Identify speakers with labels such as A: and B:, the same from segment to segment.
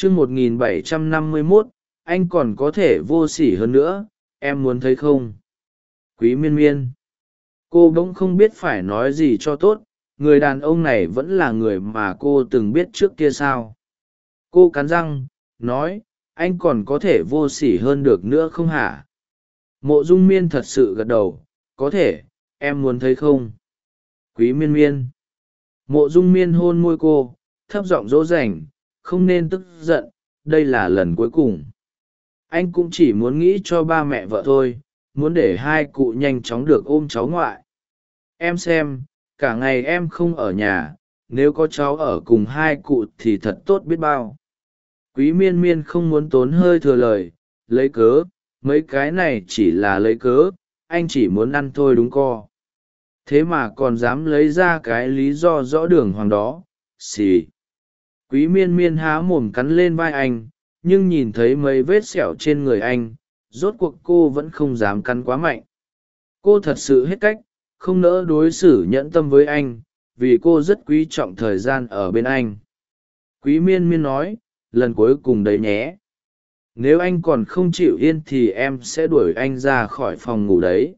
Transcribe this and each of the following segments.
A: chương một nghìn bảy trăm năm mươi mốt, anh còn có thể vô s ỉ hơn nữa, em muốn thấy không? Quý miên miên. Cô bỗng không biết phải nói gì cho tốt, người đàn ông này vẫn là người mà cô từng biết trước kia sao? Cô cắn răng, nói, anh còn có thể vô s ỉ hơn được nữa không hả? Mộ dung miên thật sự gật đầu, có thể, em muốn thấy không? Quý miên miên. Mộ dung miên hôn môi cô, thấp giọng dỗ dành không nên tức giận, đây là lần cuối cùng. Anh cũng chỉ muốn nghĩ cho ba mẹ vợ thôi, muốn để hai cụ nhanh chóng được ôm cháu ngoại. Em xem, cả ngày em không ở nhà, nếu có cháu ở cùng hai cụ thì thật tốt biết bao. Quý miên miên không muốn tốn hơi thừa lời, lấy cớ, mấy cái này chỉ là lấy cớ, anh chỉ muốn ăn thôi đúng co. Thế mà còn dám lấy ra cái lý do rõ đường hoàng đó, xì quý miên miên há mồm cắn lên vai anh, nhưng nhìn thấy mấy vết sẹo trên người anh, rốt cuộc cô vẫn không dám cắn quá mạnh. Cô thật sự hết cách, không nỡ đối xử nhẫn tâm với anh, vì cô rất quý trọng thời gian ở bên anh. Quý miên miên nói, lần cuối cùng đấy nhé. Nếu anh còn không chịu yên thì em sẽ đuổi anh ra khỏi phòng ngủ đấy.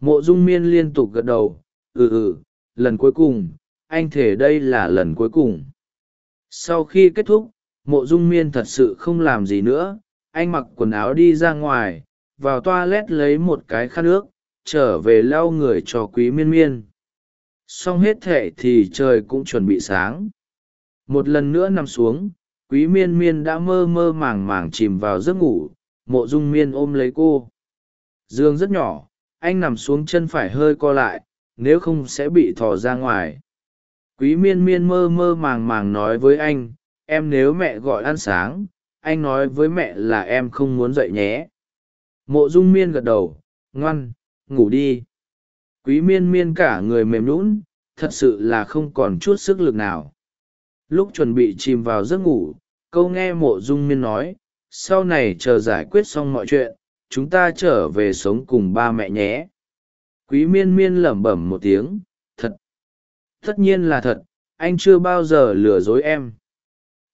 A: Mộ dung miên liên tục gật đầu ừ ừ lần cuối cùng, anh thể đây là lần cuối cùng sau khi kết thúc, mộ dung miên thật sự không làm gì nữa. Anh mặc quần áo đi ra ngoài, vào toa lét lấy một cái khăn nước trở về lau người cho quý miên miên. Xong hết thệ thì trời cũng chuẩn bị sáng. Một lần nữa nằm xuống, quý miên miên đã mơ mơ màng màng chìm vào giấc ngủ. Mộ dung miên ôm lấy cô. Giường rất nhỏ, anh nằm xuống chân phải hơi co lại, nếu không sẽ bị thò ra ngoài quý miên miên mơ mơ màng màng nói với anh, em nếu mẹ gọi ăn sáng, anh nói với mẹ là em không muốn dậy nhé. Mộ dung miên gật đầu, ngoan, ngủ đi. Quý miên miên cả người mềm lũn thật sự là không còn chút sức lực nào. Lúc chuẩn bị chìm vào giấc ngủ, câu nghe mộ dung miên nói, sau này chờ giải quyết xong mọi chuyện, chúng ta trở về sống cùng ba mẹ nhé. Quý miên miên lẩm bẩm một tiếng tất nhiên là thật, anh chưa bao giờ lừa dối em.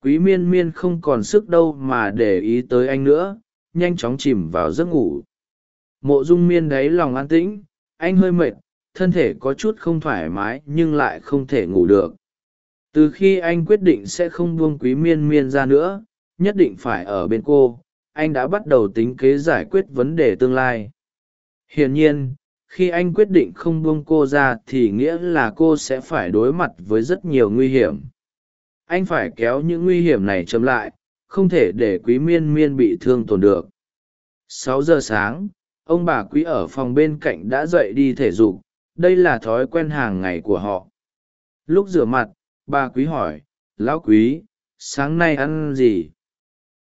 A: Quý miên miên không còn sức đâu mà để ý tới anh nữa, nhanh chóng chìm vào giấc ngủ. Mộ dung miên đáy lòng an tĩnh, anh hơi mệt, thân thể có chút không thoải mái nhưng lại không thể ngủ được. Từ khi anh quyết định sẽ không buông quý miên miên ra nữa, nhất định phải ở bên cô, anh đã bắt đầu tính kế giải quyết vấn đề tương lai. Hiển nhiên khi anh quyết định không buông cô ra thì nghĩa là cô sẽ phải đối mặt với rất nhiều nguy hiểm. Anh phải kéo những nguy hiểm này chấm lại, không thể để quý miên miên bị thương tổn được. Sáu giờ sáng, ông bà quý ở phòng bên cạnh đã dậy đi thể dục, đây là thói quen hàng ngày của họ. Lúc rửa mặt, bà quý hỏi, lão quý, sáng nay ăn gì?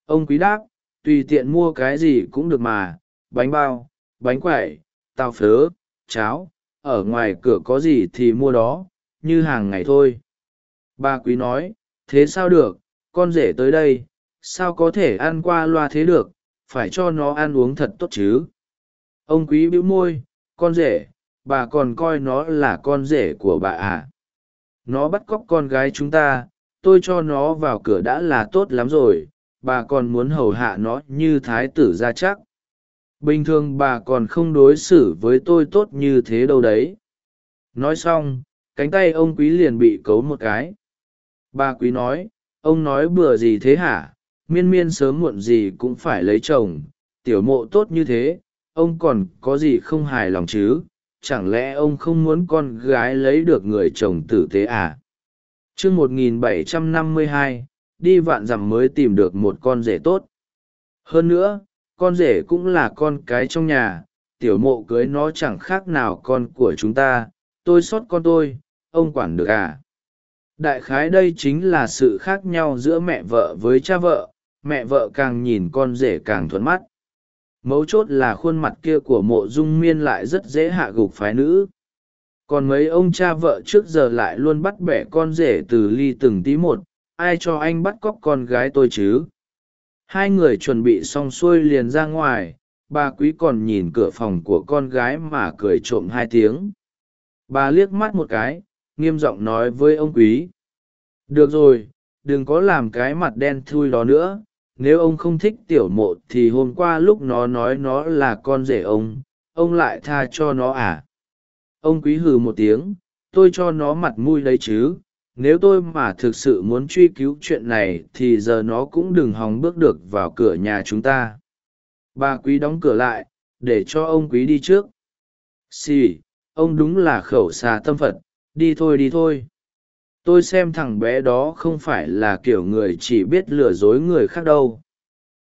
A: Ông quý đáp, tùy tiện mua cái gì cũng được mà, bánh bao, bánh quẩy, tàu phớ cháo, ở ngoài cửa có gì thì mua đó, như hàng ngày thôi. Bà quý nói, thế sao được, con rể tới đây, sao có thể ăn qua loa thế được, phải cho nó ăn uống thật tốt chứ. Ông quý bĩu môi, con rể, bà còn coi nó là con rể của bà à. Nó bắt cóc con gái chúng ta, tôi cho nó vào cửa đã là tốt lắm rồi, bà còn muốn hầu hạ nó như thái tử ra chắc bình thường bà còn không đối xử với tôi tốt như thế đâu đấy. Nói xong, cánh tay ông quý liền bị cấu một cái. Bà quý nói, ông nói bừa gì thế hả? Miên miên sớm muộn gì cũng phải lấy chồng. Tiểu mộ tốt như thế, ông còn có gì không hài lòng chứ? Chẳng lẽ ông không muốn con gái lấy được người chồng tử tế à? Chương một nghìn bảy trăm năm mươi hai, đi vạn dặm mới tìm được một con rể tốt. Hơn nữa con rể cũng là con cái trong nhà, tiểu mộ cưới nó chẳng khác nào con của chúng ta, tôi xót con tôi, ông quản được à? Đại khái đây chính là sự khác nhau giữa mẹ vợ với cha vợ, mẹ vợ càng nhìn con rể càng thuận mắt. Mấu chốt là khuôn mặt kia của mộ dung miên lại rất dễ hạ gục phái nữ. Còn mấy ông cha vợ trước giờ lại luôn bắt bẻ con rể từ ly từng tí một, ai cho anh bắt cóc con gái tôi chứ? Hai người chuẩn bị xong xuôi liền ra ngoài, bà quý còn nhìn cửa phòng của con gái mà cười trộm hai tiếng. Bà liếc mắt một cái, nghiêm giọng nói với ông quý. Được rồi, đừng có làm cái mặt đen thui đó nữa, nếu ông không thích tiểu mộ thì hôm qua lúc nó nói nó là con rể ông ông lại tha cho nó à? Ông quý hừ một tiếng, tôi cho nó mặt mũi đấy chứ nếu tôi mà thực sự muốn truy cứu chuyện này thì giờ nó cũng đừng hòng bước được vào cửa nhà chúng ta. Bà quý đóng cửa lại, để cho ông quý đi trước. Xì, ông đúng là khẩu xà tâm phật, đi thôi đi thôi. Tôi xem thằng bé đó không phải là kiểu người chỉ biết lừa dối người khác đâu.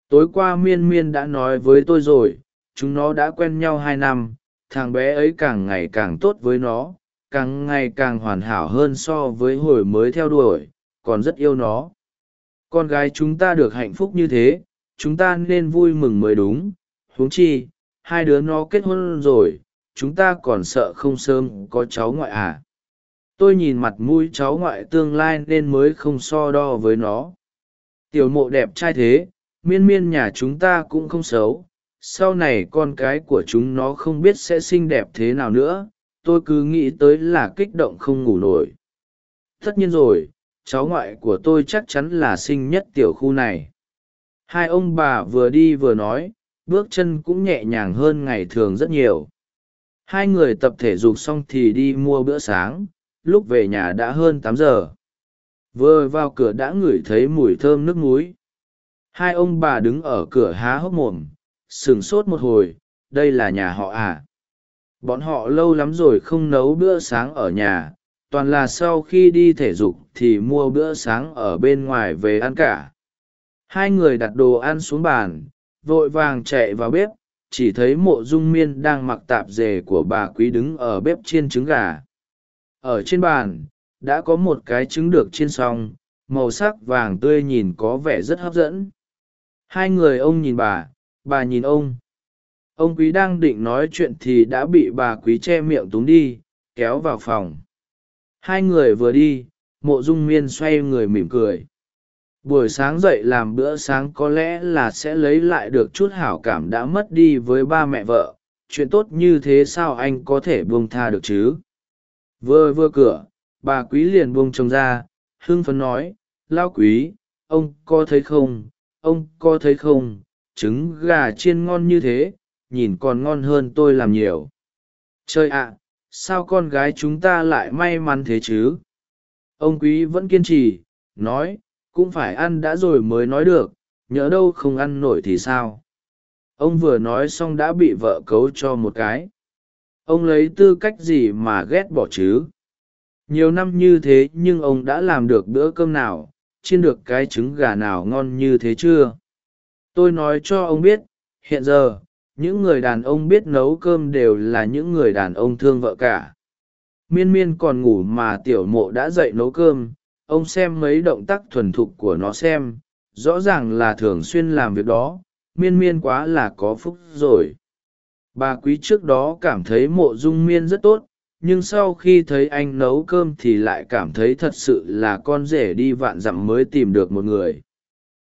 A: Tối qua miên miên đã nói với tôi rồi, chúng nó đã quen nhau hai năm, thằng bé ấy càng ngày càng tốt với nó càng ngày càng hoàn hảo hơn so với hồi mới theo đuổi, còn rất yêu nó. Con gái chúng ta được hạnh phúc như thế, chúng ta nên vui mừng mới đúng. Huống chi, hai đứa nó kết hôn rồi, chúng ta còn sợ không sớm có cháu ngoại à. Tôi nhìn mặt mũi cháu ngoại tương lai nên mới không so đo với nó. Tiểu mộ đẹp trai thế, miên miên nhà chúng ta cũng không xấu. Sau này con cái của chúng nó không biết sẽ xinh đẹp thế nào nữa tôi cứ nghĩ tới là kích động không ngủ nổi. Tất nhiên rồi, cháu ngoại của tôi chắc chắn là sinh nhất tiểu khu này. Hai ông bà vừa đi vừa nói, bước chân cũng nhẹ nhàng hơn ngày thường rất nhiều. Hai người tập thể dục xong thì đi mua bữa sáng, lúc về nhà đã hơn tám giờ. Vừa vào cửa đã ngửi thấy mùi thơm nước núi hai ông bà đứng ở cửa há hốc mồm, sửng sốt một hồi, đây là nhà họ à bọn họ lâu lắm rồi không nấu bữa sáng ở nhà, toàn là sau khi đi thể dục thì mua bữa sáng ở bên ngoài về ăn cả. Hai người đặt đồ ăn xuống bàn, vội vàng chạy vào bếp, chỉ thấy mộ dung miên đang mặc tạp dề của bà quý đứng ở bếp chiên trứng gà. Ở trên bàn, đã có một cái trứng được chiên xong, màu sắc vàng tươi nhìn có vẻ rất hấp dẫn. Hai người ông nhìn bà bà nhìn ông ông quý đang định nói chuyện thì đã bị bà quý che miệng túng đi, kéo vào phòng. Hai người vừa đi, mộ dung miên xoay người mỉm cười. Buổi sáng dậy làm bữa sáng có lẽ là sẽ lấy lại được chút hảo cảm đã mất đi với ba mẹ vợ. Chuyện tốt như thế sao anh có thể buông tha được chứ? Vừa vừa cửa, bà quý liền buông trông ra. Hưng phấn nói lao quý, ông có thấy không? Ông có thấy không? Trứng gà chiên ngon như thế nhìn còn ngon hơn tôi làm nhiều. Trời ạ, sao con gái chúng ta lại may mắn thế chứ? Ông quý vẫn kiên trì, nói, cũng phải ăn đã rồi mới nói được, nhỡ đâu không ăn nổi thì sao? Ông vừa nói xong đã bị vợ cấu cho một cái. Ông lấy tư cách gì mà ghét bỏ chứ? Nhiều năm như thế nhưng ông đã làm được bữa cơm nào, chiên được cái trứng gà nào ngon như thế chưa? Tôi nói cho ông biết, hiện giờ những người đàn ông biết nấu cơm đều là những người đàn ông thương vợ cả. Miên miên còn ngủ mà tiểu mộ đã dậy nấu cơm, ông xem mấy động tác thuần thục của nó xem, rõ ràng là thường xuyên làm việc đó, miên miên quá là có phúc rồi. Bà quý trước đó cảm thấy mộ dung miên rất tốt, nhưng sau khi thấy anh nấu cơm thì lại cảm thấy thật sự là con rể đi vạn dặm mới tìm được một người.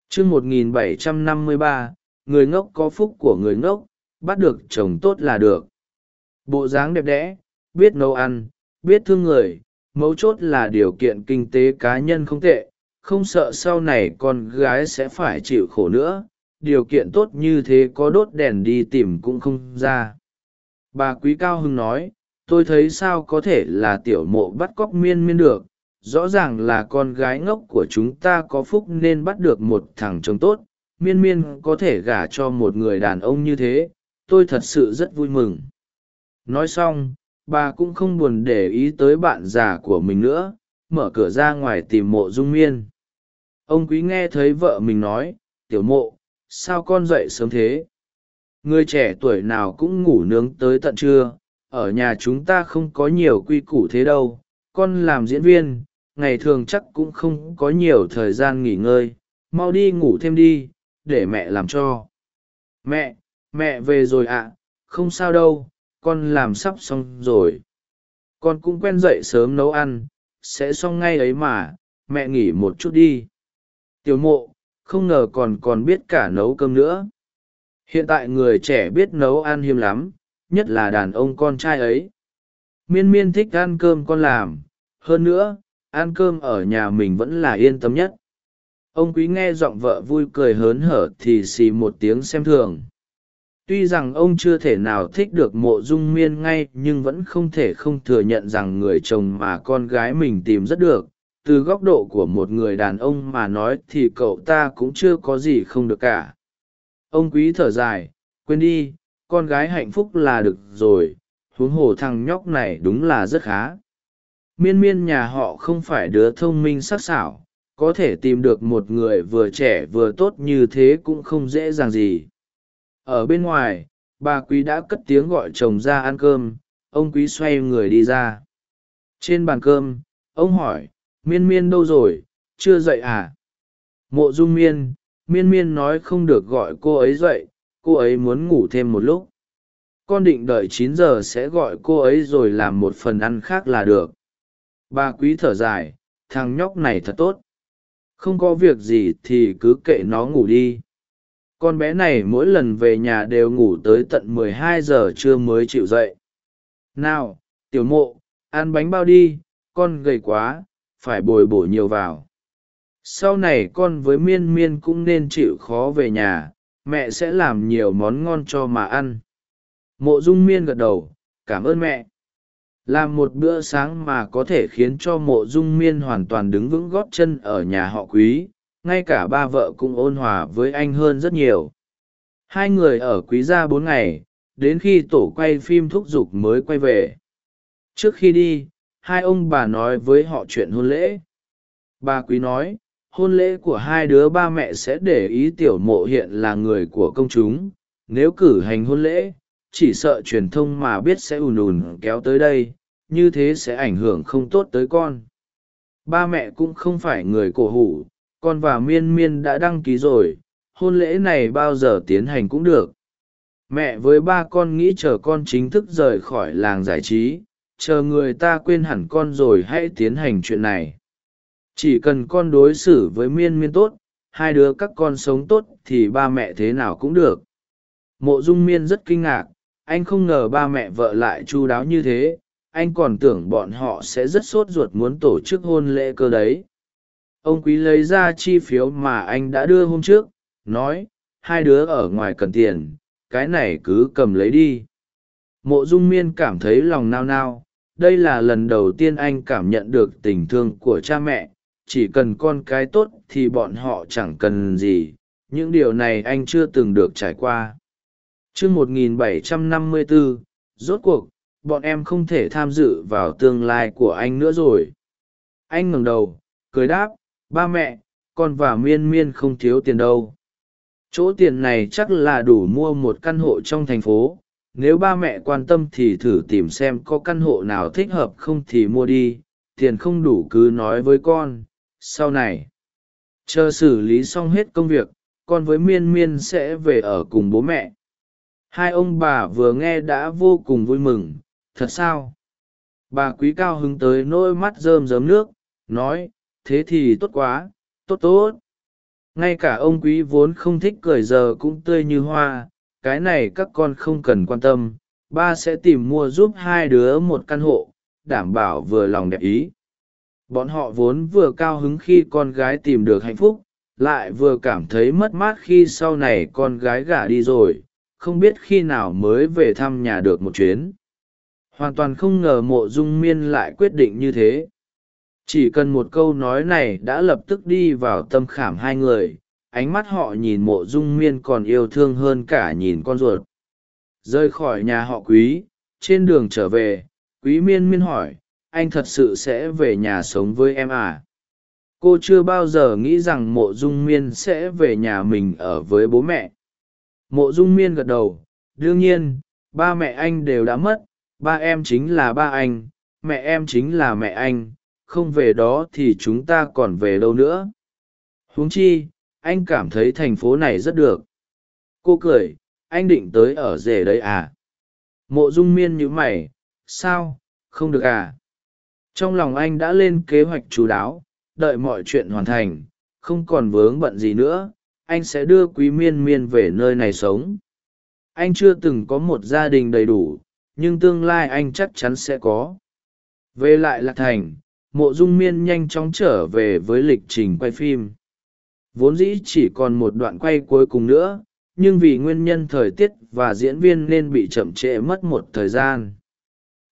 A: T r ư ơ n g một nghìn bảy trăm năm mươi ba, người ngốc có phúc của người ngốc bắt được chồng tốt là được. Bộ dáng đẹp đẽ, biết nấu ăn, biết thương người, mấu chốt là điều kiện kinh tế cá nhân không tệ, không sợ sau này con gái sẽ phải chịu khổ nữa, điều kiện tốt như thế có đốt đèn đi tìm cũng không ra. Bà quý cao hưng nói, tôi thấy sao có thể là tiểu mộ bắt cóc miên miên được, rõ ràng là con gái ngốc của chúng ta có phúc nên bắt được một thằng chồng tốt, miên miên có thể gả cho một người đàn ông như thế tôi thật sự rất vui mừng. Nói xong, bà cũng không buồn để ý tới bạn già của mình nữa, mở cửa ra ngoài tìm mộ dung miên. Ông quý nghe thấy vợ mình nói, tiểu mộ, sao con dậy sớm thế? Người trẻ tuổi nào cũng ngủ nướng tới tận trưa, ở nhà chúng ta không có nhiều quy củ thế đâu. Con làm diễn viên, ngày thường chắc cũng không có nhiều thời gian nghỉ ngơi. Mau đi ngủ thêm đi, để mẹ làm cho. Mẹ mẹ về rồi ạ, không sao đâu, con làm sắp xong rồi. Con cũng quen dậy sớm nấu ăn, sẽ xong ngay ấy mà, mẹ nghỉ một chút đi. Tiểu mộ, không ngờ còn còn biết cả nấu cơm nữa. Hiện tại người trẻ biết nấu ăn hiếm lắm, nhất là đàn ông con trai ấy. Miên miên thích ăn cơm con làm. Hơn nữa, ăn cơm ở nhà mình vẫn là yên tâm nhất. Ông quý nghe giọng vợ vui cười hớn hở thì xì một tiếng xem thường tuy rằng ông chưa thể nào thích được mộ dung miên ngay, nhưng vẫn không thể không thừa nhận rằng người chồng mà con gái mình tìm rất được. Từ góc độ của một người đàn ông mà nói thì cậu ta cũng chưa có gì không được cả. Ông quý thở dài, quên đi, con gái hạnh phúc là được rồi, huống hồ thằng nhóc này đúng là rất khá. Miên miên nhà họ không phải đứa thông minh sắc sảo, có thể tìm được một người vừa trẻ vừa tốt như thế cũng không dễ dàng gì ở bên ngoài, bà quý đã cất tiếng gọi chồng ra ăn cơm, ông quý xoay người đi ra. Trên bàn cơm, ông hỏi, miên miên đâu rồi? Chưa dậy à? Mộ dung miên miên miên nói không được gọi cô ấy dậy, cô ấy muốn ngủ thêm một lúc. Con định đợi chín giờ sẽ gọi cô ấy rồi làm một phần ăn khác là được. Bà quý thở dài, thằng nhóc này thật tốt. Không có việc gì thì cứ kệ nó ngủ đi con bé này mỗi lần về nhà đều ngủ tới tận mười hai giờ trưa mới chịu dậy. Nào, tiểu mộ, ăn bánh bao đi, con gầy quá, phải bồi bổ nhiều vào. Sau này con với miên miên cũng nên chịu khó về nhà, mẹ sẽ làm nhiều món ngon cho mà ăn. Mộ dung miên gật đầu, cảm ơn mẹ. Làm một bữa sáng mà có thể khiến cho mộ dung miên hoàn toàn đứng vững gót chân ở nhà họ quý ngay cả ba vợ cũng ôn hòa với anh hơn rất nhiều. Hai người ở quý gia bốn ngày, đến khi tổ quay phim thúc giục mới quay về. Trước khi đi, hai ông bà nói với họ chuyện hôn lễ. Bà quý nói, hôn lễ của hai đứa ba mẹ sẽ để ý tiểu mộ hiện là người của công chúng. Nếu cử hành hôn lễ, chỉ sợ truyền thông mà biết sẽ ùn ùn kéo tới đây, như thế sẽ ảnh hưởng không tốt tới con. Ba mẹ cũng không phải người cổ hủ con và miên miên đã đăng ký rồi, hôn lễ này bao giờ tiến hành cũng được. Mẹ với ba con nghĩ chờ con chính thức rời khỏi làng giải trí, chờ người ta quên hẳn con rồi hãy tiến hành chuyện này. Chỉ cần con đối xử với miên miên tốt, hai đứa các con sống tốt thì ba mẹ thế nào cũng được. Mộ dung miên rất kinh ngạc, anh không ngờ ba mẹ vợ lại chu đáo như thế, anh còn tưởng bọn họ sẽ rất sốt ruột muốn tổ chức hôn lễ cơ đấy ông quý lấy ra chi phiếu mà anh đã đưa hôm trước nói hai đứa ở ngoài cần tiền cái này cứ cầm lấy đi. Mộ dung miên cảm thấy lòng nao nao đây là lần đầu tiên anh cảm nhận được tình thương của cha mẹ chỉ cần con cái tốt thì bọn họ chẳng cần gì những điều này anh chưa từng được trải qua. Chương 1754, rốt cuộc bọn em không thể tham dự vào tương lai của anh nữa rồi. Anh ngẩng đầu cười đáp ba mẹ, con và miên miên không thiếu tiền đâu. Chỗ tiền này chắc là đủ mua một căn hộ trong thành phố. Nếu ba mẹ quan tâm thì thử tìm xem có căn hộ nào thích hợp, không thì mua đi. Tiền không đủ cứ nói với con. Sau này, chờ xử lý xong hết công việc, con với miên miên sẽ về ở cùng bố mẹ. Hai ông bà vừa nghe đã vô cùng vui mừng. Thật sao? Bà quý cao hứng tới nỗi mắt rơm rớm nước, nói thế thì tốt quá, tốt tốt. Ngay cả ông quý vốn không thích cười giờ cũng tươi như hoa, cái này các con không cần quan tâm, ba sẽ tìm mua giúp hai đứa một căn hộ, đảm bảo vừa lòng đẹp ý. Bọn họ vốn vừa cao hứng khi con gái tìm được hạnh phúc, lại vừa cảm thấy mất mát khi sau này con gái gả đi rồi, không biết khi nào mới về thăm nhà được một chuyến. Hoàn toàn không ngờ mộ dung miên lại quyết định như thế chỉ cần một câu nói này đã lập tức đi vào tâm khảm hai người, ánh mắt họ nhìn mộ dung miên còn yêu thương hơn cả nhìn con ruột. Rời khỏi nhà họ quý, trên đường trở về, quý miên miên hỏi, anh thật sự sẽ về nhà sống với em à? Cô chưa bao giờ nghĩ rằng mộ dung miên sẽ về nhà mình ở với bố mẹ. Mộ dung miên gật đầu, đương nhiên, ba mẹ anh đều đã mất, ba em chính là ba anh, mẹ em chính là mẹ anh không về đó thì chúng ta còn về đâu nữa. Huống chi, anh cảm thấy thành phố này rất được. Cô cười, anh định tới ở rể đấy à? Mộ dung miên nhữ mày, sao, không được à? Trong lòng anh đã lên kế hoạch chú đáo, đợi mọi chuyện hoàn thành, không còn vướng bận gì nữa, anh sẽ đưa quý miên miên về nơi này sống. Anh chưa từng có một gia đình đầy đủ, nhưng tương lai anh chắc chắn sẽ có. Về lại lạc thành mộ dung miên nhanh chóng trở về với lịch trình quay phim. Vốn dĩ chỉ còn một đoạn quay cuối cùng nữa, nhưng vì nguyên nhân thời tiết và diễn viên nên bị chậm trễ mất một thời gian.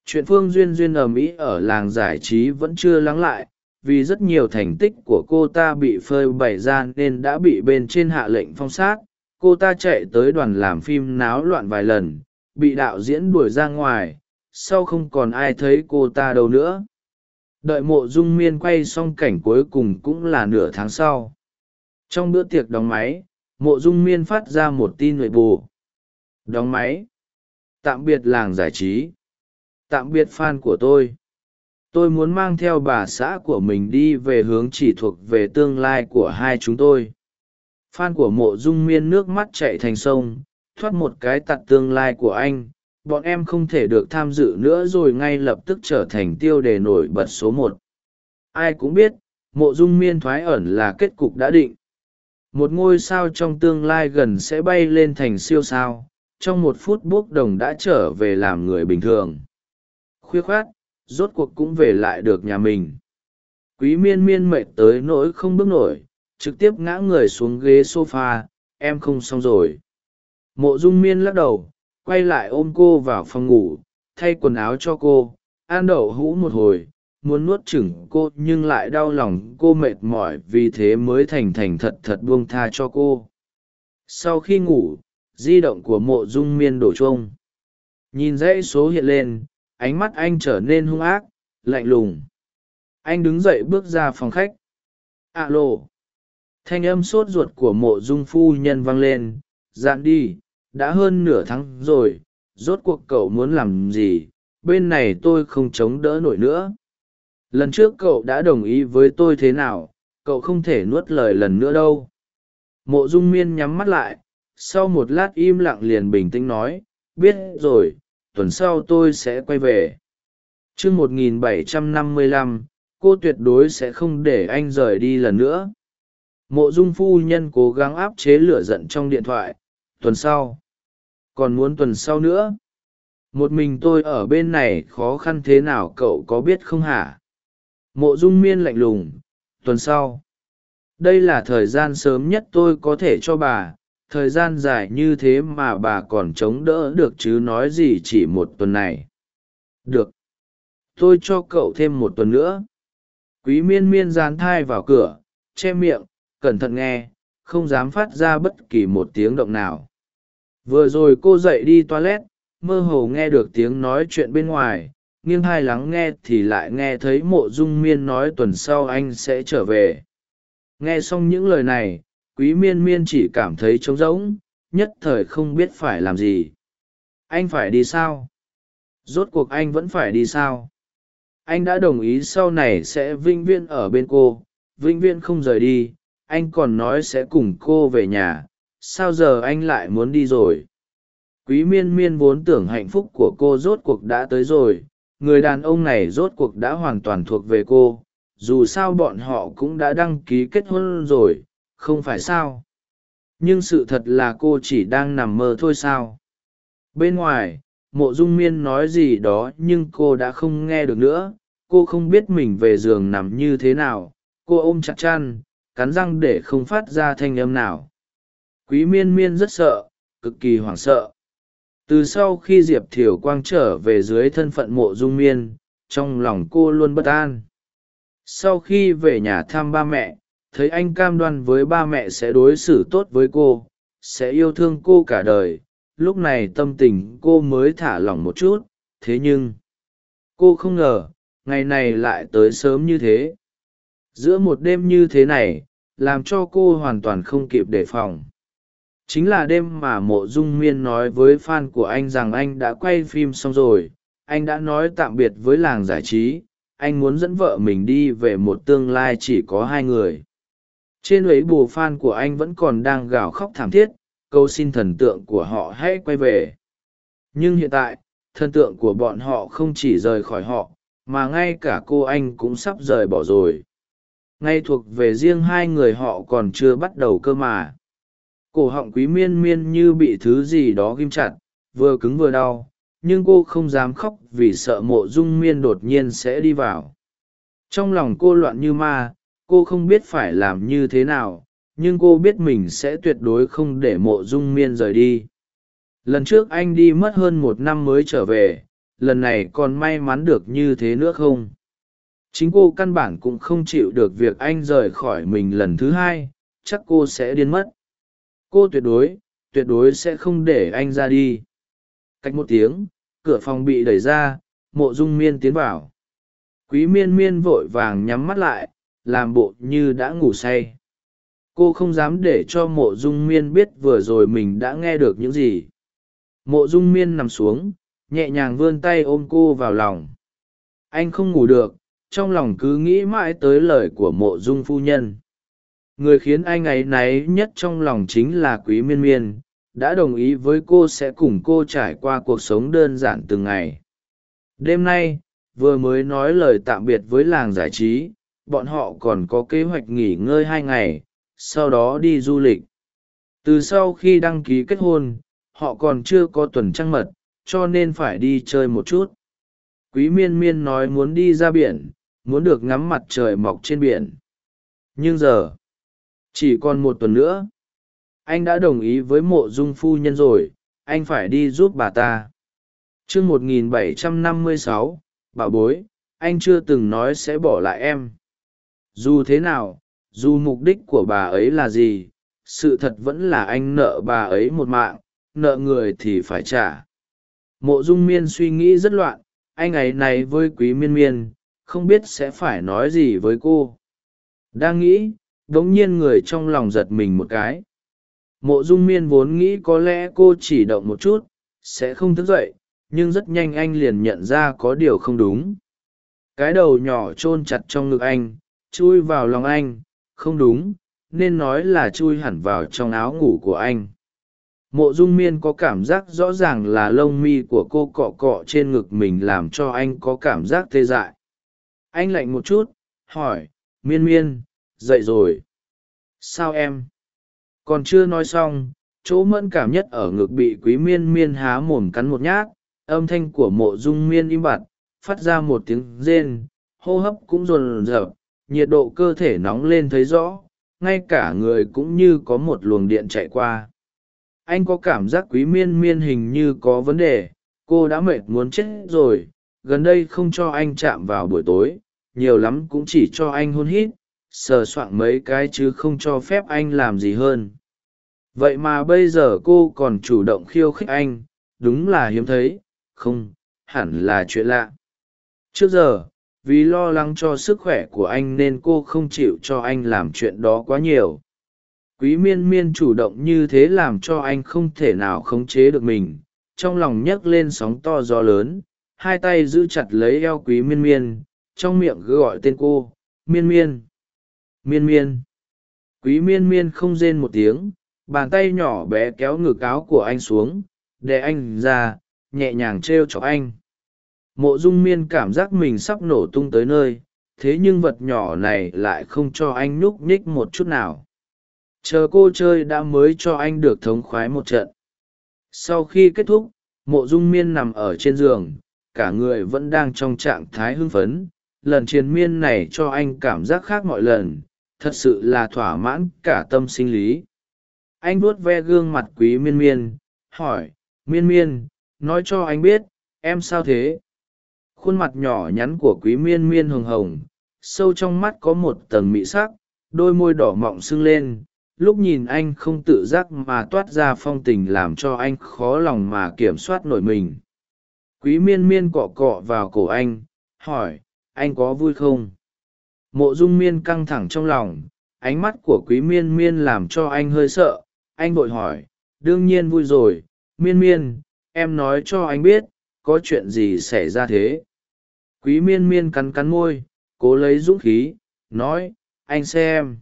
A: Chuyện phương duyên duyên ở mỹ ở làng giải trí vẫn chưa lắng lại, vì rất nhiều thành tích của cô ta bị phơi bày ra nên đã bị bên trên hạ lệnh phong sát. Cô ta chạy tới đoàn làm phim náo loạn vài lần, bị đạo diễn đuổi ra ngoài, sau không còn ai thấy cô ta đâu nữa đợi mộ dung miên quay xong cảnh cuối cùng cũng là nửa tháng sau. Trong bữa tiệc đóng máy, mộ dung miên phát ra một tin nội bù. Đóng máy. Tạm biệt làng giải trí. Tạm biệt fan của tôi. Tôi muốn mang theo bà xã của mình đi về hướng chỉ thuộc về tương lai của hai chúng tôi. Fan của mộ dung miên nước mắt chạy thành sông, thoát một cái tặt tương lai của anh bọn em không thể được tham dự nữa rồi ngay lập tức trở thành tiêu đề nổi bật số một. Ai cũng biết, mộ dung miên thoái ẩn là kết cục đã định. Một ngôi sao trong tương lai gần sẽ bay lên thành siêu sao, trong một phút bốc đồng đã trở về làm người bình thường. Khuya khoát, rốt cuộc cũng về lại được nhà mình. Quý miên miên mệt tới nỗi không bước nổi, trực tiếp ngã người xuống ghế s o f a em không xong rồi. Mộ dung miên lắc đầu quay lại ôm cô vào phòng ngủ, thay quần áo cho cô, an đậu hũ một hồi, muốn nuốt chửng cô nhưng lại đau lòng cô mệt mỏi vì thế mới thành thành thật thật buông tha cho cô. Sau khi ngủ, di động của mộ dung miên đổ chuông. Nhìn dãy số hiện lên, ánh mắt anh trở nên hung ác, lạnh lùng. Anh đứng dậy bước ra phòng khách. Alo. Thanh âm sốt ruột của mộ dung phu nhân vang lên, dạn đi đã hơn nửa tháng rồi, rốt cuộc cậu muốn làm gì? Bên này tôi không chống đỡ nổi nữa. Lần trước cậu đã đồng ý với tôi thế nào? Cậu không thể nuốt lời lần nữa đâu. Mộ dung miên nhắm mắt lại, sau một lát im lặng liền bình tĩnh nói, biết rồi, tuần sau tôi sẽ quay về. T r ư ơ n g một nghìn bảy trăm năm mươi lăm, cô tuyệt đối sẽ không để anh rời đi lần nữa. Mộ dung phu nhân cố gắng áp chế lửa giận trong điện thoại tuần sau. Còn muốn tuần sau nữa? Một mình tôi ở bên này khó khăn thế nào cậu có biết không hả? Mộ dung miên lạnh lùng, tuần sau. Đây là thời gian sớm nhất tôi có thể cho bà, thời gian dài như thế mà bà còn chống đỡ được chứ nói gì chỉ một tuần này. Được. Tôi cho cậu thêm một tuần nữa. Quý miên miên dán thai vào cửa, che miệng, cẩn thận nghe không dám phát ra bất kỳ một tiếng động nào. Vừa rồi cô dậy đi toilet, mơ hồ nghe được tiếng nói chuyện bên ngoài, nghiêng hai lắng nghe thì lại nghe thấy mộ dung miên nói tuần sau anh sẽ trở về. Nghe xong những lời này, quý miên miên chỉ cảm thấy trống rỗng, nhất thời không biết phải làm gì. Anh phải đi sao? Rốt cuộc anh vẫn phải đi sao? Anh đã đồng ý sau này sẽ vĩnh viễn ở bên cô, vĩnh viễn không rời đi anh còn nói sẽ cùng cô về nhà, sao giờ anh lại muốn đi rồi? Quý miên miên vốn tưởng hạnh phúc của cô rốt cuộc đã tới rồi, người đàn ông này rốt cuộc đã hoàn toàn thuộc về cô, dù sao bọn họ cũng đã đăng ký kết hôn rồi, không phải sao? Nhưng sự thật là cô chỉ đang nằm mơ thôi sao? Bên ngoài, mộ dung miên nói gì đó nhưng cô đã không nghe được nữa, cô không biết mình về giường nằm như thế nào, cô ôm chặt chăn cắn răng để không phát ra thanh âm nào. Quý miên miên rất sợ, cực kỳ hoảng sợ. Từ sau khi diệp thiều quang trở về dưới thân phận mộ dung miên, trong lòng cô luôn bất an. Sau khi về nhà thăm ba mẹ, thấy anh cam đoan với ba mẹ sẽ đối xử tốt với cô, sẽ yêu thương cô cả đời, lúc này tâm tình cô mới thả lỏng một chút, thế nhưng, cô không ngờ, ngày này lại tới sớm như thế. Giữa một đêm như thế này làm cho cô hoàn toàn không kịp đề phòng. Chính là đêm mà mộ dung miên nói với fan của anh rằng anh đã quay phim xong rồi, anh đã nói tạm biệt với làng giải trí, anh muốn dẫn vợ mình đi về một tương lai chỉ có hai người. Trên ấy bù fan của anh vẫn còn đang gào khóc thảm thiết, câu xin thần tượng của họ hãy quay về. Nhưng hiện tại, thần tượng của bọn họ không chỉ rời khỏi họ, mà ngay cả cô anh cũng sắp rời bỏ rồi ngay thuộc về riêng hai người họ còn chưa bắt đầu cơ mà. Cổ họng quý miên miên như bị thứ gì đó ghim chặt, vừa cứng vừa đau, nhưng cô không dám khóc vì sợ mộ dung miên đột nhiên sẽ đi vào. Trong lòng cô loạn như ma, cô không biết phải làm như thế nào, nhưng cô biết mình sẽ tuyệt đối không để mộ dung miên rời đi. Lần trước anh đi mất hơn một năm mới trở về, lần này còn may mắn được như thế nữa không? Chính cô căn bản cũng không chịu được việc anh rời khỏi mình lần thứ hai, chắc cô sẽ điên mất. Cô tuyệt đối tuyệt đối sẽ không để anh ra đi. Cách một tiếng, cửa phòng bị đẩy ra, mộ dung miên tiến vào. Quý miên miên vội vàng nhắm mắt lại, làm bộ như đã ngủ say. Cô không dám để cho mộ dung miên biết vừa rồi mình đã nghe được những gì. Mộ dung miên nằm xuống, nhẹ nhàng vươn tay ôm cô vào lòng. Anh không ngủ được trong lòng cứ nghĩ mãi tới lời của mộ dung phu nhân. Người khiến anh ấy náy nhất trong lòng chính là quý miên miên, đã đồng ý với cô sẽ cùng cô trải qua cuộc sống đơn giản từng ngày. Đêm nay, vừa mới nói lời tạm biệt với làng giải trí, bọn họ còn có kế hoạch nghỉ ngơi hai ngày, sau đó đi du lịch. Từ sau khi đăng ký kết hôn, họ còn chưa có tuần trăng mật, cho nên phải đi chơi một chút. Quý miên miên nói muốn đi ra biển muốn được ngắm mặt trời mọc trên biển. Nhưng giờ, chỉ còn một tuần nữa. Anh đã đồng ý với mộ dung phu nhân rồi, anh phải đi giúp bà ta. T r ư một nghìn bảy trăm năm mươi sáu bối, anh chưa từng nói sẽ bỏ lại em. Dù thế nào, dù mục đích của bà ấy là gì, sự thật vẫn là anh nợ bà ấy một mạng, nợ người thì phải trả. Mộ dung miên suy nghĩ rất loạn, anh ấy này với quý miên miên không biết sẽ phải nói gì với cô. Đang nghĩ đ ỗ n g nhiên người trong lòng giật mình một cái. Mộ dung miên vốn nghĩ có lẽ cô chỉ động một chút, sẽ không thức dậy, nhưng rất nhanh anh liền nhận ra có điều không đúng. Cái đầu nhỏ chôn chặt trong ngực anh, chui vào lòng anh, không đúng, nên nói là chui hẳn vào trong áo ngủ của anh. Mộ dung miên có cảm giác rõ ràng là lông mi của cô cọ cọ trên ngực mình làm cho anh có cảm giác tê dại anh lạnh một chút, hỏi, miên miên, dậy rồi. Sao em? Còn chưa nói xong, chỗ mẫn cảm nhất ở ngực bị quý miên miên há mồm cắn một nhát, âm thanh của mộ dung miên im bặt, phát ra một tiếng rên, hô hấp cũng rồn rợp nhiệt độ cơ thể nóng lên thấy rõ, ngay cả người cũng như có một luồng điện chạy qua. Anh có cảm giác quý miên miên hình như có vấn đề, cô đã mệt muốn chết rồi gần đây không cho anh chạm vào buổi tối, nhiều lắm cũng chỉ cho anh hôn hít, sờ soạng mấy cái chứ không cho phép anh làm gì hơn. Vậy mà bây giờ cô còn chủ động khiêu khích anh, đúng là hiếm thấy, không, hẳn là chuyện lạ. Trước giờ, vì lo lắng cho sức khỏe của anh nên cô không chịu cho anh làm chuyện đó quá nhiều. Quý miên miên chủ động như thế làm cho anh không thể nào khống chế được mình, trong lòng nhấc lên sóng to gió lớn hai tay giữ chặt lấy eo quý miên miên, trong miệng cứ gọi tên cô, miên miên. Miên miên. Quý miên miên không rên một tiếng, bàn tay nhỏ bé kéo ngực áo của anh xuống để anh ra, nhẹ nhàng t r e o chọc anh. Mộ dung miên cảm giác mình sắp nổ tung tới nơi, thế nhưng vật nhỏ này lại không cho anh nhúc nhích một chút nào. Chờ cô chơi đã mới cho anh được thống khoái một trận. Sau khi kết thúc, mộ dung miên nằm ở trên giường cả người vẫn đang trong trạng thái hưng phấn. Lần triền miên này cho anh cảm giác khác mọi lần, thật sự là thỏa mãn cả tâm sinh lý. Anh vuốt ve gương mặt quý miên miên, hỏi, miên miên, nói cho anh biết, em sao thế? Khuôn mặt nhỏ nhắn của quý miên miên hồng hồng, sâu trong mắt có một tầng mị sắc, đôi môi đỏ mọng sưng lên. Lúc nhìn anh không tự giác mà toát ra phong tình làm cho anh khó lòng mà kiểm soát nổi mình quý miên miên cọ cọ vào cổ anh, hỏi, anh có vui không? Mộ dung miên căng thẳng trong lòng, ánh mắt của quý miên miên làm cho anh hơi sợ. Anh vội hỏi, đương nhiên vui rồi, miên miên, em nói cho anh biết, có chuyện gì xảy ra thế? Quý miên miên cắn cắn môi, cố lấy dũng khí, nói, anh xem.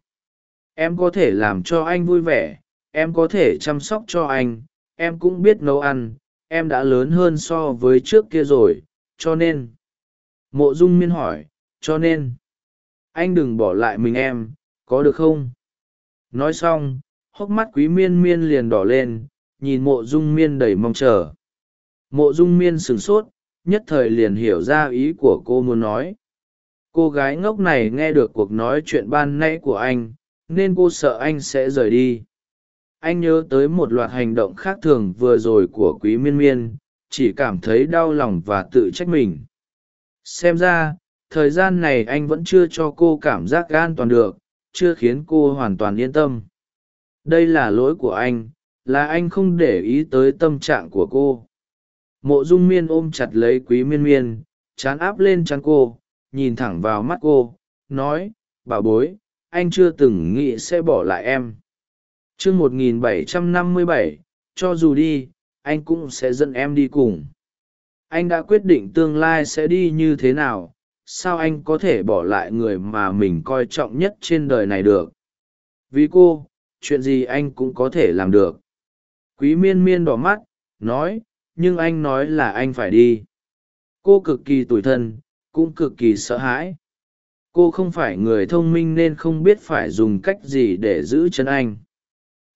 A: Em có thể làm cho anh vui vẻ, em có thể chăm sóc cho anh, em cũng biết nấu ăn em đã lớn hơn so với trước kia rồi, cho nên. Mộ dung miên hỏi, cho nên. Anh đừng bỏ lại mình em, có được không? Nói xong, hốc mắt quý miên miên liền đỏ lên, nhìn mộ dung miên đầy mong chờ. Mộ dung miên sửng sốt, nhất thời liền hiểu ra ý của cô muốn nói. Cô gái ngốc này nghe được cuộc nói chuyện ban nãy của anh, nên cô sợ anh sẽ rời đi anh nhớ tới một loạt hành động khác thường vừa rồi của quý miên miên, chỉ cảm thấy đau lòng và tự trách mình. Xem ra, thời gian này anh vẫn chưa cho cô cảm giác an toàn được, chưa khiến cô hoàn toàn yên tâm. Đây là lỗi của anh, là anh không để ý tới tâm trạng của cô. Mộ dung miên ôm chặt lấy quý miên miên, chán áp lên chán cô, nhìn thẳng vào mắt cô, nói bà bối, anh chưa từng nghĩ sẽ bỏ lại em chương một nghìn bảy trăm năm mươi bảy, cho dù đi, anh cũng sẽ dẫn em đi cùng. Anh đã quyết định tương lai sẽ đi như thế nào, sao anh có thể bỏ lại người mà mình coi trọng nhất trên đời này được? Vì cô, chuyện gì anh cũng có thể làm được. Quý miên miên đỏ mắt, nói, nhưng anh nói là anh phải đi. Cô cực kỳ tủi thân, cũng cực kỳ sợ hãi. Cô không phải người thông minh nên không biết phải dùng cách gì để giữ chân anh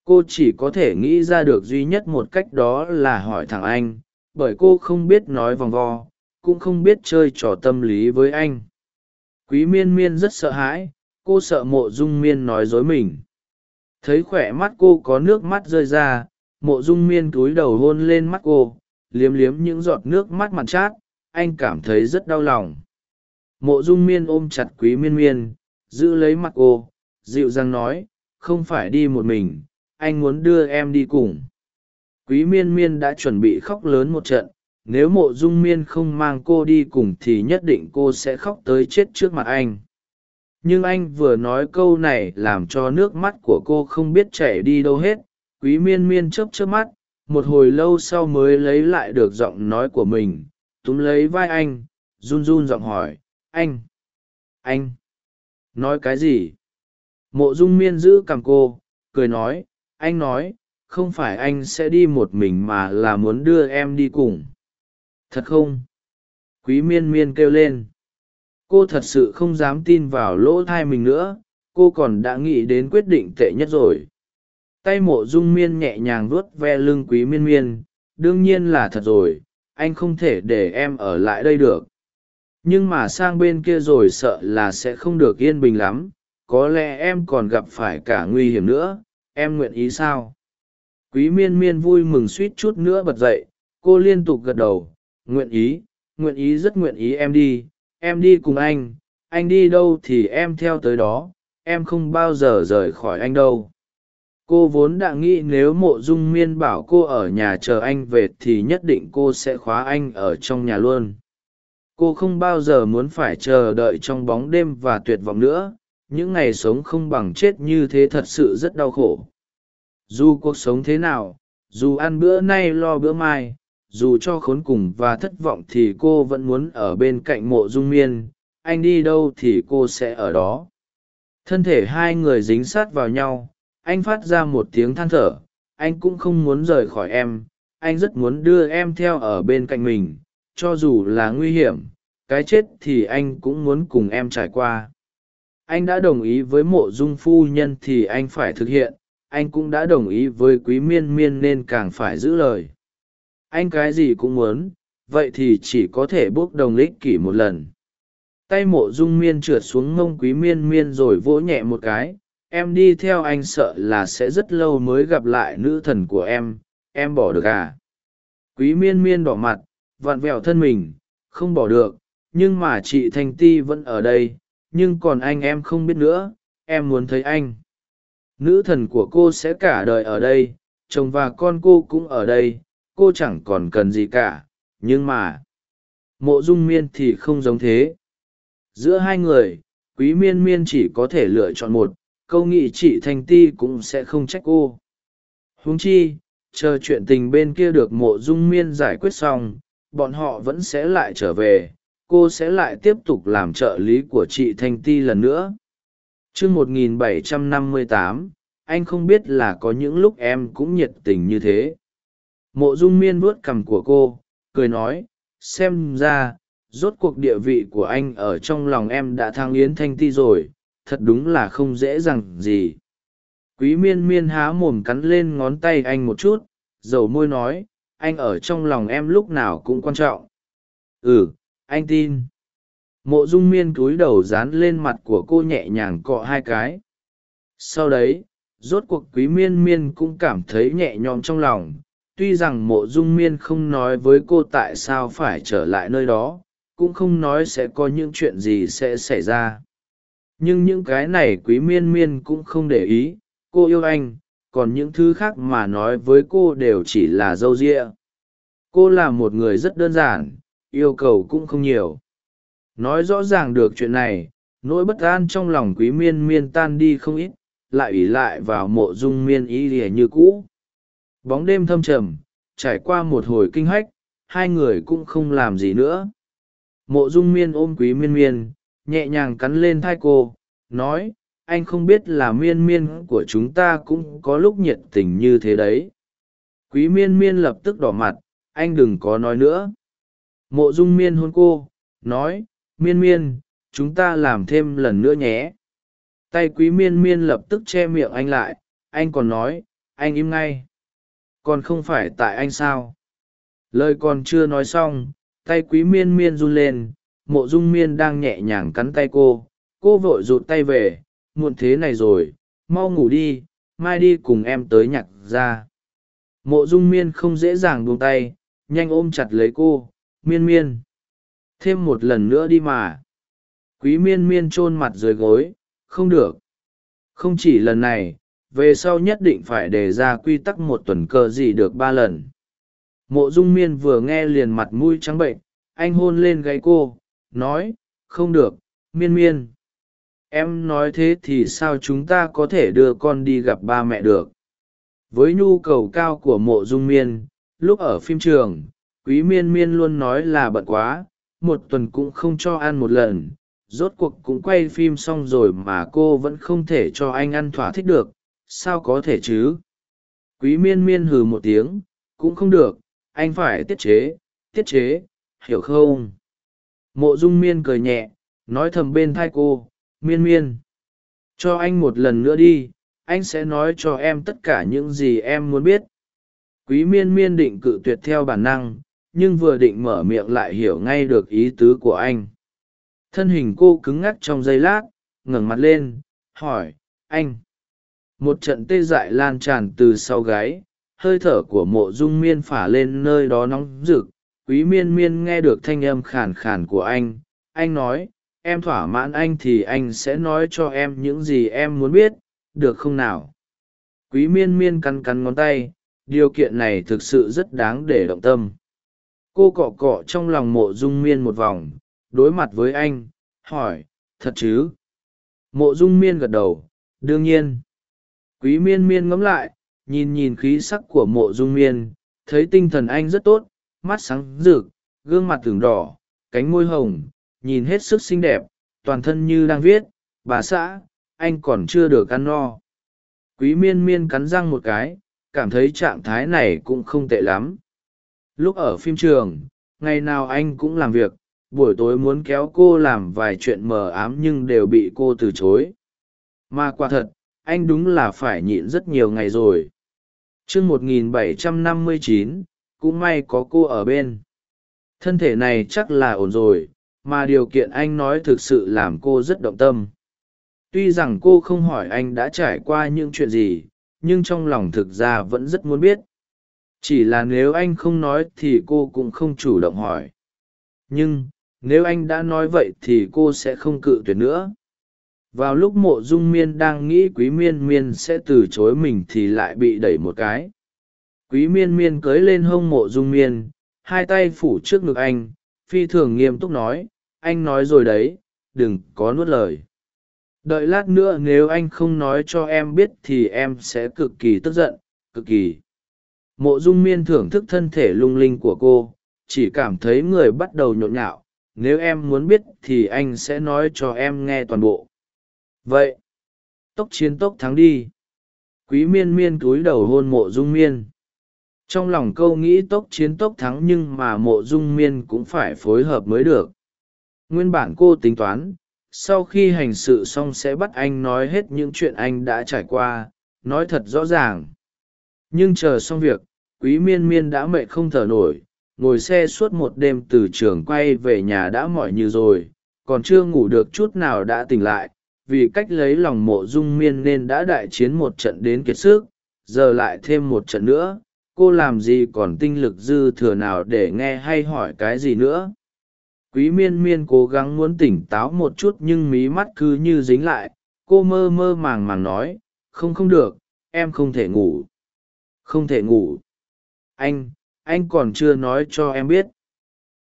A: cô chỉ có thể nghĩ ra được duy nhất một cách đó là hỏi thằng anh, bởi cô không biết nói vòng vo, cũng không biết chơi trò tâm lý với anh. Quý miên miên rất sợ hãi, cô sợ mộ dung miên nói dối mình. Thấy khỏe mắt cô có nước mắt rơi ra, mộ dung miên cúi đầu hôn lên mắt cô, liếm liếm những giọt nước mắt mặt chát, anh cảm thấy rất đau lòng. Mộ dung miên ôm chặt quý miên miên, giữ lấy mặt cô, dịu dàng nói, không phải đi một mình anh muốn đưa em đi cùng. Quý miên miên đã chuẩn bị khóc lớn một trận, nếu mộ dung miên không mang cô đi cùng thì nhất định cô sẽ khóc tới chết trước mặt anh. Nhưng anh vừa nói câu này làm cho nước mắt của cô không biết chảy đi đâu hết. Quý miên miên chớp chớp mắt, một hồi lâu sau mới lấy lại được giọng nói của mình. Túm lấy vai anh, run run giọng hỏi, anh anh, nói cái gì? Mộ dung miên giữ cằm cô, cười nói anh nói, không phải anh sẽ đi một mình mà là muốn đưa em đi cùng. Thật không? Quý miên miên kêu lên. Cô thật sự không dám tin vào lỗ thai mình nữa, cô còn đã nghĩ đến quyết định tệ nhất rồi. Tay mộ dung miên nhẹ nhàng vuốt ve lưng quý miên miên, đương nhiên là thật rồi, anh không thể để em ở lại đây được. Nhưng mà sang bên kia rồi sợ là sẽ không được yên bình lắm, có lẽ em còn gặp phải cả nguy hiểm nữa em nguyện ý sao? Quý miên miên vui mừng suýt chút nữa bật dậy, cô liên tục gật đầu, nguyện ý nguyện ý rất nguyện ý em đi em đi cùng anh anh đi đâu thì em theo tới đó, em không bao giờ rời khỏi anh đâu. Cô vốn đã nghĩ nếu mộ dung miên bảo cô ở nhà chờ anh về thì nhất định cô sẽ khóa anh ở trong nhà luôn. Cô không bao giờ muốn phải chờ đợi trong bóng đêm và tuyệt vọng nữa những ngày sống không bằng chết như thế thật sự rất đau khổ. Dù cuộc sống thế nào, dù ăn bữa nay lo bữa mai, dù cho khốn cùng và thất vọng thì cô vẫn muốn ở bên cạnh mộ dung miên, anh đi đâu thì cô sẽ ở đó. Thân thể hai người dính sát vào nhau, anh phát ra một tiếng than thở, anh cũng không muốn rời khỏi em, anh rất muốn đưa em theo ở bên cạnh mình, cho dù là nguy hiểm, cái chết thì anh cũng muốn cùng em trải qua anh đã đồng ý với mộ dung phu nhân thì anh phải thực hiện. Anh cũng đã đồng ý với quý miên miên nên càng phải giữ lời. Anh cái gì cũng muốn, vậy thì chỉ có thể bốc đồng lích kỷ một lần. Tay mộ dung miên trượt xuống ngông quý miên miên rồi vỗ nhẹ một cái. Em đi theo anh sợ là sẽ rất lâu mới gặp lại nữ thần của em. Em bỏ được à? Quý miên miên đỏ mặt, vặn vẹo thân mình. Không bỏ được, nhưng mà chị thanh ti vẫn ở đây nhưng còn anh em không biết nữa, em muốn thấy anh. Nữ thần của cô sẽ cả đời ở đây, chồng và con cô cũng ở đây, cô chẳng còn cần gì cả, nhưng mà, mộ dung miên thì không giống thế. Giữa hai người, quý miên miên chỉ có thể lựa chọn một, câu nghị chị thanh ti cũng sẽ không trách cô. Huống chi, chờ chuyện tình bên kia được mộ dung miên giải quyết xong, bọn họ vẫn sẽ lại trở về cô sẽ lại tiếp tục làm trợ lý của chị thanh ti lần nữa. Chương một nghìn bảy trăm năm mươi tám, anh không biết là có những lúc em cũng nhiệt tình như thế. Mộ dung miên vuốt cằm của cô, cười nói, xem ra, rốt cuộc địa vị của anh ở trong lòng em đã thăng yến thanh ti rồi, thật đúng là không dễ dàng gì. Quý miên miên há mồm cắn lên ngón tay anh một chút, dầu môi nói, anh ở trong lòng em lúc nào cũng quan trọng. Ừ anh tin. Mộ dung miên cúi đầu dán lên mặt của cô nhẹ nhàng cọ hai cái. Sau đấy, rốt cuộc quý miên miên cũng cảm thấy nhẹ nhõm trong lòng. Tuy rằng mộ dung miên không nói với cô tại sao phải trở lại nơi đó, cũng không nói sẽ có những chuyện gì sẽ xảy ra. Nhưng những cái này quý miên miên cũng không để ý. Cô yêu anh, còn những thứ khác mà nói với cô đều chỉ là d â u ria cô là một người rất đơn giản yêu cầu cũng không nhiều. Nói rõ ràng được chuyện này, nỗi bất an trong lòng quý miên miên tan đi không ít, lại ủy lại vào mộ dung miên ý ỉa như cũ. Bóng đêm thâm trầm, trải qua một hồi kinh hách, hai người cũng không làm gì nữa. Mộ dung miên ôm quý miên miên, nhẹ nhàng cắn lên thai cô, nói, anh không biết là miên miên của chúng ta cũng có lúc nhiệt tình như thế đấy. Quý miên miên lập tức đỏ mặt, anh đừng có nói nữa mộ dung miên hôn cô, nói, miên miên, chúng ta làm thêm lần nữa nhé. Tay quý miên miên lập tức che miệng anh lại, anh còn nói, anh im ngay. Còn không phải tại anh sao? Lời còn chưa nói xong, tay quý miên miên run lên, mộ dung miên đang nhẹ nhàng cắn tay cô cô vội rụt tay về, muộn thế này rồi, mau ngủ đi, mai đi cùng em tới nhặt ra. Mộ dung miên không dễ dàng buông tay, nhanh ôm chặt lấy cô miên miên. Thêm một lần nữa đi mà. Quý miên miên t r ô n mặt dưới gối, không được. Không chỉ lần này, về sau nhất định phải đề ra quy tắc một tuần cơ gì được ba lần. Mộ dung miên vừa nghe liền mặt mũi trắng bệnh, anh hôn lên gáy cô, nói, không được, miên miên. Em nói thế thì sao chúng ta có thể đưa con đi gặp ba mẹ được? Với nhu cầu cao của mộ dung miên, lúc ở phim trường quý miên miên luôn nói là bận quá, một tuần cũng không cho ăn một lần, rốt cuộc cũng quay phim xong rồi mà cô vẫn không thể cho anh ăn thỏa thích được, sao có thể chứ? Quý miên miên hừ một tiếng, cũng không được, anh phải tiết chế tiết chế, hiểu không? Mộ dung miên cười nhẹ, nói thầm bên thai cô, miên miên, cho anh một lần nữa đi, anh sẽ nói cho em tất cả những gì em muốn biết. Quý miên miên định cự tuyệt theo bản năng nhưng vừa định mở miệng lại hiểu ngay được ý tứ của anh. Thân hình cô cứng ngắc trong giây lát, ngẩng mặt lên, hỏi, anh? Một trận tê dại lan tràn từ sau gáy, hơi thở của mộ dung miên phả lên nơi đó nóng rực. Quý miên miên nghe được thanh âm khàn khàn của anh anh nói, em thỏa mãn anh thì anh sẽ nói cho em những gì em muốn biết, được không nào? Quý miên miên cắn cắn ngón tay, điều kiện này thực sự rất đáng để động tâm cô cọ cọ trong lòng mộ dung miên một vòng, đối mặt với anh, hỏi, thật chứ? Mộ dung miên gật đầu, đương nhiên. Quý miên miên ngẫm lại, nhìn nhìn khí sắc của mộ dung miên, thấy tinh thần anh rất tốt, mắt sáng rực, gương mặt tưởng đỏ, cánh môi hồng, nhìn hết sức xinh đẹp, toàn thân như đang viết, bà xã, anh còn chưa được ăn no. Quý miên miên cắn răng một cái, cảm thấy trạng thái này cũng không tệ lắm lúc ở phim trường, ngày nào anh cũng làm việc, buổi tối muốn kéo cô làm vài chuyện mờ ám nhưng đều bị cô từ chối. Mà quả thật, anh đúng là phải nhịn rất nhiều ngày rồi. T r ư một nghìn bảy trăm năm mươi chín, cũng may có cô ở bên. Thân thể này chắc là ổn rồi, mà điều kiện anh nói thực sự làm cô rất động tâm. Tuy rằng cô không hỏi anh đã trải qua những chuyện gì, nhưng trong lòng thực ra vẫn rất muốn biết chỉ là nếu anh không nói thì cô cũng không chủ động hỏi. Nhưng, nếu anh đã nói vậy thì cô sẽ không cự tuyệt nữa. Vào lúc mộ dung miên đang nghĩ quý miên miên sẽ từ chối mình thì lại bị đẩy một cái. Quý miên miên cưới lên hông mộ dung miên, hai tay phủ trước ngực anh, phi thường nghiêm túc nói, anh nói rồi đấy, đừng có nuốt lời. Đợi lát nữa nếu anh không nói cho em biết thì em sẽ cực kỳ tức giận, cực kỳ mộ dung miên thưởng thức thân thể lung linh của cô, chỉ cảm thấy người bắt đầu nhộn nhạo, nếu em muốn biết thì anh sẽ nói cho em nghe toàn bộ. Vậy, tốc chiến tốc thắng đi. Quý miên miên cúi đầu hôn mộ dung miên. Trong lòng câu nghĩ tốc chiến tốc thắng nhưng mà mộ dung miên cũng phải phối hợp mới được. Nguyên bản cô tính toán, sau khi hành sự xong sẽ bắt anh nói hết những chuyện anh đã trải qua, nói thật rõ ràng. Nhưng chờ xong việc quý miên miên đã mệt không thở nổi, ngồi xe suốt một đêm từ trường quay về nhà đã mỏi như rồi, còn chưa ngủ được chút nào đã tỉnh lại, vì cách lấy lòng mộ dung miên nên đã đại chiến một trận đến kiệt sức, giờ lại thêm một trận nữa, cô làm gì còn tinh lực dư thừa nào để nghe hay hỏi cái gì nữa. Quý miên miên cố gắng muốn tỉnh táo một chút nhưng mí mắt cứ như dính lại, cô mơ mơ màng màng nói, không không được, em không thể ngủ. Không thể ngủ anh anh còn chưa nói cho em biết.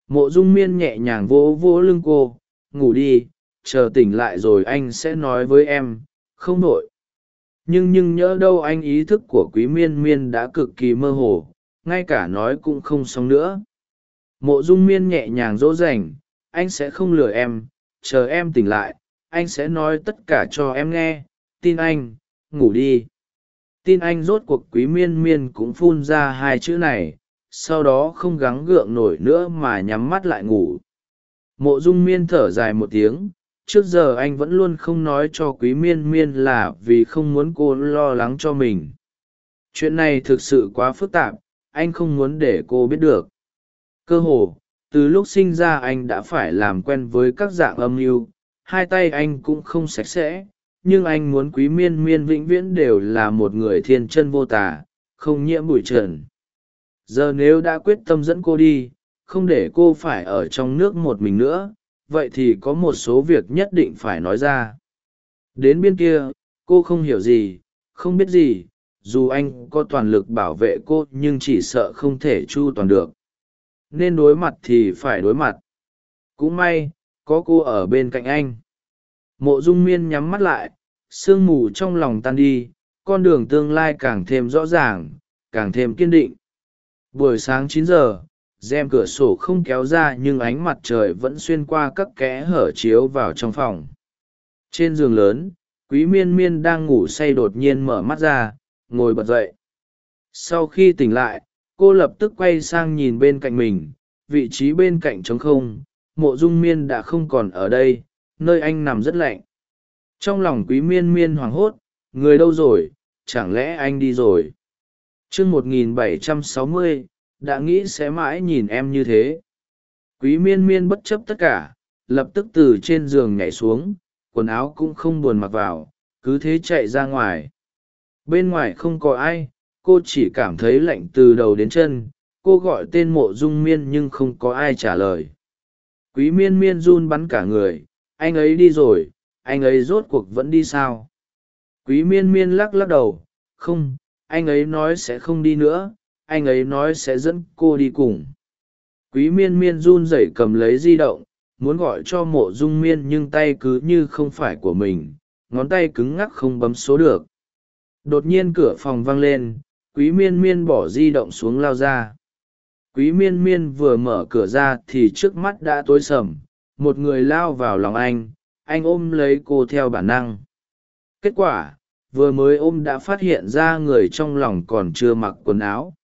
A: Mộ dung miên nhẹ nhàng vỗ vỗ lưng cô, ngủ đi, chờ tỉnh lại rồi anh sẽ nói với em. Không nội nhưng nhưng nhỡ đâu anh ý thức của quý miên miên đã cực kỳ mơ hồ, ngay cả nói cũng không xong nữa. Mộ dung miên nhẹ nhàng dỗ dành, anh sẽ không lừa em, chờ em tỉnh lại, anh sẽ nói tất cả cho em nghe, tin anh, ngủ đi tin anh rốt cuộc quý miên miên cũng phun ra hai chữ này, sau đó không gắng gượng nổi nữa mà nhắm mắt lại ngủ. Mộ dung miên thở dài một tiếng, trước giờ anh vẫn luôn không nói cho quý miên miên là vì không muốn cô lo lắng cho mình. Chuyện này thực sự quá phức tạp, anh không muốn để cô biết được. Cơ hồ, từ lúc sinh ra anh đã phải làm quen với các dạng âm mưu, hai tay anh cũng không sạch sẽ nhưng anh muốn quý miên miên vĩnh viễn đều là một người thiên chân vô tả không nhiễm bụi trần. Giờ nếu đã quyết tâm dẫn cô đi, không để cô phải ở trong nước một mình nữa, vậy thì có một số việc nhất định phải nói ra. Đến bên kia, cô không hiểu gì, không biết gì, dù anh có toàn lực bảo vệ cô nhưng chỉ sợ không thể chu toàn được. Nên đối mặt thì phải đối mặt. Cũng may, có cô ở bên cạnh anh mộ dung miên nhắm mắt lại, sương mù trong lòng tan đi, con đường tương lai càng thêm rõ ràng, càng thêm kiên định. Buổi sáng chín giờ, rèm cửa sổ không kéo ra nhưng ánh mặt trời vẫn xuyên qua các kẽ hở chiếu vào trong phòng. Trên giường lớn, quý miên miên đang ngủ say đột nhiên mở mắt ra, ngồi bật dậy. Sau khi tỉnh lại, cô lập tức quay sang nhìn bên cạnh mình, vị trí bên cạnh trống không, mộ dung miên đã không còn ở đây nơi anh nằm rất lạnh. Trong lòng quý miên miên hoảng hốt, người đâu rồi, chẳng lẽ anh đi rồi? Chương một nghìn bảy trăm sáu mươi, đã nghĩ sẽ mãi nhìn em như thế. Quý miên miên bất chấp tất cả, lập tức từ trên giường nhảy xuống, quần áo cũng không buồn mặc vào, cứ thế chạy ra ngoài. Bên ngoài không có ai, cô chỉ cảm thấy lạnh từ đầu đến chân, cô gọi tên mộ dung miên nhưng không có ai trả lời. Quý miên miên run bắn cả người anh ấy đi rồi, anh ấy rốt cuộc vẫn đi sao? Quý miên miên lắc lắc đầu, không, anh ấy nói sẽ không đi nữa, anh ấy nói sẽ dẫn cô đi cùng. Quý miên miên run rẩy cầm lấy di động, muốn gọi cho mộ dung miên nhưng tay cứ như không phải của mình, ngón tay cứng ngắc không bấm số được. Đột nhiên cửa phòng vang lên, quý miên miên bỏ di động xuống lao ra. Quý miên miên vừa mở cửa ra thì trước mắt đã tối sầm một người lao vào lòng anh anh ôm lấy cô theo bản năng. Kết quả, vừa mới ôm đã phát hiện ra người trong lòng còn chưa mặc quần áo.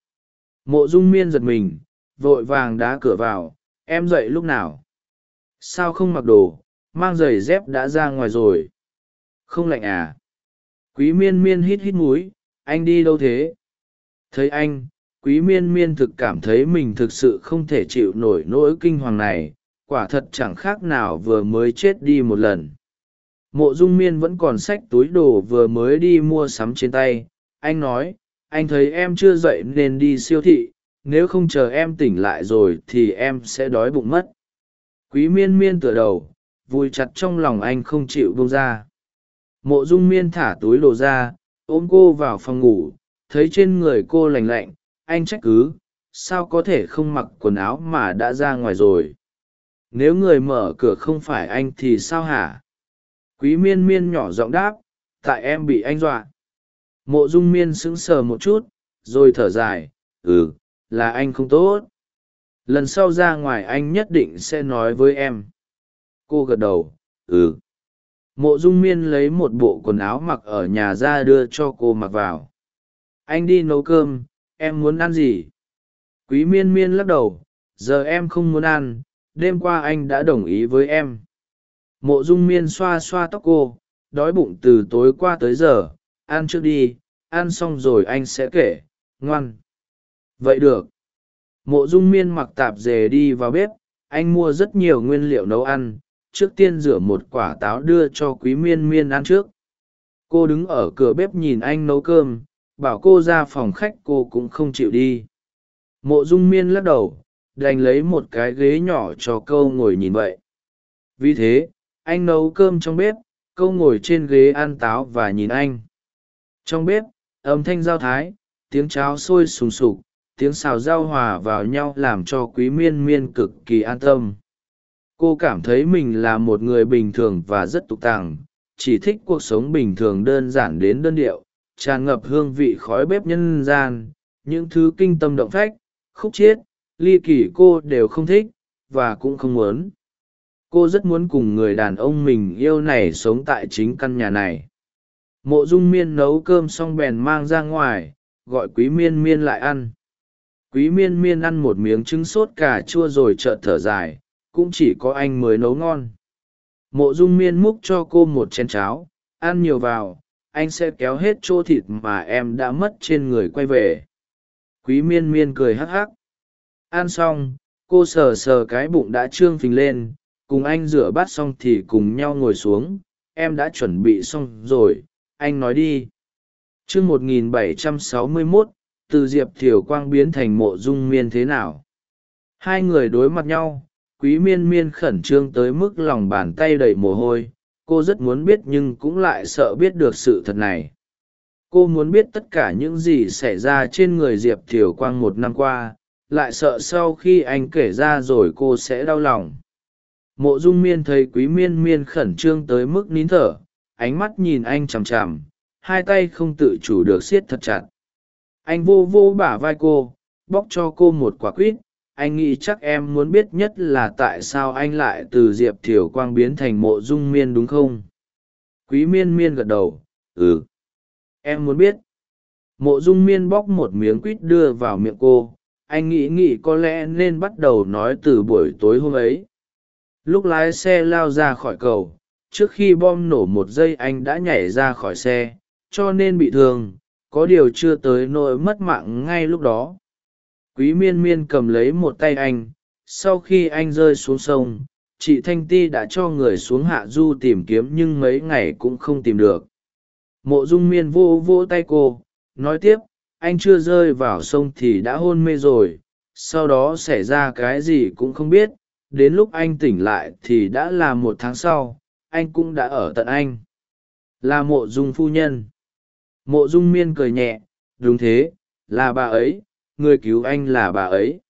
A: Mộ dung miên giật mình, vội vàng đá cửa vào, em dậy lúc nào? Sao không mặc đồ? Mang giày dép đã ra ngoài rồi. Không lạnh à? Quý miên miên hít hít múi anh đi đâu thế? Thấy anh. Quý miên miên thực cảm thấy mình thực sự không thể chịu nổi nỗi kinh hoàng này quả thật chẳng khác nào vừa mới chết đi một lần. Mộ dung miên vẫn còn xách túi đồ vừa mới đi mua sắm trên tay. Anh nói, anh thấy em chưa dậy nên đi siêu thị, nếu không chờ em tỉnh lại rồi thì em sẽ đói bụng mất. Quý miên miên tựa đầu, vùi chặt trong lòng anh không chịu bông ra. Mộ dung miên thả túi đồ ra, ôm cô vào phòng ngủ, thấy trên người cô lành lạnh. Anh trách cứ, sao có thể không mặc quần áo mà đã ra ngoài rồi? Nếu người mở cửa không phải anh thì sao hả? Quý miên miên nhỏ giọng đáp, tại em bị anh dọa. Mộ dung miên sững sờ một chút, rồi thở dài ừ là anh không tốt. Lần sau ra ngoài anh nhất định sẽ nói với em. Cô gật đầu ừ. Mộ dung miên lấy một bộ quần áo mặc ở nhà ra đưa cho cô mặc vào. Anh đi nấu cơm, em muốn ăn gì? Quý miên miên lắc đầu, giờ em không muốn ăn đêm qua anh đã đồng ý với em. Mộ dung miên xoa xoa tóc cô, đói bụng từ tối qua tới giờ. Ăn trước đi, ăn xong rồi anh sẽ kể. Ngoan. Vậy được. Mộ dung miên mặc tạp dề đi vào bếp. Anh mua rất nhiều nguyên liệu nấu ăn. Trước tiên rửa một quả táo đưa cho quý miên miên ăn trước. Cô đứng ở cửa bếp nhìn anh nấu cơm. Bảo cô ra phòng khách, cô cũng không chịu đi. Mộ dung miên lắc đầu đành lấy một cái ghế nhỏ cho câu ngồi nhìn vậy. Vì thế, anh nấu cơm trong bếp, câu ngồi trên ghế ăn táo và nhìn anh. Trong bếp, âm thanh giao thái, tiếng cháo sôi sùng sục, tiếng xào rau hòa vào nhau làm cho quý miên miên cực kỳ an tâm. Cô cảm thấy mình là một người bình thường và rất tục tàng chỉ thích cuộc sống bình thường đơn giản đến đơn điệu, tràn ngập hương vị khói bếp nhân gian, những thứ kinh tâm động phách, khúc chiết ly kỳ cô đều không thích và cũng không muốn. Cô rất muốn cùng người đàn ông mình yêu này sống tại chính căn nhà này. Mộ dung miên nấu cơm xong bèn mang ra ngoài, gọi quý miên miên lại ăn. Quý miên miên ăn một miếng trứng sốt cà chua rồi trợn thở dài, cũng chỉ có anh mới nấu ngon. Mộ dung miên múc cho cô một chén cháo, ăn nhiều vào, anh sẽ kéo hết chỗ thịt mà em đã mất trên người quay về. Quý miên miên cười hắc hắc ăn xong, cô sờ sờ cái bụng đã trương phình lên, cùng anh rửa bát xong thì cùng nhau ngồi xuống, em đã chuẩn bị xong rồi, anh nói đi. Chương một nghìn bảy trăm sáu mươi mốt, từ diệp thiều quang biến thành mộ dung miên thế nào? Hai người đối mặt nhau, quý miên miên khẩn trương tới mức lòng bàn tay đầy mồ hôi, cô rất muốn biết nhưng cũng lại sợ biết được sự thật này. Cô muốn biết tất cả những gì xảy ra trên người diệp thiều quang một năm qua lại sợ sau khi anh kể ra rồi cô sẽ đau lòng. Mộ dung miên thấy quý miên miên khẩn trương tới mức nín thở, ánh mắt nhìn anh chằm chằm, hai tay không tự chủ được siết thật chặt. Anh vô vô bả vai cô, bóc cho cô một quả quýt, anh nghĩ chắc em muốn biết nhất là tại sao anh lại từ diệp thiều quang biến thành mộ dung miên đúng không? Quý miên miên gật đầu ừ. Em muốn biết. Mộ dung miên bóc một miếng quýt đưa vào miệng cô anh nghĩ nghĩ có lẽ nên bắt đầu nói từ buổi tối hôm ấy. Lúc lái xe lao ra khỏi cầu, trước khi bom nổ một giây anh đã nhảy ra khỏi xe, cho nên bị thương, có điều chưa tới nỗi mất mạng ngay lúc đó. Quý miên miên cầm lấy một tay anh, sau khi anh rơi xuống sông, chị thanh ti đã cho người xuống hạ du tìm kiếm nhưng mấy ngày cũng không tìm được. Mộ dung miên vô vô tay cô, nói tiếp anh chưa rơi vào sông thì đã hôn mê rồi, sau đó xảy ra cái gì cũng không biết, đến lúc anh tỉnh lại thì đã là một tháng sau, anh cũng đã ở tận anh. Là mộ dung phu nhân. Mộ dung miên cười nhẹ, đúng thế, là bà ấy, người cứu anh là bà ấy.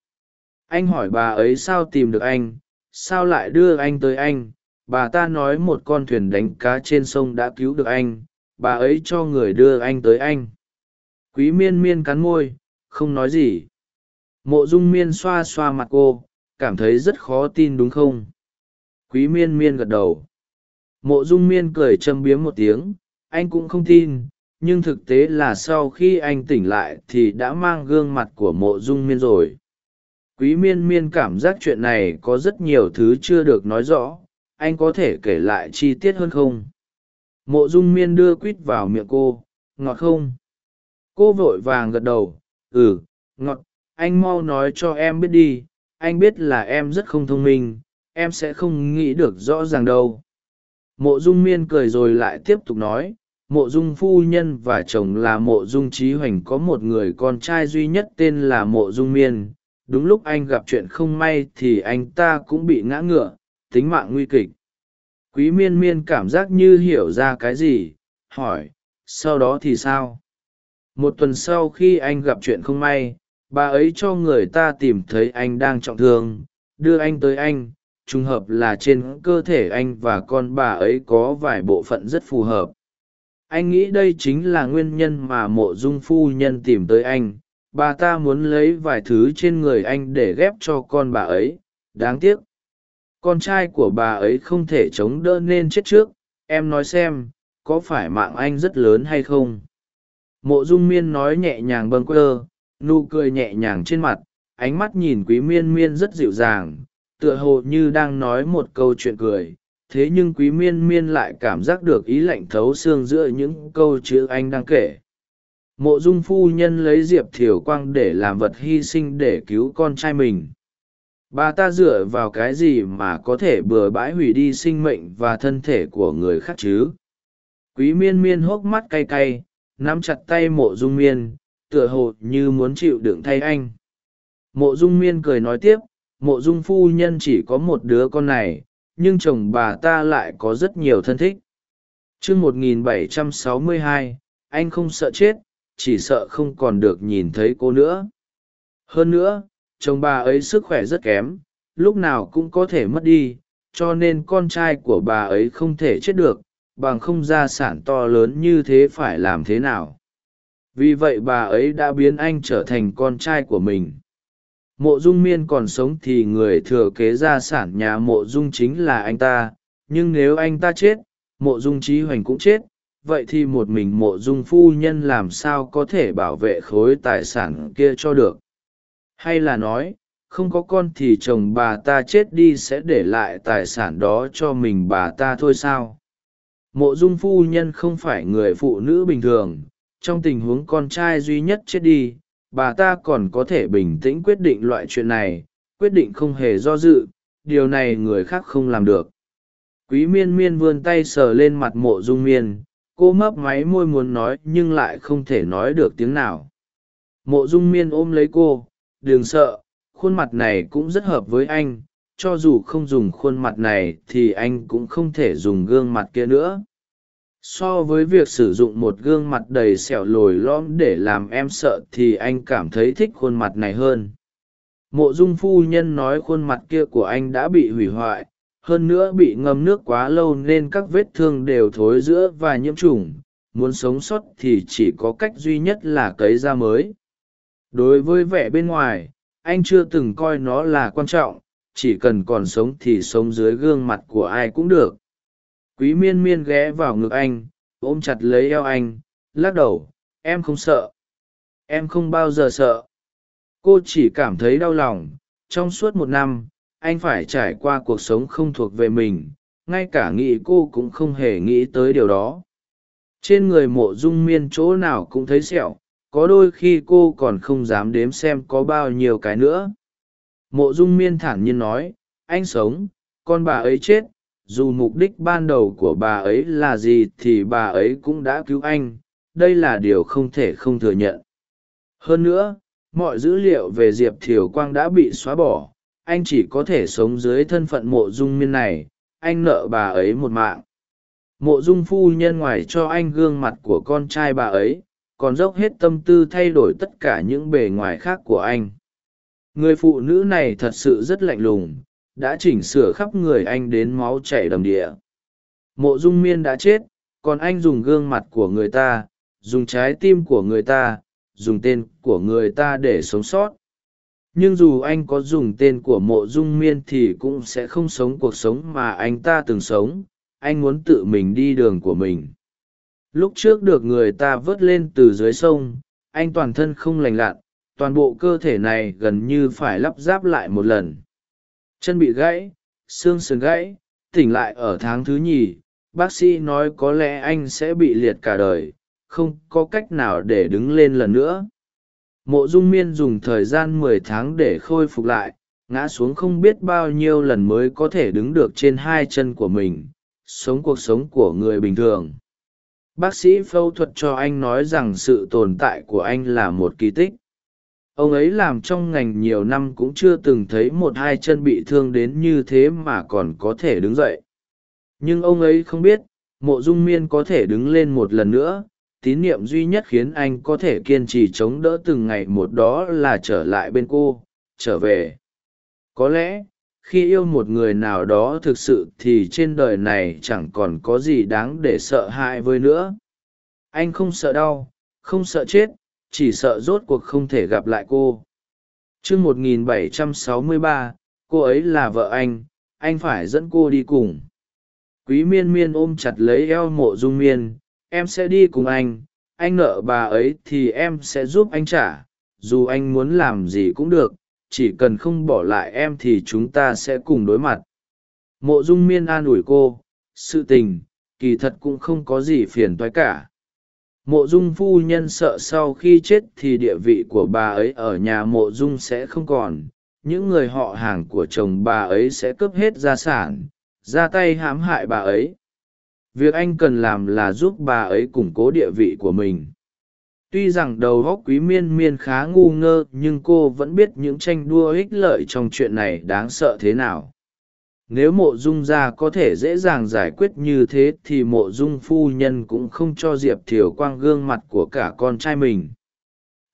A: Anh hỏi bà ấy sao tìm được anh, sao lại đưa anh tới anh, bà ta nói một con thuyền đánh cá trên sông đã cứu được anh, bà ấy cho người đưa anh tới anh quý miên miên cắn môi, không nói gì. Mộ dung miên xoa xoa mặt cô, cảm thấy rất khó tin đúng không? Quý miên miên gật đầu. Mộ dung miên cười châm biếm một tiếng, anh cũng không tin, nhưng thực tế là sau khi anh tỉnh lại thì đã mang gương mặt của mộ dung miên rồi. Quý miên miên cảm giác chuyện này có rất nhiều thứ chưa được nói rõ, anh có thể kể lại chi tiết hơn không? Mộ dung miên đưa quýt vào miệng cô, ngọt không? Cô vội vàng gật đầu ừ ngọt, anh mau nói cho em biết đi, anh biết là em rất không thông minh, em sẽ không nghĩ được rõ ràng đâu. Mộ dung miên cười rồi lại tiếp tục nói, mộ dung phu nhân và chồng là mộ dung trí hoành có một người con trai duy nhất tên là mộ dung miên. Đúng lúc anh gặp chuyện không may thì anh ta cũng bị ngã ngựa, tính mạng nguy kịch. Quý miên miên cảm giác như hiểu ra cái gì, hỏi, sau đó thì sao? Một tuần sau khi anh gặp chuyện không may, bà ấy cho người ta tìm thấy anh đang trọng thương, đưa anh tới anh, trùng hợp là trên cơ thể anh và con bà ấy có vài bộ phận rất phù hợp. Anh nghĩ đây chính là nguyên nhân mà mộ dung phu nhân tìm tới anh. Bà ta muốn lấy vài thứ trên người anh để ghép cho con bà ấy. Đáng tiếc, con trai của bà ấy không thể chống đỡ nên chết trước. Em nói xem, có phải mạng anh rất lớn hay không? Mộ dung miên nói nhẹ nhàng bâng quơ, nụ cười nhẹ nhàng trên mặt, ánh mắt nhìn quý miên miên rất dịu dàng, tựa hồ như đang nói một câu chuyện cười. Thế nhưng quý miên miên lại cảm giác được ý lạnh thấu xương giữa những câu chữ anh đang kể. Mộ dung phu nhân lấy diệp thiều quang để làm vật hy sinh để cứu con trai mình. Bà ta dựa vào cái gì mà có thể bừa bãi hủy đi sinh mệnh và thân thể của người khác chứ? Quý miên miên hốc mắt cay cay nắm chặt tay mộ dung miên, tựa hồ như muốn chịu đựng thay anh. Mộ dung miên cười nói tiếp, mộ dung phu nhân chỉ có một đứa con này, nhưng chồng bà ta lại có rất nhiều thân thích. Chương một nghìn bảy trăm sáu mươi hai, anh không sợ chết, chỉ sợ không còn được nhìn thấy cô nữa. Hơn nữa, chồng bà ấy sức khỏe rất kém, lúc nào cũng có thể mất đi, cho nên con trai của bà ấy không thể chết được bằng không gia sản to lớn như thế phải làm thế nào? Vì vậy bà ấy đã biến anh trở thành con trai của mình. Mộ dung miên còn sống thì người thừa kế gia sản nhà mộ dung chính là anh ta. Nhưng nếu anh ta chết, mộ dung trí hoành cũng chết. Vậy thì một mình mộ dung phu nhân làm sao có thể bảo vệ khối tài sản kia cho được? Hay là nói, không có con thì chồng bà ta chết đi sẽ để lại tài sản đó cho mình bà ta thôi sao? Mộ dung phu nhân không phải người phụ nữ bình thường, trong tình huống con trai duy nhất chết đi, bà ta còn có thể bình tĩnh quyết định loại chuyện này, quyết định không hề do dự, điều này người khác không làm được. Quý miên miên vươn tay sờ lên mặt mộ dung miên, cô mấp máy môi muốn nói nhưng lại không thể nói được tiếng nào. Mộ dung miên ôm lấy cô, đừng sợ, khuôn mặt này cũng rất hợp với anh cho dù không dùng khuôn mặt này thì anh cũng không thể dùng gương mặt kia nữa. So với việc sử dụng một gương mặt đầy sẹo lồi lõm để làm em sợ thì anh cảm thấy thích khuôn mặt này hơn. Mộ dung phu nhân nói khuôn mặt kia của anh đã bị hủy hoại, hơn nữa bị ngâm nước quá lâu nên các vết thương đều thối giữa và nhiễm trùng, muốn sống sót thì chỉ có cách duy nhất là cấy da mới. Đối với vẻ bên ngoài, anh chưa từng coi nó là quan trọng chỉ cần còn sống thì sống dưới gương mặt của ai cũng được. Quý miên miên ghé vào ngực anh, ôm chặt lấy eo anh, lắc đầu, em không sợ. Em không bao giờ sợ. Cô chỉ cảm thấy đau lòng. Trong suốt một năm, anh phải trải qua cuộc sống không thuộc về mình, ngay cả nghĩ cô cũng không hề nghĩ tới điều đó. Trên người mộ dung miên chỗ nào cũng thấy sẹo, có đôi khi cô còn không dám đếm xem có bao nhiêu cái nữa mộ dung miên thản nhiên nói, anh sống, con bà ấy chết, dù mục đích ban đầu của bà ấy là gì thì bà ấy cũng đã cứu anh, đây là điều không thể không thừa nhận. Hơn nữa, mọi dữ liệu về diệp thiều quang đã bị xóa bỏ, anh chỉ có thể sống dưới thân phận mộ dung miên này, anh nợ bà ấy một mạng. Mộ dung phu nhân ngoài cho anh gương mặt của con trai bà ấy, còn dốc hết tâm tư thay đổi tất cả những bề ngoài khác của anh người phụ nữ này thật sự rất lạnh lùng, đã chỉnh sửa khắp người anh đến máu chảy đầm địa. Mộ dung miên đã chết, còn anh dùng gương mặt của người ta, dùng trái tim của người ta, dùng tên của người ta để sống sót. Nhưng dù anh có dùng tên của mộ dung miên thì cũng sẽ không sống cuộc sống mà anh ta từng sống, anh muốn tự mình đi đường của mình. Lúc trước được người ta vớt lên từ dưới sông, anh toàn thân không lành lặn toàn bộ cơ thể này gần như phải lắp ráp lại một lần. Chân bị gãy, xương sườn gãy, tỉnh lại ở tháng thứ nhì, bác sĩ nói có lẽ anh sẽ bị liệt cả đời, không có cách nào để đứng lên lần nữa. Mộ dung miên dùng thời gian mười tháng để khôi phục lại, ngã xuống không biết bao nhiêu lần mới có thể đứng được trên hai chân của mình, sống cuộc sống của người bình thường. Bác sĩ phẫu thuật cho anh nói rằng sự tồn tại của anh là một kỳ tích ông ấy làm trong ngành nhiều năm cũng chưa từng thấy một hai chân bị thương đến như thế mà còn có thể đứng dậy. Nhưng ông ấy không biết, mộ dung miên có thể đứng lên một lần nữa. Tín niệm duy nhất khiến anh có thể kiên trì chống đỡ từng ngày một đó là trở lại bên cô, trở về. Có lẽ, khi yêu một người nào đó thực sự thì trên đời này chẳng còn có gì đáng để sợ hãi với nữa. Anh không sợ đau, không sợ chết chỉ sợ rốt cuộc không thể gặp lại cô. Chương một nghìn bảy trăm sáu mươi ba, cô ấy là vợ anh anh phải dẫn cô đi cùng. Quý miên miên ôm chặt lấy eo mộ dung miên, em sẽ đi cùng anh anh nợ bà ấy thì em sẽ giúp anh trả, dù anh muốn làm gì cũng được, chỉ cần không bỏ lại em thì chúng ta sẽ cùng đối mặt. Mộ dung miên an ủi cô, sự tình, kỳ thật cũng không có gì phiền toái cả mộ dung phu nhân sợ sau khi chết thì địa vị của bà ấy ở nhà mộ dung sẽ không còn. Những người họ hàng của chồng bà ấy sẽ cướp hết gia sản, ra tay hãm hại bà ấy. Việc anh cần làm là giúp bà ấy củng cố địa vị của mình. Tuy rằng đầu góc quý miên miên khá ngu ngơ, nhưng cô vẫn biết những tranh đua ích lợi trong chuyện này đáng sợ thế nào nếu mộ dung gia có thể dễ dàng giải quyết như thế thì mộ dung phu nhân cũng không cho diệp thiều quang gương mặt của cả con trai mình.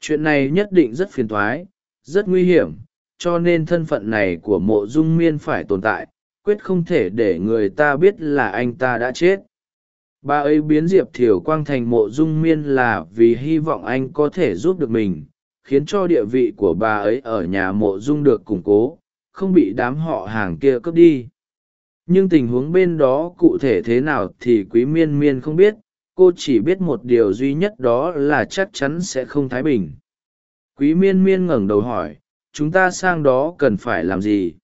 A: Chuyện này nhất định rất phiền thoái, rất nguy hiểm, cho nên thân phận này của mộ dung miên phải tồn tại, quyết không thể để người ta biết là anh ta đã chết. Bà ấy biến diệp thiều quang thành mộ dung miên là vì hy vọng anh có thể giúp được mình, khiến cho địa vị của bà ấy ở nhà mộ dung được củng cố không bị đám họ hàng kia cướp đi. Nhưng tình huống bên đó cụ thể thế nào thì quý miên miên không biết, cô chỉ biết một điều duy nhất đó là chắc chắn sẽ không thái bình. Quý miên miên ngẩng đầu hỏi, chúng ta sang đó cần phải làm gì?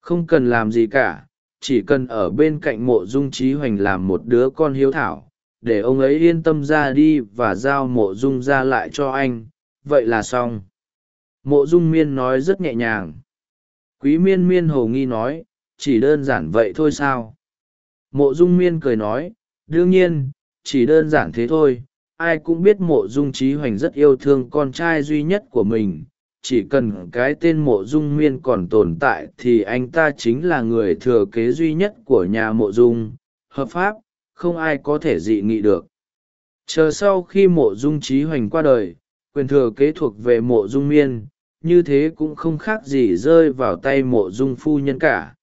A: Không cần làm gì cả, chỉ cần ở bên cạnh mộ dung trí hoành làm một đứa con hiếu thảo, để ông ấy yên tâm ra đi và giao mộ dung ra lại cho anh, vậy là xong. Mộ dung miên nói rất nhẹ nhàng quý miên miên hồ nghi nói, chỉ đơn giản vậy thôi sao? Mộ dung miên cười nói, đương nhiên, chỉ đơn giản thế thôi. Ai cũng biết mộ dung trí hoành rất yêu thương con trai duy nhất của mình. Chỉ cần cái tên mộ dung miên còn tồn tại thì anh ta chính là người thừa kế duy nhất của nhà mộ dung. Hợp pháp, không ai có thể dị nghị được. Chờ sau khi mộ dung trí hoành qua đời, quyền thừa kế thuộc về mộ dung miên như thế cũng không khác gì rơi vào tay mộ dung phu nhân cả.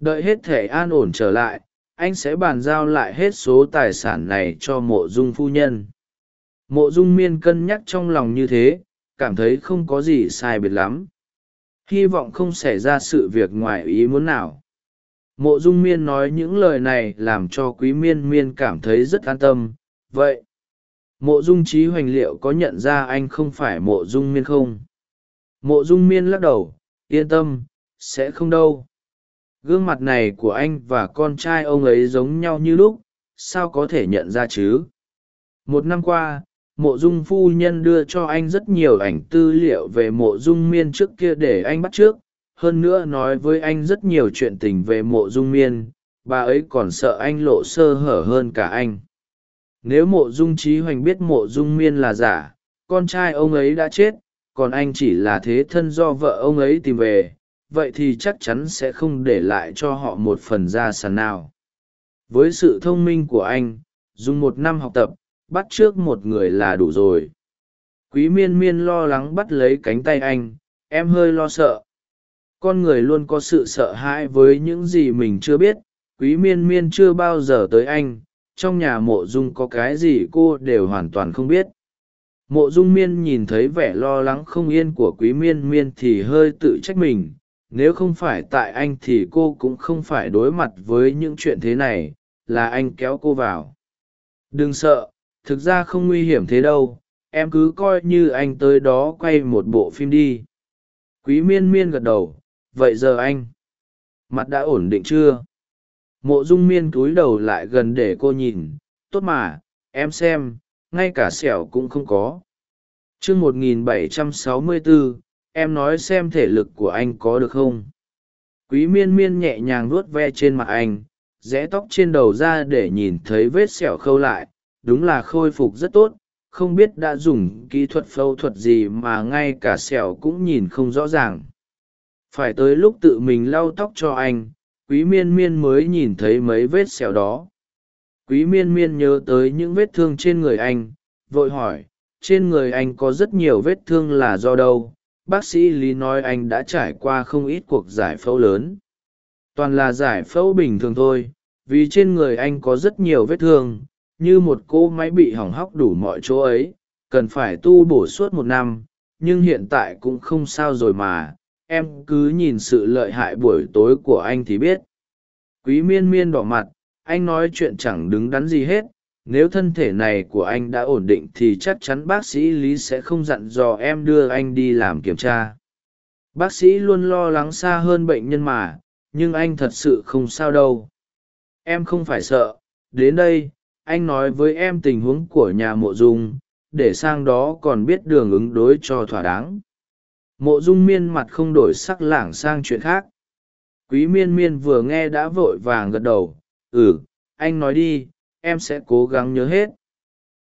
A: Đợi hết thể an ổn trở lại, anh sẽ bàn giao lại hết số tài sản này cho mộ dung phu nhân. Mộ dung miên cân nhắc trong lòng như thế, cảm thấy không có gì sai biệt lắm. Hy vọng không xảy ra sự việc ngoài ý muốn nào. Mộ dung miên nói những lời này làm cho quý miên miên cảm thấy rất an tâm. Vậy, mộ dung trí hoành liệu có nhận ra anh không phải mộ dung miên không? Mộ dung miên lắc đầu, yên tâm, sẽ không đâu. Gương mặt này của anh và con trai ông ấy giống nhau như lúc, sao có thể nhận ra chứ? Một năm qua, mộ dung phu nhân đưa cho anh rất nhiều ảnh tư liệu về mộ dung miên trước kia để anh bắt trước. Hơn nữa nói với anh rất nhiều chuyện tình về mộ dung miên, bà ấy còn sợ anh lộ sơ hở hơn cả anh. Nếu mộ dung trí hoành biết mộ dung miên là giả, con trai ông ấy đã chết còn anh chỉ là thế thân do vợ ông ấy tìm về, vậy thì chắc chắn sẽ không để lại cho họ một phần gia sản nào. Với sự thông minh của anh, dùng một năm học tập, bắt trước một người là đủ rồi. Quý miên miên lo lắng bắt lấy cánh tay anh, em hơi lo sợ. Con người luôn có sự sợ hãi với những gì mình chưa biết, quý miên miên chưa bao giờ tới anh, trong nhà mộ dung có cái gì cô đều hoàn toàn không biết mộ dung miên nhìn thấy vẻ lo lắng không yên của quý miên miên thì hơi tự trách mình. Nếu không phải tại anh thì cô cũng không phải đối mặt với những chuyện thế này, là anh kéo cô vào. Đừng sợ, thực ra không nguy hiểm thế đâu, em cứ coi như anh tới đó quay một bộ phim đi. Quý miên miên gật đầu, vậy giờ anh, mặt đã ổn định chưa? Mộ dung miên cúi đầu lại gần để cô nhìn, tốt mà, em xem ngay cả sẹo cũng không có. Chương một nghìn bảy trăm sáu mươi bốn em nói xem thể lực của anh có được không? Quý miên miên nhẹ nhàng nuốt ve trên mặt anh, rẽ tóc trên đầu ra để nhìn thấy vết sẹo khâu lại. Đúng là khôi phục rất tốt, không biết đã dùng kỹ thuật phẫu thuật gì mà ngay cả sẹo cũng nhìn không rõ ràng. Phải tới lúc tự mình lau tóc cho anh, quý miên miên mới nhìn thấy mấy vết sẹo đó quý miên miên nhớ tới những vết thương trên người anh, vội hỏi, trên người anh có rất nhiều vết thương là do đâu? Bác sĩ lý nói anh đã trải qua không ít cuộc giải phẫu lớn. Toàn là giải phẫu bình thường thôi, vì trên người anh có rất nhiều vết thương, như một cỗ máy bị hỏng hóc đủ mọi chỗ ấy, cần phải tu bổ suốt một năm, nhưng hiện tại cũng không sao rồi mà. Em cứ nhìn sự lợi hại buổi tối của anh thì biết. Quý miên miên đỏ mặt anh nói chuyện chẳng đứng đắn gì hết, nếu thân thể này của anh đã ổn định thì chắc chắn bác sĩ lý sẽ không dặn dò em đưa anh đi làm kiểm tra. Bác sĩ luôn lo lắng xa hơn bệnh nhân mà, nhưng anh thật sự không sao đâu. Em không phải sợ, đến đây, anh nói với em tình huống của nhà mộ dung, để sang đó còn biết đường ứng đối cho thỏa đáng. Mộ dung miên mặt không đổi sắc lảng sang chuyện khác. Quý miên miên vừa nghe đã vội vàng gật đầu ừ anh nói đi, em sẽ cố gắng nhớ hết.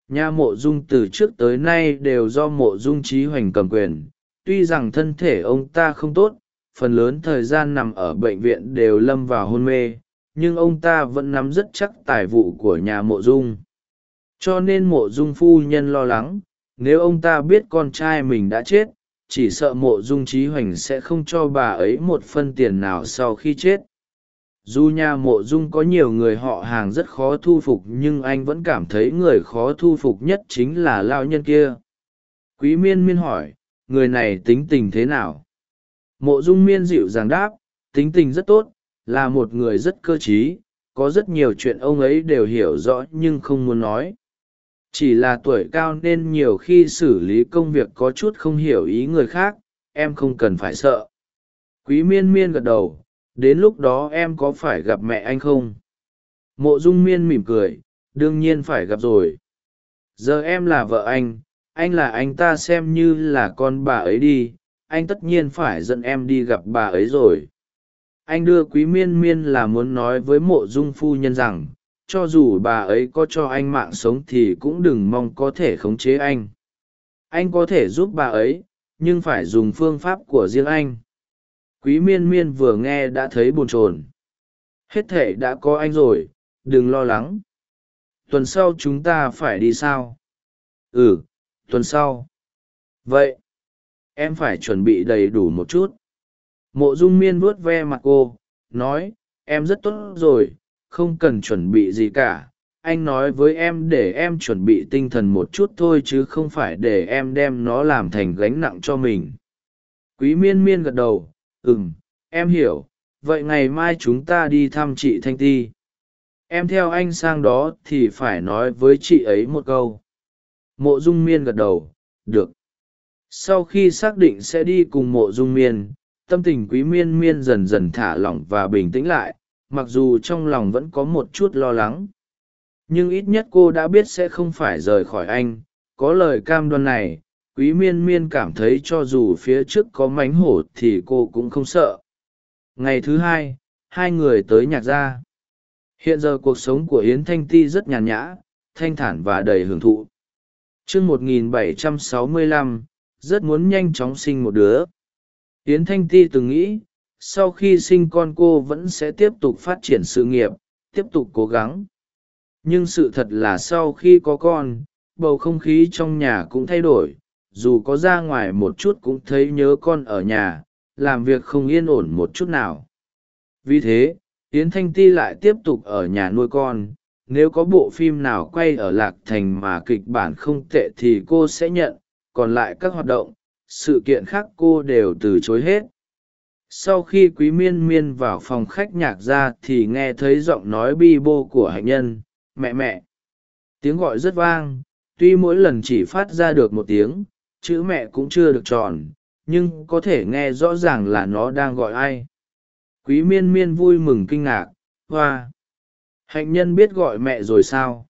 A: Nhà mộ dung từ trước tới nay đều do mộ dung trí hoành cầm quyền. Tuy rằng thân thể ông ta không tốt, phần lớn thời gian nằm ở bệnh viện đều lâm vào hôn mê, nhưng ông ta vẫn nắm rất chắc tài vụ của nhà mộ dung. Cho nên mộ dung phu nhân lo lắng, nếu ông ta biết con trai mình đã chết, chỉ sợ mộ dung trí hoành sẽ không cho bà ấy một phân tiền nào sau khi chết dù nhà mộ dung có nhiều người họ hàng rất khó thu phục, nhưng anh vẫn cảm thấy người khó thu phục nhất chính là lao nhân kia. Quý miên miên hỏi, người này tính tình thế nào? Mộ dung miên dịu dàng đáp, tính tình rất tốt, là một người rất cơ t r í có rất nhiều chuyện ông ấy đều hiểu rõ nhưng không muốn nói. Chỉ là tuổi cao nên nhiều khi xử lý công việc có chút không hiểu ý người khác, em không cần phải sợ. Quý miên miên gật đầu đến lúc đó em có phải gặp mẹ anh không? Mộ dung miên mỉm cười, đương nhiên phải gặp rồi. Giờ em là vợ anh anh là anh ta xem như là con bà ấy đi, anh tất nhiên phải dẫn em đi gặp bà ấy rồi. Anh đưa quý miên miên là muốn nói với mộ dung phu nhân rằng, cho dù bà ấy có cho anh mạng sống thì cũng đừng mong có thể khống chế anh. Anh có thể giúp bà ấy, nhưng phải dùng phương pháp của riêng anh quý miên miên vừa nghe đã thấy bồn chồn. Hết thể đã có anh rồi, đừng lo lắng. Tuần sau chúng ta phải đi sao? Ừ tuần sau. Vậy, em phải chuẩn bị đầy đủ một chút. Mộ dung miên vuốt ve mặt cô, nói, em rất tốt rồi, không cần chuẩn bị gì cả. Anh nói với em để em chuẩn bị tinh thần một chút thôi chứ không phải để em đem nó làm thành gánh nặng cho mình. Quý miên miên gật đầu Ừm, em hiểu. Vậy ngày mai chúng ta đi thăm chị thanh ti. Em theo anh sang đó thì phải nói với chị ấy một câu. Mộ dung miên gật đầu. Được. Sau khi xác định sẽ đi cùng mộ dung miên tâm tình quý miên miên dần dần thả lỏng và bình tĩnh lại mặc dù trong lòng vẫn có một chút lo lắng. Nhưng ít nhất cô đã biết sẽ không phải rời khỏi anh. Có lời cam đoan này quý miên miên cảm thấy cho dù phía trước có mánh hổ thì cô cũng không sợ. Ngày thứ hai hai người tới nhạc gia. Hiện giờ cuộc sống của yến thanh ti rất nhàn nhã, thanh thản và đầy hưởng thụ. Chương một nghìn bảy trăm sáu mươi lăm, rất muốn nhanh chóng sinh một đứa. Yến thanh ti từng nghĩ, sau khi sinh con cô vẫn sẽ tiếp tục phát triển sự nghiệp, tiếp tục cố gắng. Nhưng sự thật là sau khi có con, bầu không khí trong nhà cũng thay đổi dù có ra ngoài một chút cũng thấy nhớ con ở nhà, làm việc không yên ổn một chút nào. Vì thế, yến thanh ti lại tiếp tục ở nhà nuôi con, nếu có bộ phim nào quay ở lạc thành mà kịch bản không tệ thì cô sẽ nhận, còn lại các hoạt động, sự kiện khác cô đều từ chối hết. Sau khi quý miên miên vào phòng khách nhạc ra thì nghe thấy giọng nói bi bô của hạnh nhân, mẹ mẹ. Tiếng gọi rất vang, tuy mỗi lần chỉ phát ra được một tiếng chữ mẹ cũng chưa được tròn, nhưng có thể nghe rõ ràng là nó đang gọi ai. Quý miên miên vui mừng kinh ngạc, hoa. Hạnh nhân biết gọi mẹ rồi sao?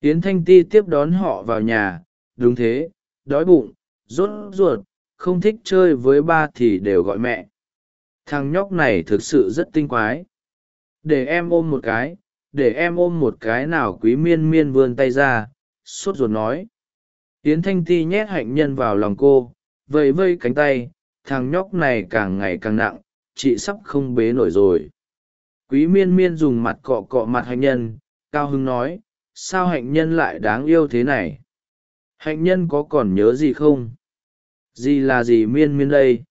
A: Yến thanh ti tiếp đón họ vào nhà, đúng thế, đói bụng, rốt ruột, không thích chơi với ba thì đều gọi mẹ. Thằng nhóc này thực sự rất tinh quái. Để em ôm một cái, để em ôm một cái nào quý miên miên vươn tay ra, sốt ruột nói yến thanh ti nhét hạnh nhân vào lòng cô, vẫy vây cánh tay, thằng nhóc này càng ngày càng nặng, chị sắp không bế nổi rồi. Quý miên miên dùng mặt cọ cọ mặt hạnh nhân, cao hưng nói, sao hạnh nhân lại đáng yêu thế này? Hạnh nhân có còn nhớ gì không? Gì là gì miên miên đây?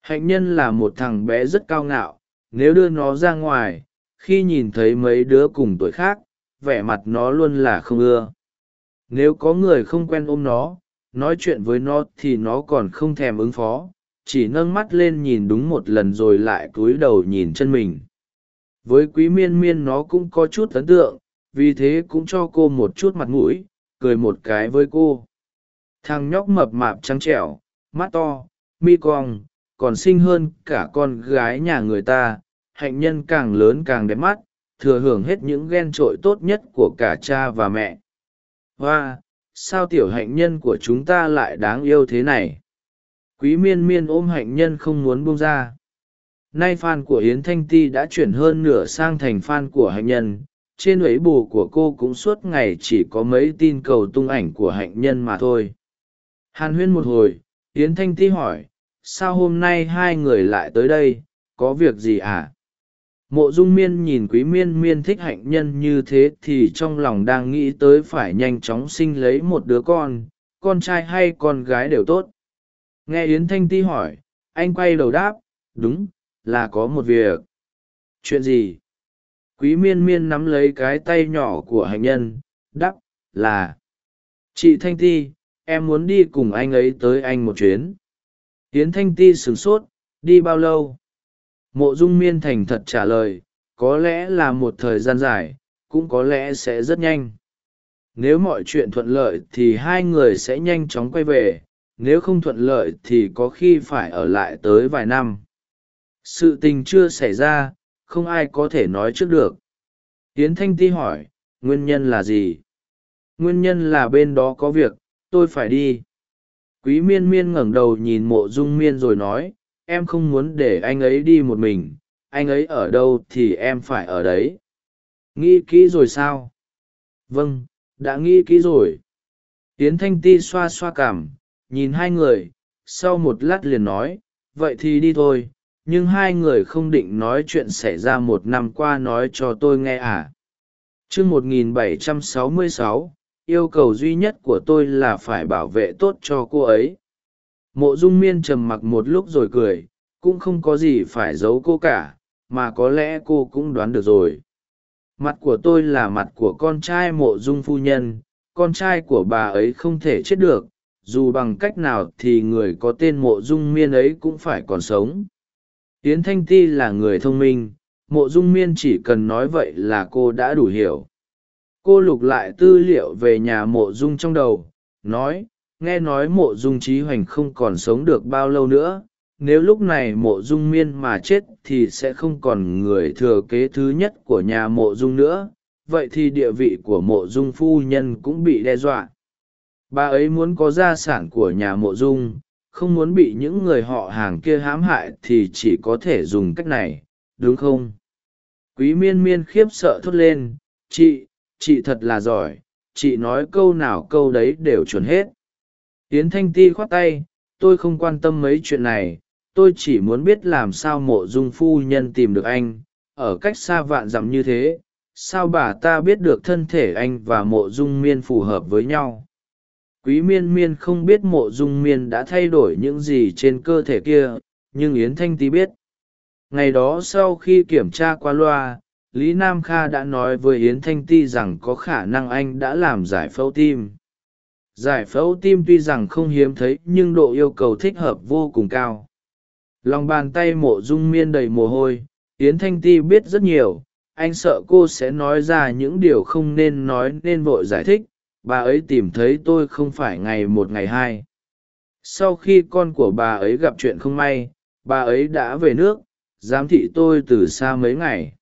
A: Hạnh nhân là một thằng bé rất cao ngạo, nếu đưa nó ra ngoài, khi nhìn thấy mấy đứa cùng tuổi khác, vẻ mặt nó luôn là không ưa nếu có người không quen ôm nó, nói chuyện với nó thì nó còn không thèm ứng phó, chỉ nâng mắt lên nhìn đúng một lần rồi lại cúi đầu nhìn chân mình. Với quý miên miên nó cũng có chút ấn tượng, vì thế cũng cho cô một chút mặt mũi, cười một cái với cô. Thằng nhóc mập mạp trắng trẻo, mắt to, mi cong, còn xinh hơn cả con gái nhà người ta, hạnh nhân càng lớn càng đẹp mắt, thừa hưởng hết những ghen trội tốt nhất của cả cha và mẹ hoa, sao tiểu hạnh nhân của chúng ta lại đáng yêu thế này? Quý miên miên ôm hạnh nhân không muốn buông ra. Nay fan của yến thanh ti đã chuyển hơn nửa sang thành fan của hạnh nhân. Trên ấy bù của cô cũng suốt ngày chỉ có mấy tin cầu tung ảnh của hạnh nhân mà thôi. Hàn huyên một hồi, yến thanh ti hỏi, sao hôm nay hai người lại tới đây? Có việc gì à? Mộ dung miên nhìn quý miên miên thích hạnh nhân như thế thì trong lòng đang nghĩ tới phải nhanh chóng sinh lấy một đứa con con trai hay con gái đều tốt. Nghe yến thanh ti hỏi anh quay đầu đáp đúng là có một việc. Chuyện gì? Quý miên miên nắm lấy cái tay nhỏ của hạnh nhân đáp, là chị thanh ti em muốn đi cùng anh ấy tới anh một chuyến. Yến thanh ti sửng sốt đi bao lâu? Mộ dung miên thành thật trả lời, có lẽ là một thời gian dài, cũng có lẽ sẽ rất nhanh. Nếu mọi chuyện thuận lợi thì hai người sẽ nhanh chóng quay về, nếu không thuận lợi thì có khi phải ở lại tới vài năm. Sự tình chưa xảy ra, không ai có thể nói trước được. Tiến thanh ti hỏi, nguyên nhân là gì? Nguyên nhân là bên đó có việc, tôi phải đi. Quý miên miên ngẩng đầu nhìn mộ dung miên rồi nói em không muốn để anh ấy đi một mình, anh ấy ở đâu thì em phải ở đấy. Nghĩ kỹ rồi sao? Vâng đã nghĩ kỹ rồi. Tiến thanh ti xoa xoa cảm, nhìn hai người, sau một lát liền nói, vậy thì đi thôi, nhưng hai người không định nói chuyện xảy ra một năm qua nói cho tôi nghe à? Chương một nghìn bảy trăm sáu mươi sáu, yêu cầu duy nhất của tôi là phải bảo vệ tốt cho cô ấy mộ dung miên trầm mặc một lúc rồi cười, cũng không có gì phải giấu cô cả, mà có lẽ cô cũng đoán được rồi. Mặt của tôi là mặt của con trai mộ dung phu nhân, con trai của bà ấy không thể chết được, dù bằng cách nào thì người có tên mộ dung miên ấy cũng phải còn sống. Yến thanh ti là người thông minh, mộ dung miên chỉ cần nói vậy là cô đã đủ hiểu. Cô lục lại tư liệu về nhà mộ dung trong đầu, nói nghe nói mộ dung trí hoành không còn sống được bao lâu nữa, nếu lúc này mộ dung miên mà chết thì sẽ không còn người thừa kế thứ nhất của nhà mộ dung nữa, vậy thì địa vị của mộ dung phu nhân cũng bị đe dọa. Bà ấy muốn có gia sản của nhà mộ dung, không muốn bị những người họ hàng kia hãm hại thì chỉ có thể dùng cách này, đúng không? Quý miên miên khiếp sợ thốt lên, chị chị thật là giỏi, chị nói câu nào câu đấy đều chuẩn hết yến thanh ti khoát tay, tôi không quan tâm mấy chuyện này, tôi chỉ muốn biết làm sao mộ dung phu nhân tìm được anh. Ở cách xa vạn dặm như thế, sao bà ta biết được thân thể anh và mộ dung miên phù hợp với nhau? Quý miên miên không biết mộ dung miên đã thay đổi những gì trên cơ thể kia, nhưng yến thanh Ti biết. Ngày đó sau khi kiểm tra qua loa, lý nam kha đã nói với yến thanh ti rằng có khả năng anh đã làm giải phẫu tim giải phẫu tim tuy rằng không hiếm thấy nhưng độ yêu cầu thích hợp vô cùng cao. Lòng bàn tay mộ dung miên đầy mồ hôi, yến thanh ti biết rất nhiều, anh sợ cô sẽ nói ra những điều không nên nói nên vội giải thích, bà ấy tìm thấy tôi không phải ngày một ngày hai. Sau khi con của bà ấy gặp chuyện không may, bà ấy đã về nước, giám thị tôi từ xa mấy ngày.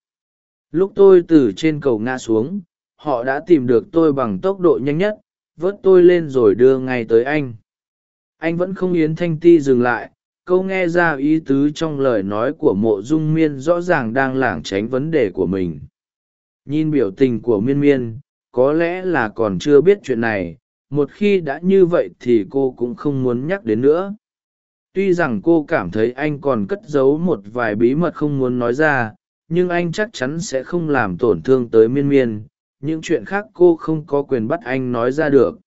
A: Lúc tôi từ trên cầu ngã xuống, họ đã tìm được tôi bằng tốc độ nhanh nhất vớt tôi lên rồi đưa ngay tới anh. Anh vẫn không yến thanh ti dừng lại, câu nghe ra ý tứ trong lời nói của mộ dung miên rõ ràng đang lảng tránh vấn đề của mình. Nhìn biểu tình của miên miên, có lẽ là còn chưa biết chuyện này, một khi đã như vậy thì cô cũng không muốn nhắc đến nữa. Tuy rằng cô cảm thấy anh còn cất giấu một vài bí mật không muốn nói ra, nhưng anh chắc chắn sẽ không làm tổn thương tới miên miên những chuyện khác cô không có quyền bắt anh nói ra được.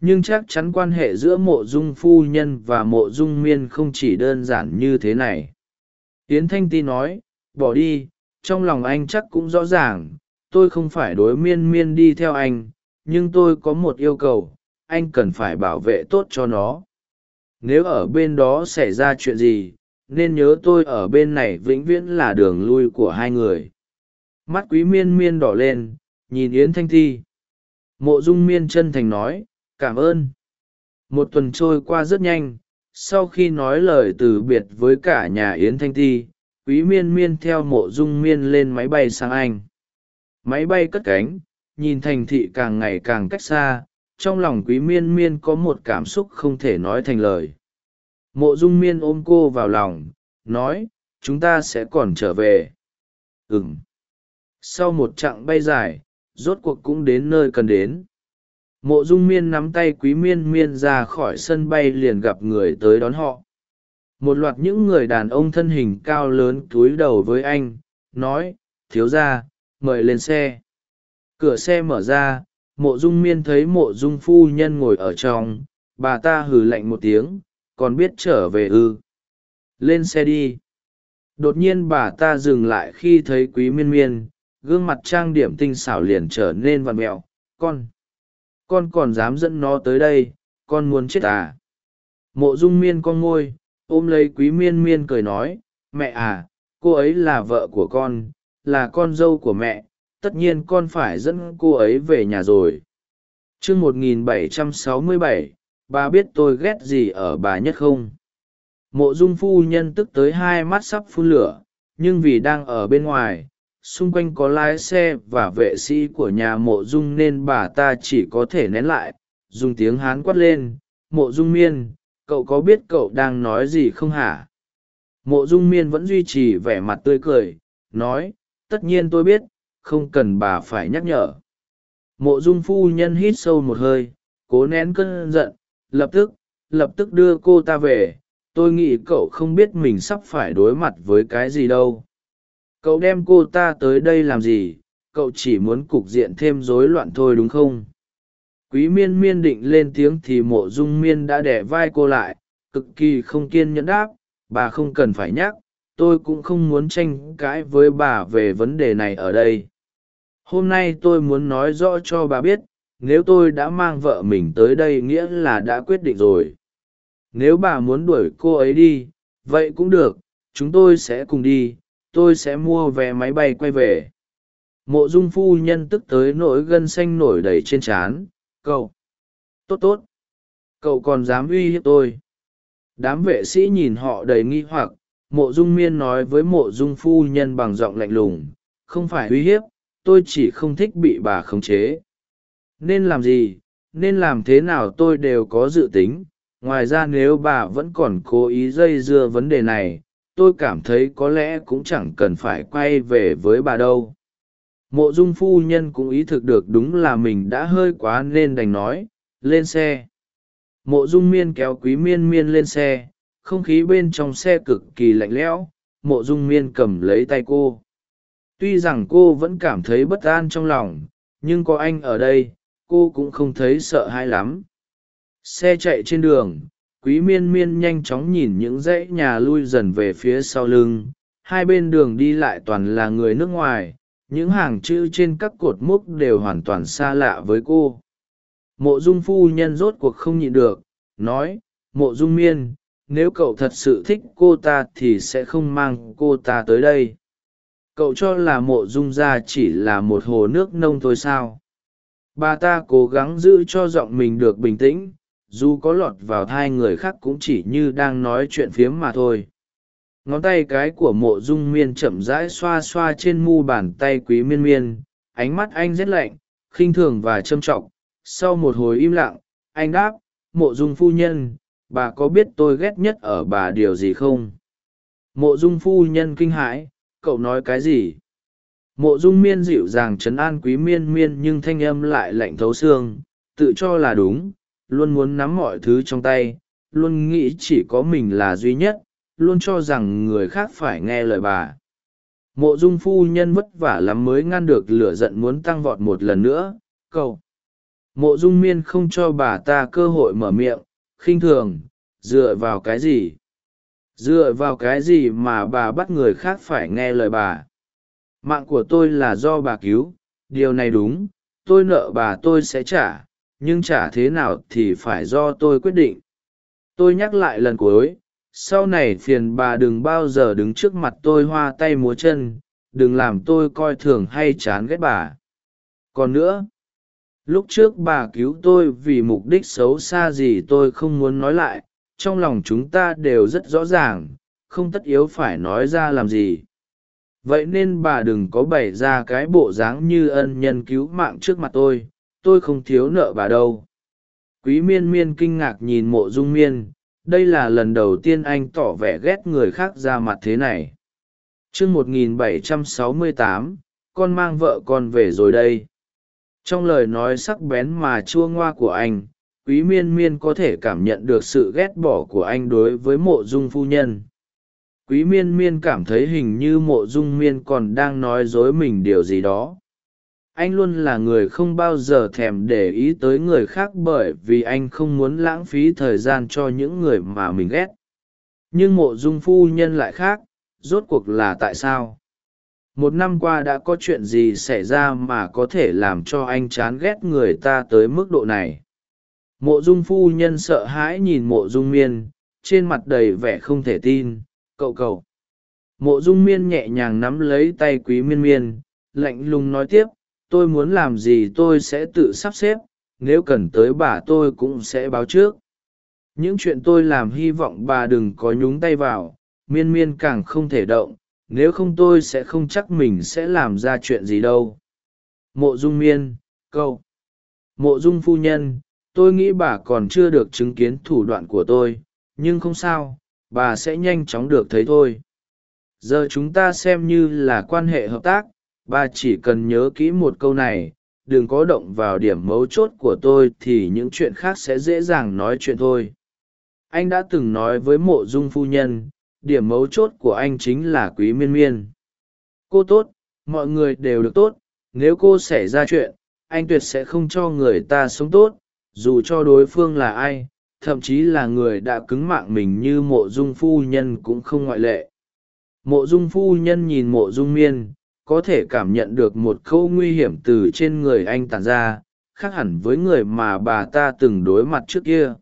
A: Nhưng chắc chắn quan hệ giữa mộ dung phu nhân và mộ dung miên không chỉ đơn giản như thế này. Tiến thanh ti nói, bỏ đi, trong lòng anh chắc cũng rõ ràng, tôi không phải đối miên miên đi theo anh, nhưng tôi có một yêu cầu, anh cần phải bảo vệ tốt cho nó. Nếu ở bên đó xảy ra chuyện gì, nên nhớ tôi ở bên này vĩnh viễn là đường lui của hai người. Mắt quý miên miên đỏ lên nhìn yến thanh thi. Mộ dung miên chân thành nói, cảm ơn. Một tuần trôi qua rất nhanh, sau khi nói lời từ biệt với cả nhà yến thanh ti quý miên miên theo mộ dung miên lên máy bay sang anh. Máy bay cất cánh, nhìn thành thị càng ngày càng cách xa, trong lòng quý miên miên có một cảm xúc không thể nói thành lời. Mộ dung miên ôm cô vào lòng, nói, chúng ta sẽ còn trở về. Ừng sau một chặng bay dài rốt cuộc cũng đến nơi cần đến. Mộ dung miên nắm tay quý miên miên ra khỏi sân bay liền gặp người tới đón họ. Một loạt những người đàn ông thân hình cao lớn cúi đầu với anh, nói, thiếu ra mời lên xe. Cửa xe mở ra, mộ dung miên thấy mộ dung phu nhân ngồi ở trong. Bà ta hừ lạnh một tiếng, còn biết trở về ư? Lên xe đi. Đột nhiên bà ta dừng lại khi thấy quý miên miên gương mặt trang điểm tinh xảo liền trở nên vặn mẹo con con còn dám dẫn nó tới đây, con muốn chết à? Mộ dung miên con ngôi, ôm lấy quý miên miên cười nói, mẹ à cô ấy là vợ của con, là con dâu của mẹ, tất nhiên con phải dẫn cô ấy về nhà rồi. T r ư ơ n g một nghìn bảy trăm sáu mươi bảy, bà biết tôi ghét gì ở bà nhất không? Mộ dung phu nhân tức tới hai mắt sắp phun lửa, nhưng vì đang ở bên ngoài xung quanh có lái xe và vệ sĩ của nhà mộ dung nên bà ta chỉ có thể nén lại, dùng tiếng hán quát lên, mộ dung miên, cậu có biết cậu đang nói gì không hả? Mộ dung miên vẫn duy trì vẻ mặt tươi cười, nói, tất nhiên tôi biết, không cần bà phải nhắc nhở. Mộ dung phu nhân hít sâu một hơi, cố nén cơn giận, lập tức lập tức đưa cô ta về, tôi nghĩ cậu không biết mình sắp phải đối mặt với cái gì đâu cậu đem cô ta tới đây làm gì? Cậu chỉ muốn cục diện thêm rối loạn thôi đúng không? Quý miên miên định lên tiếng thì mộ dung miên đã đẻ vai cô lại, cực kỳ không kiên nhẫn đáp, bà không cần phải nhắc, tôi cũng không muốn tranh cãi với bà về vấn đề này ở đây. Hôm nay tôi muốn nói rõ cho bà biết, nếu tôi đã mang vợ mình tới đây nghĩa là đã quyết định rồi. Nếu bà muốn đuổi cô ấy đi, vậy cũng được, chúng tôi sẽ cùng đi tôi sẽ mua vé máy bay quay về. Mộ dung phu nhân tức tới nỗi gân xanh nổi đầy trên trán. Cậu. Tốt tốt. Cậu còn dám uy hiếp tôi. Đám vệ sĩ nhìn họ đầy nghi hoặc. Mộ dung miên nói với mộ dung phu nhân bằng giọng lạnh lùng. Không phải uy hiếp, tôi chỉ không thích bị bà khống chế. Nên làm gì? Nên làm thế nào tôi đều có dự tính. Ngoài ra nếu bà vẫn còn cố ý dây dưa vấn đề này tôi cảm thấy có lẽ cũng chẳng cần phải quay về với bà đâu. Mộ dung phu nhân cũng ý thực được đúng là mình đã hơi quá nên đành nói, lên xe. Mộ dung miên kéo quý miên miên lên xe, không khí bên trong xe cực kỳ lạnh lẽo, mộ dung miên cầm lấy tay cô. Tuy rằng cô vẫn cảm thấy bất an trong lòng, nhưng có anh ở đây, cô cũng không thấy sợ hãi lắm. Xe chạy trên đường quý miên miên nhanh chóng nhìn những dãy nhà lui dần về phía sau lưng. Hai bên đường đi lại toàn là người nước ngoài. Những hàng chữ trên các cột múc đều hoàn toàn xa lạ với cô. Mộ dung phu nhân rốt cuộc không nhịn được, nói, mộ dung miên, nếu cậu thật sự thích cô ta thì sẽ không mang cô ta tới đây. Cậu cho là mộ dung gia chỉ là một hồ nước nông thôi sao? Bà ta cố gắng giữ cho giọng mình được bình tĩnh dù có lọt vào thai người khác cũng chỉ như đang nói chuyện phiếm mà thôi. Ngón tay cái của mộ dung miên chậm rãi xoa xoa trên mu bàn tay quý miên miên, ánh mắt anh rét lạnh, khinh thường và châm trọng. Sau một hồi im lặng, anh đáp, mộ dung phu nhân, bà có biết tôi ghét nhất ở bà điều gì không? Mộ dung phu nhân kinh hãi, cậu nói cái gì? Mộ dung miên dịu dàng chấn an quý miên miên nhưng thanh âm lại lạnh thấu xương, tự cho là đúng luôn muốn nắm mọi thứ trong tay, luôn nghĩ chỉ có mình là duy nhất, luôn cho rằng người khác phải nghe lời bà. Mộ dung phu nhân vất vả lắm mới ngăn được lửa giận muốn tăng vọt một lần nữa, cậu. Mộ dung miên không cho bà ta cơ hội mở miệng, khinh thường, dựa vào cái gì? Dựa vào cái gì mà bà bắt người khác phải nghe lời bà? Mạng của tôi là do bà cứu, điều này đúng, tôi nợ bà tôi sẽ trả nhưng trả thế nào thì phải do tôi quyết định. Tôi nhắc lại lần cuối, sau này phiền bà đừng bao giờ đứng trước mặt tôi hoa tay múa chân, đừng làm tôi coi thường hay chán ghét bà. Còn nữa, lúc trước bà cứu tôi vì mục đích xấu xa gì tôi không muốn nói lại, trong lòng chúng ta đều rất rõ ràng, không tất yếu phải nói ra làm gì. Vậy nên bà đừng có bày ra cái bộ dáng như ân nhân cứu mạng trước mặt tôi tôi không thiếu nợ bà đâu. Quý miên miên kinh ngạc nhìn mộ dung miên, đây là lần đầu tiên anh tỏ vẻ ghét người khác ra mặt thế này. Chương một nghìn bảy trăm sáu mươi tám, con mang vợ con về rồi đây. Trong lời nói sắc bén mà chua ngoa của anh, quý miên miên có thể cảm nhận được sự ghét bỏ của anh đối với mộ dung phu nhân. Quý miên miên cảm thấy hình như mộ dung miên còn đang nói dối mình điều gì đó anh luôn là người không bao giờ thèm để ý tới người khác bởi vì anh không muốn lãng phí thời gian cho những người mà mình ghét. Nhưng mộ dung phu nhân lại khác, rốt cuộc là tại sao? Một năm qua đã có chuyện gì xảy ra mà có thể làm cho anh chán ghét người ta tới mức độ này? Mộ dung phu nhân sợ hãi nhìn mộ dung miên, trên mặt đầy vẻ không thể tin, cậu cậu. Mộ dung miên nhẹ nhàng nắm lấy tay quý miên miên, lạnh lùng nói tiếp tôi muốn làm gì tôi sẽ tự sắp xếp, nếu cần tới bà tôi cũng sẽ báo trước. Những chuyện tôi làm hy vọng bà đừng có nhúng tay vào, miên miên càng không thể động, nếu không tôi sẽ không chắc mình sẽ làm ra chuyện gì đâu. Mộ dung miên, câu. Mộ dung phu nhân, tôi nghĩ bà còn chưa được chứng kiến thủ đoạn của tôi, nhưng không sao, bà sẽ nhanh chóng được thấy thôi. Giờ chúng ta xem như là quan hệ hợp tác bà chỉ cần nhớ kỹ một câu này, đừng có động vào điểm mấu chốt của tôi thì những chuyện khác sẽ dễ dàng nói chuyện thôi. Anh đã từng nói với mộ dung phu nhân, điểm mấu chốt của anh chính là quý miên miên. Cô tốt, mọi người đều được tốt, nếu cô xảy ra chuyện, anh tuyệt sẽ không cho người ta sống tốt, dù cho đối phương là ai, thậm chí là người đã cứng mạng mình như mộ dung phu nhân cũng không ngoại lệ. Mộ dung phu nhân nhìn mộ dung miên có thể cảm nhận được một câu nguy hiểm từ trên người anh tàn ra, khác hẳn với người mà bà ta từng đối mặt trước kia.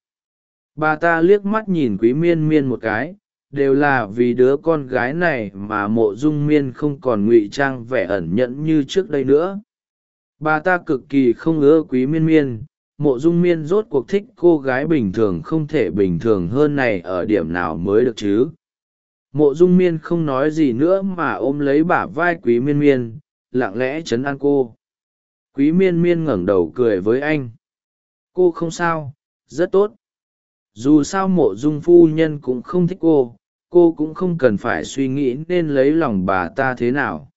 A: Bà ta liếc mắt nhìn quý miên miên một cái, đều là vì đứa con gái này mà mộ dung miên không còn ngụy trang vẻ ẩn nhẫn như trước đây nữa. Bà ta cực kỳ không ưa quý miên miên, mộ dung miên rốt cuộc thích cô gái bình thường không thể bình thường hơn này ở điểm nào mới được chứ? Mộ dung miên không nói gì nữa mà ôm lấy bả vai quý miên miên, lặng lẽ chấn an cô. Quý miên miên ngẩng đầu cười với anh. Cô không sao, rất tốt. Dù sao mộ dung phu nhân cũng không thích cô cô cũng không cần phải suy nghĩ nên lấy lòng bà ta thế nào.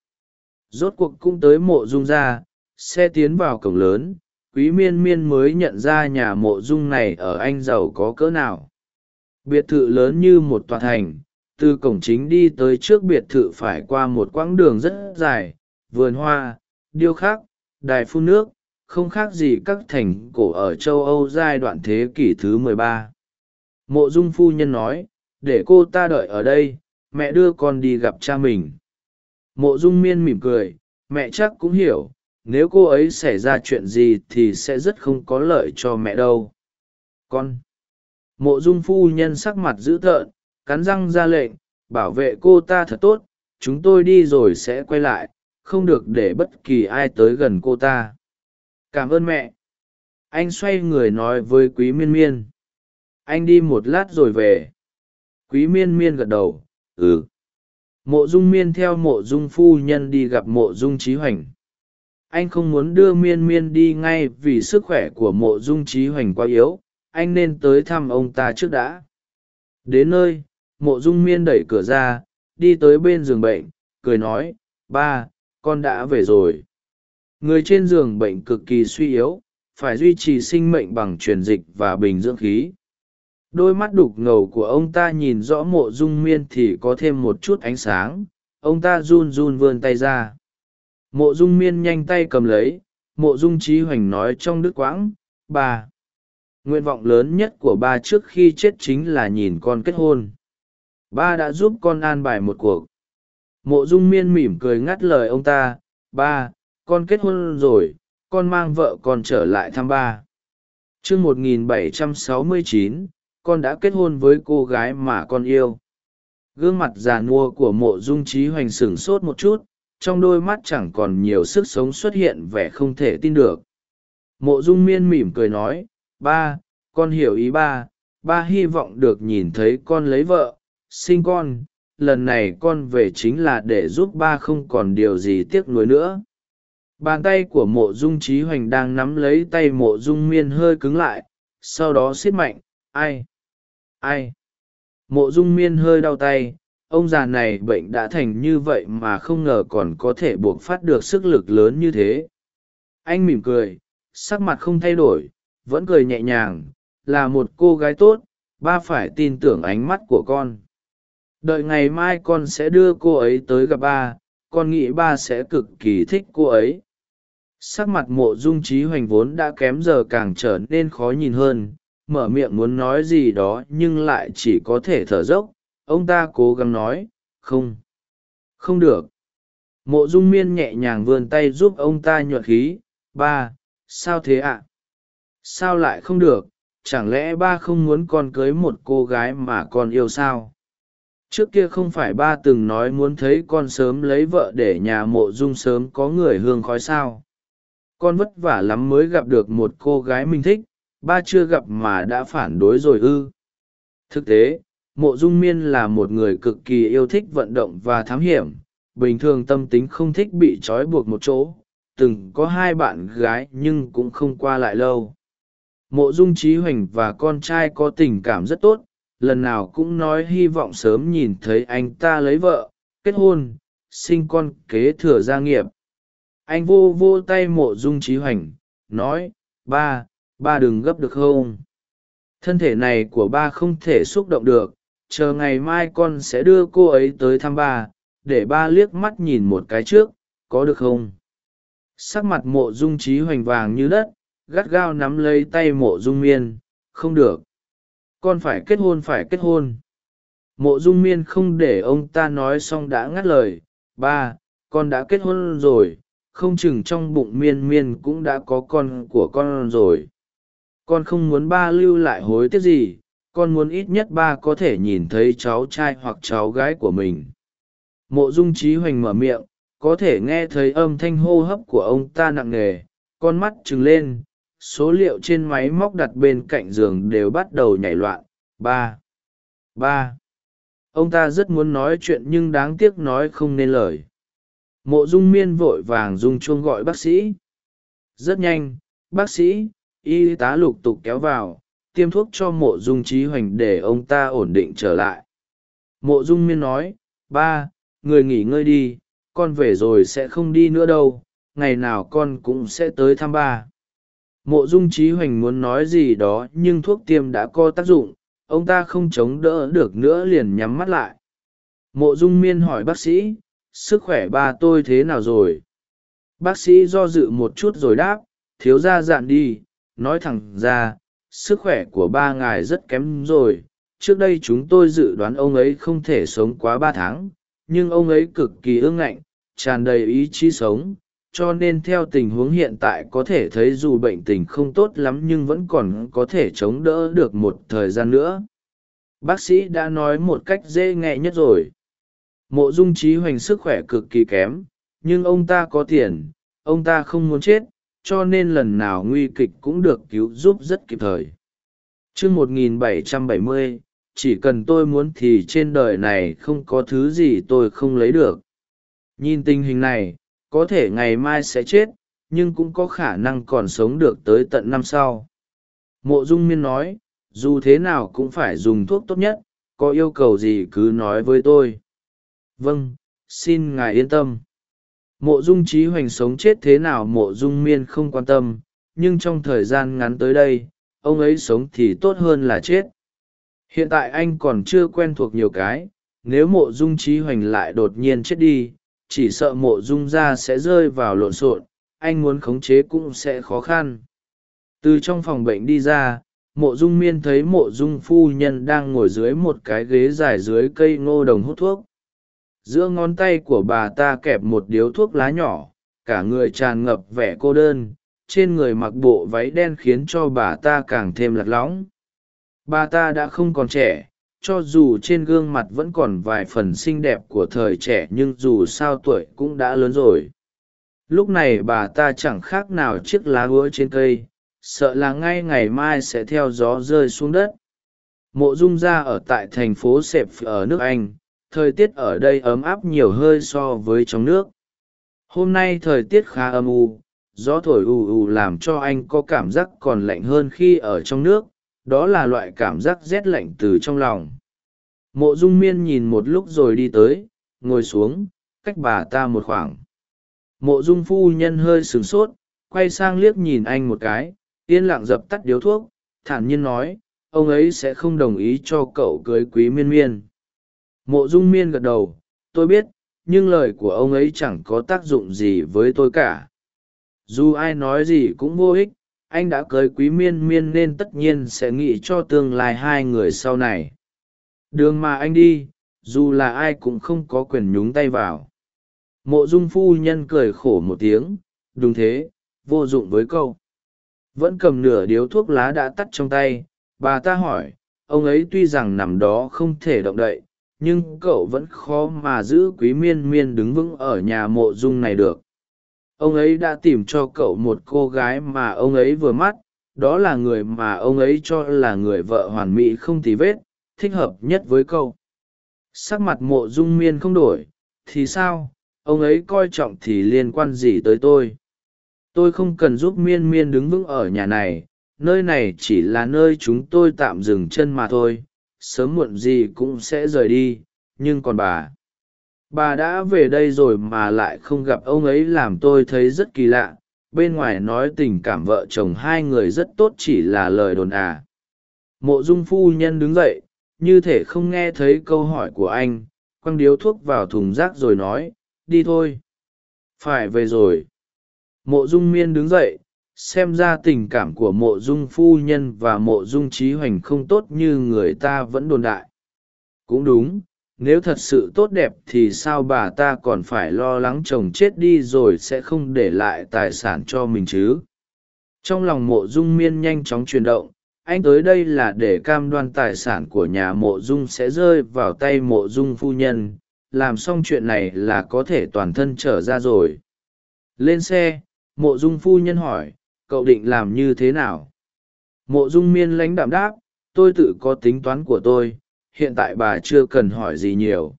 A: Rốt cuộc cũng tới mộ dung ra, xe tiến vào cổng lớn, quý miên miên mới nhận ra nhà mộ dung này ở anh giàu có cỡ nào. Biệt thự lớn như một tòa thành từ cổng chính đi tới trước biệt thự phải qua một quãng đường rất dài, vườn hoa, điêu khắc, đài phun nước, không khác gì các thành cổ ở châu âu giai đoạn thế kỷ thứ 13. mộ dung phu nhân nói, để cô ta đợi ở đây, mẹ đưa con đi gặp cha mình. Mộ dung miên mỉm cười, mẹ chắc cũng hiểu, nếu cô ấy xảy ra chuyện gì thì sẽ rất không có lợi cho mẹ đâu. Con. Mộ dung phu nhân sắc mặt dữ tợn cắn răng ra lệnh, bảo vệ cô ta thật tốt, chúng tôi đi rồi sẽ quay lại, không được để bất kỳ ai tới gần cô ta. Cảm ơn mẹ. Anh xoay người nói với quý miên miên. Anh đi một lát rồi về. Quý miên miên gật đầu. Ừ. Mộ dung miên theo mộ dung phu nhân đi gặp mộ dung trí hoành. Anh không muốn đưa miên miên đi ngay vì sức khỏe của mộ dung trí hoành quá yếu. Anh nên tới thăm ông ta trước đã. Đến nơi mộ dung miên đẩy cửa ra, đi tới bên giường bệnh, cười nói, ba, con đã về rồi. Người trên giường bệnh cực kỳ suy yếu, phải duy trì sinh mệnh bằng truyền dịch và bình dưỡng khí. Đôi mắt đục ngầu của ông ta nhìn rõ mộ dung miên thì có thêm một chút ánh sáng, ông ta run run vươn tay ra. Mộ dung miên nhanh tay cầm lấy, mộ dung trí hoành nói trong đứt quãng, ba, nguyện vọng lớn nhất của ba trước khi chết chính là nhìn con kết hôn ba đã giúp con an bài một cuộc. Mộ dung miên mỉm cười ngắt lời ông ta, ba, con kết hôn rồi, con mang vợ con trở lại thăm ba. T r ư ơ n g một nghìn bảy trăm sáu mươi chín, con đã kết hôn với cô gái mà con yêu. Gương mặt già nua của mộ dung trí hoành sửng sốt một chút, trong đôi mắt chẳng còn nhiều sức sống xuất hiện vẻ không thể tin được. Mộ dung miên mỉm cười nói, ba, con hiểu ý ba ba hy vọng được nhìn thấy con lấy vợ sinh con, lần này con về chính là để giúp ba không còn điều gì tiếc nuối nữa. Bàn tay của mộ dung trí hoành đang nắm lấy tay mộ dung miên hơi cứng lại, sau đó xiết mạnh, ai? Ai? Mộ dung miên hơi đau tay, ông già này bệnh đã thành như vậy mà không ngờ còn có thể buộc phát được sức lực lớn như thế. Anh mỉm cười, sắc mặt không thay đổi, vẫn cười nhẹ nhàng, là một cô gái tốt, ba phải tin tưởng ánh mắt của con đợi ngày mai con sẽ đưa cô ấy tới gặp ba, con nghĩ ba sẽ cực kỳ thích cô ấy. Sắc mặt mộ dung trí hoành vốn đã kém giờ càng trở nên khó nhìn hơn, mở miệng muốn nói gì đó nhưng lại chỉ có thể thở dốc. Ông ta cố gắng nói, không không được. Mộ dung miên nhẹ nhàng vươn tay giúp ông ta nhuận khí, ba, sao thế ạ? Sao lại không được? Chẳng lẽ ba không muốn con cưới một cô gái mà con yêu sao? Trước kia không phải ba từng nói muốn thấy con sớm lấy vợ để nhà mộ dung sớm có người hương khói sao. Con vất vả lắm mới gặp được một cô gái mình thích, ba chưa gặp mà đã phản đối rồi ư. Thực tế, mộ dung miên là một người cực kỳ yêu thích vận động và thám hiểm, bình thường tâm tính không thích bị trói buộc một chỗ, từng có hai bạn gái nhưng cũng không qua lại lâu. Mộ dung trí hoành và con trai có tình cảm rất tốt lần nào cũng nói hy vọng sớm nhìn thấy anh ta lấy vợ, kết hôn, sinh con kế thừa gia nghiệp. Anh vô vô tay mộ dung trí hoành, nói, ba ba đừng gấp được không? Thân thể này của ba không thể xúc động được, chờ ngày mai con sẽ đưa cô ấy tới thăm ba, để ba liếc mắt nhìn một cái trước, có được không? Sắc mặt mộ dung trí hoành vàng như đất, gắt gao nắm lấy tay mộ dung miên, không được con phải kết hôn phải kết hôn. Mộ dung miên không để ông ta nói xong đã ngắt lời, ba, con đã kết hôn rồi, không chừng trong bụng miên miên cũng đã có con của con rồi. Con không muốn ba lưu lại hối tiếc gì, con muốn ít nhất ba có thể nhìn thấy cháu trai hoặc cháu gái của mình. Mộ dung trí hoành mở miệng, có thể nghe thấy âm thanh hô hấp của ông ta nặng nề, con mắt trừng lên số liệu trên máy móc đặt bên cạnh giường đều bắt đầu nhảy loạn. Ba. Ba. Ông ta rất muốn nói chuyện nhưng đáng tiếc nói không nên lời. Mộ dung miên vội vàng dùng chuông gọi bác sĩ. Rất nhanh, bác sĩ, y tá lục tục kéo vào, tiêm thuốc cho mộ dung trí hoành để ông ta ổn định trở lại. Mộ dung miên nói, ba, người nghỉ ngơi đi, con về rồi sẽ không đi nữa đâu, ngày nào con cũng sẽ tới thăm ba mộ dung trí hoành muốn nói gì đó nhưng thuốc tiêm đã có tác dụng, ông ta không chống đỡ được nữa liền nhắm mắt lại. Mộ dung miên hỏi bác sĩ, sức khỏe ba tôi thế nào rồi? Bác sĩ do dự một chút rồi đáp, thiếu ra dạn đi, nói thẳng ra, sức khỏe của ba ngài rất kém rồi. Trước đây chúng tôi dự đoán ông ấy không thể sống quá ba tháng, nhưng ông ấy cực kỳ ương ngạnh, tràn đầy ý chí sống cho nên theo tình huống hiện tại có thể thấy dù bệnh tình không tốt lắm nhưng vẫn còn có thể chống đỡ được một thời gian nữa. Bác sĩ đã nói một cách dễ nghe nhất rồi. Mộ dung trí hoành sức khỏe cực kỳ kém, nhưng ông ta có tiền, ông ta không muốn chết, cho nên lần nào nguy kịch cũng được cứu giúp rất kịp thời. Chương một nghìn bảy trăm bảy mươi, chỉ cần tôi muốn thì trên đời này không có thứ gì tôi không lấy được. Nhìn tình hình này có thể ngày mai sẽ chết, nhưng cũng có khả năng còn sống được tới tận năm sau. Mộ dung miên nói, dù thế nào cũng phải dùng thuốc tốt nhất, có yêu cầu gì cứ nói với tôi. Vâng xin ngài yên tâm. Mộ dung trí hoành sống chết thế nào mộ dung miên không quan tâm, nhưng trong thời gian ngắn tới đây, ông ấy sống thì tốt hơn là chết. Hiện tại anh còn chưa quen thuộc nhiều cái, nếu mộ dung trí hoành lại đột nhiên chết đi chỉ sợ mộ dung ra sẽ rơi vào lộn xộn, anh muốn khống chế cũng sẽ khó khăn. Từ trong phòng bệnh đi ra, mộ dung miên thấy mộ dung phu nhân đang ngồi dưới một cái ghế dài dưới cây ngô đồng hút thuốc. Giữa ngón tay của bà ta kẹp một điếu thuốc lá nhỏ, cả người tràn ngập vẻ cô đơn, trên người mặc bộ váy đen khiến cho bà ta càng thêm lạc lõng. Bà ta đã không còn trẻ cho dù trên gương mặt vẫn còn vài phần xinh đẹp của thời trẻ nhưng dù sao tuổi cũng đã lớn rồi. Lúc này bà ta chẳng khác nào chiếc lá úa trên cây, sợ là ngay ngày mai sẽ theo gió rơi xuống đất. Mộ dung gia ở tại thành phố sẹp ở nước anh, thời tiết ở đây ấm áp nhiều hơi so với trong nước. Hôm nay thời tiết khá âm u, gió thổi ù ù làm cho anh có cảm giác còn lạnh hơn khi ở trong nước đó là loại cảm giác rét lạnh từ trong lòng. Mộ dung miên nhìn một lúc rồi đi tới, ngồi xuống, cách bà ta một khoảng. Mộ dung phu nhân hơi sửng sốt, quay sang liếc nhìn anh một cái, yên lặng dập tắt điếu thuốc, thản nhiên nói, ông ấy sẽ không đồng ý cho cậu cưới quý miên miên. Mộ dung miên gật đầu, tôi biết, nhưng lời của ông ấy chẳng có tác dụng gì với tôi cả. Dù ai nói gì cũng vô ích anh đã cưới quý miên miên nên tất nhiên sẽ nghĩ cho tương lai hai người sau này. Đường mà anh đi, dù là ai cũng không có quyền nhúng tay vào. Mộ dung phu nhân cười khổ một tiếng, đúng thế, vô dụng với câu vẫn cầm nửa điếu thuốc lá đã tắt trong tay, bà ta hỏi, ông ấy tuy rằng nằm đó không thể động đậy, nhưng cậu vẫn khó mà giữ quý miên miên đứng vững ở nhà mộ dung này được ông ấy đã tìm cho cậu một cô gái mà ông ấy vừa mắt, đó là người mà ông ấy cho là người vợ hoàn mỹ không tì vết, thích hợp nhất với cậu. Sắc mặt mộ dung miên không đổi, thì sao? Ông ấy coi trọng thì liên quan gì tới tôi? Tôi không cần giúp miên miên đứng vững ở nhà này, nơi này chỉ là nơi chúng tôi tạm dừng chân mà thôi, sớm muộn gì cũng sẽ rời đi, nhưng còn bà bà đã về đây rồi mà lại không gặp ông ấy làm tôi thấy rất kỳ lạ. Bên ngoài nói tình cảm vợ chồng hai người rất tốt chỉ là lời đồn à. Mộ dung phu nhân đứng dậy, như thể không nghe thấy câu hỏi của anh, quăng điếu thuốc vào thùng rác rồi nói, đi thôi. Phải về rồi. Mộ dung miên đứng dậy, xem ra tình cảm của mộ dung phu nhân và mộ dung trí hoành không tốt như người ta vẫn đồn đại. Cũng đúng nếu thật sự tốt đẹp thì sao bà ta còn phải lo lắng chồng chết đi rồi sẽ không để lại tài sản cho mình chứ? Trong lòng mộ dung miên nhanh chóng chuyển động, anh tới đây là để cam đoan tài sản của nhà mộ dung sẽ rơi vào tay mộ dung phu nhân, làm xong chuyện này là có thể toàn thân trở ra rồi. Lên xe, mộ dung phu nhân hỏi, cậu định làm như thế nào? Mộ dung miên lãnh đạm đáp, tôi tự có tính toán của tôi hiện tại bà chưa cần hỏi gì nhiều.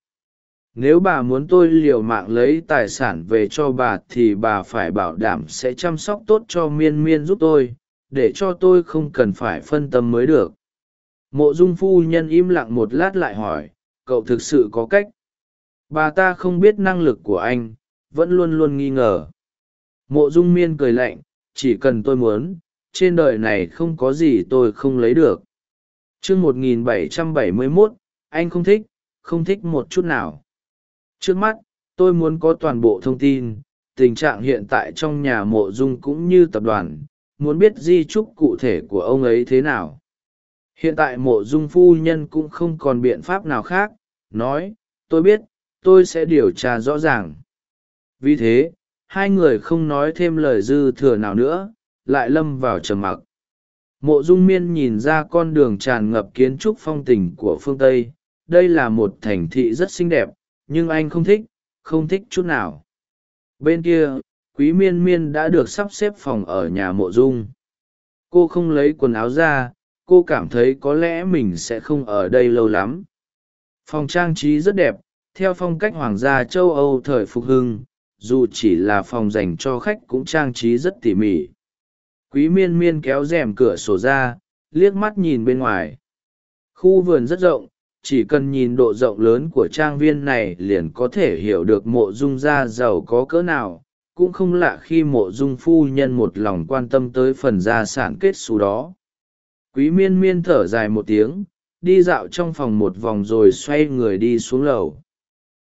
A: Nếu bà muốn tôi liều mạng lấy tài sản về cho bà thì bà phải bảo đảm sẽ chăm sóc tốt cho miên miên giúp tôi, để cho tôi không cần phải phân tâm mới được. Mộ dung phu nhân im lặng một lát lại hỏi, cậu thực sự có cách? Bà ta không biết năng lực của anh, vẫn luôn luôn nghi ngờ. Mộ dung miên cười lạnh, chỉ cần tôi muốn, trên đời này không có gì tôi không lấy được chương một nghìn bảy trăm bảy mươi mốt, anh không thích không thích một chút nào. Trước mắt, tôi muốn có toàn bộ thông tin, tình trạng hiện tại trong nhà mộ dung cũng như tập đoàn, muốn biết di trúc cụ thể của ông ấy thế nào. Hiện tại mộ dung phu nhân cũng không còn biện pháp nào khác, nói, tôi biết, tôi sẽ điều tra rõ ràng. Vì thế, hai người không nói thêm lời dư thừa nào nữa, lại lâm vào trầm mặc mộ dung miên nhìn ra con đường tràn ngập kiến trúc phong tình của phương tây. Đây là một thành thị rất xinh đẹp, nhưng anh không thích không thích chút nào. Bên kia, quý miên miên đã được sắp xếp phòng ở nhà mộ dung. Cô không lấy quần áo ra, cô cảm thấy có lẽ mình sẽ không ở đây lâu lắm. Phòng trang trí rất đẹp, theo phong cách hoàng gia châu âu thời phục hưng, dù chỉ là phòng dành cho khách cũng trang trí rất tỉ mỉ quý miên miên kéo rèm cửa sổ ra, liếc mắt nhìn bên ngoài. Khu vườn rất rộng, chỉ cần nhìn độ rộng lớn của trang viên này liền có thể hiểu được mộ dung gia giàu có cỡ nào, cũng không lạ khi mộ dung phu nhân một lòng quan tâm tới phần gia sản kết xù đó. Quý miên miên thở dài một tiếng, đi dạo trong phòng một vòng rồi xoay người đi xuống lầu.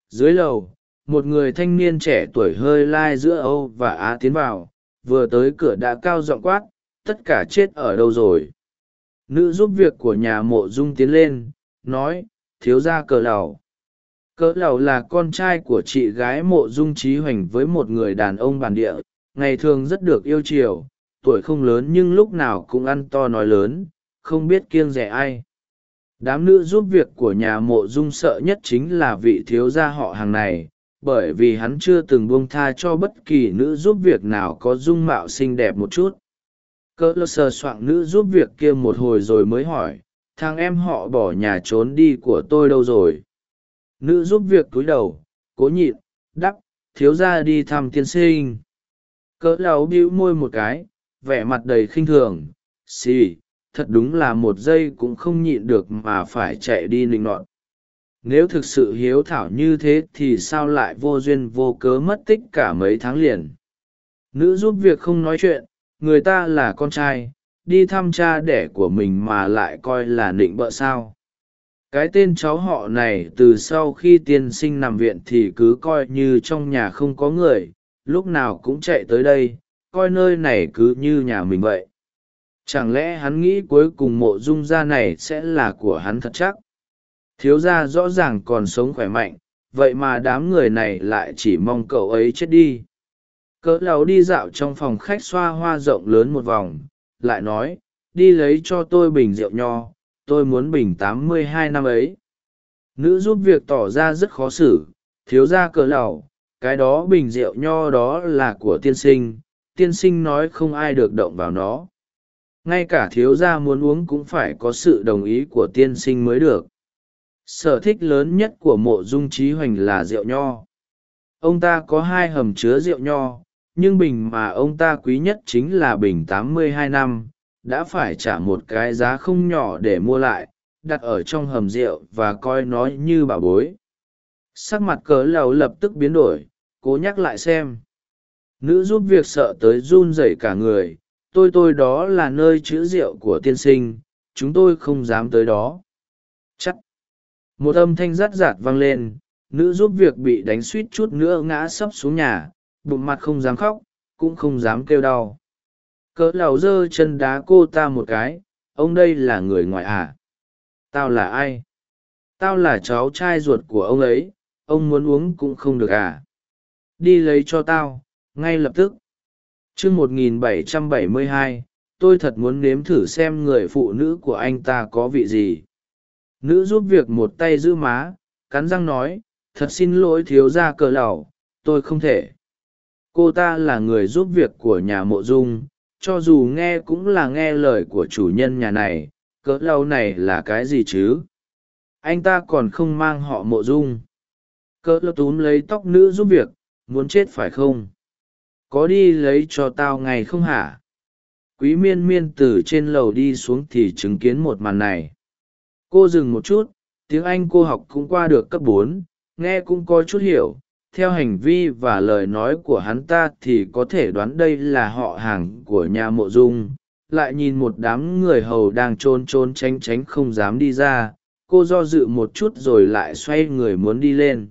A: Dưới lầu, một người thanh niên trẻ tuổi hơi lai giữa âu và á tiến vào vừa tới cửa đã cao giọng quát, tất cả chết ở đâu rồi? Nữ giúp việc của nhà mộ dung tiến lên, nói, thiếu ra cờ lầu. Cỡ lầu là con trai của chị gái mộ dung trí hoành với một người đàn ông bản địa, ngày thường rất được yêu chiều, tuổi không lớn nhưng lúc nào cũng ăn to nói lớn, không biết kiêng rẻ ai. Đám nữ giúp việc của nhà mộ dung sợ nhất chính là vị thiếu gia họ hàng này bởi vì hắn chưa từng buông tha cho bất kỳ nữ giúp việc nào có dung mạo xinh đẹp một chút. Cỡ lơ sờ soạng nữ giúp việc kia một hồi rồi mới hỏi, thằng em họ bỏ nhà trốn đi của tôi đâu rồi? Nữ giúp việc cúi đầu, cố nhịn, đắp, thiếu ra đi thăm tiên sinh. Cỡ lão bĩu môi một cái, vẻ mặt đầy khinh thường, xì, thật đúng là một giây cũng không nhịn được mà phải chạy đi nịnh nọt nếu thực sự hiếu thảo như thế thì sao lại vô duyên vô cớ mất tích cả mấy tháng liền? Nữ giúp việc không nói chuyện, người ta là con trai, đi thăm cha đẻ của mình mà lại coi là nịnh bợ sao? Cái tên cháu họ này từ sau khi tiên sinh nằm viện thì cứ coi như trong nhà không có người, lúc nào cũng chạy tới đây, coi nơi này cứ như nhà mình vậy. Chẳng lẽ hắn nghĩ cuối cùng mộ dung gia này sẽ là của hắn thật chắc? Thiếu gia rõ ràng còn sống khỏe mạnh, vậy mà đám người này lại chỉ mong cậu ấy chết đi. Cỡ lầu đi dạo trong phòng khách xoa hoa rộng lớn một vòng, lại nói, đi lấy cho tôi bình rượu nho, tôi muốn bình tám mươi hai năm ấy. Nữ giúp việc tỏ ra rất khó xử, thiếu gia cỡ lầu cái đó bình rượu nho đó là của tiên sinh tiên sinh nói không ai được động vào nó. Ngay cả thiếu gia muốn uống cũng phải có sự đồng ý của tiên sinh mới được sở thích lớn nhất của mộ dung trí hoành là rượu nho. Ông ta có hai hầm chứa rượu nho, nhưng bình mà ông ta quý nhất chính là bình tám mươi hai năm. Đã phải trả một cái giá không nhỏ để mua lại, đặt ở trong hầm rượu và coi nó như bảo bối. Sắc mặt cớ lầu lập tức biến đổi, cố nhắc lại xem. Nữ giúp việc sợ tới run rẩy cả người, tôi tôi đó là nơi chữ rượu của tiên sinh, chúng tôi không dám tới đó một âm thanh rát rạt vang lên, nữ giúp việc bị đánh suýt chút nữa ngã sấp xuống nhà, bụng mặt không dám khóc, cũng không dám kêu đau. Cỡ lào giơ chân đá cô ta một cái, ông đây là người ngoại à? tao là ai? Tao là cháu trai ruột của ông ấy, ông muốn uống cũng không được à? Đi lấy cho tao, ngay lập tức. Chương một nghìn bảy trăm bảy mươi hai, tôi thật muốn nếm thử xem người phụ nữ của anh ta có vị gì nữ giúp việc một tay giữ má, cắn răng nói, thật xin lỗi thiếu gia cờ lầu tôi không thể. Cô ta là người giúp việc của nhà mộ dung, cho dù nghe cũng là nghe lời của chủ nhân nhà này cỡ lâu này là cái gì chứ? Anh ta còn không mang họ mộ dung. Cỡ lâu túm lấy tóc nữ giúp việc, muốn chết phải không? Có đi lấy cho tao ngày không hả? Quý miên miên từ trên lầu đi xuống thì chứng kiến một màn này cô dừng một chút, tiếng anh cô học cũng qua được cấp bốn, nghe cũng có chút hiểu. Theo hành vi và lời nói của hắn ta thì có thể đoán đây là họ hàng của nhà mộ dung. Lại nhìn một đám người hầu đang trôn trôn tránh tránh không dám đi ra, cô do dự một chút rồi lại xoay người muốn đi lên.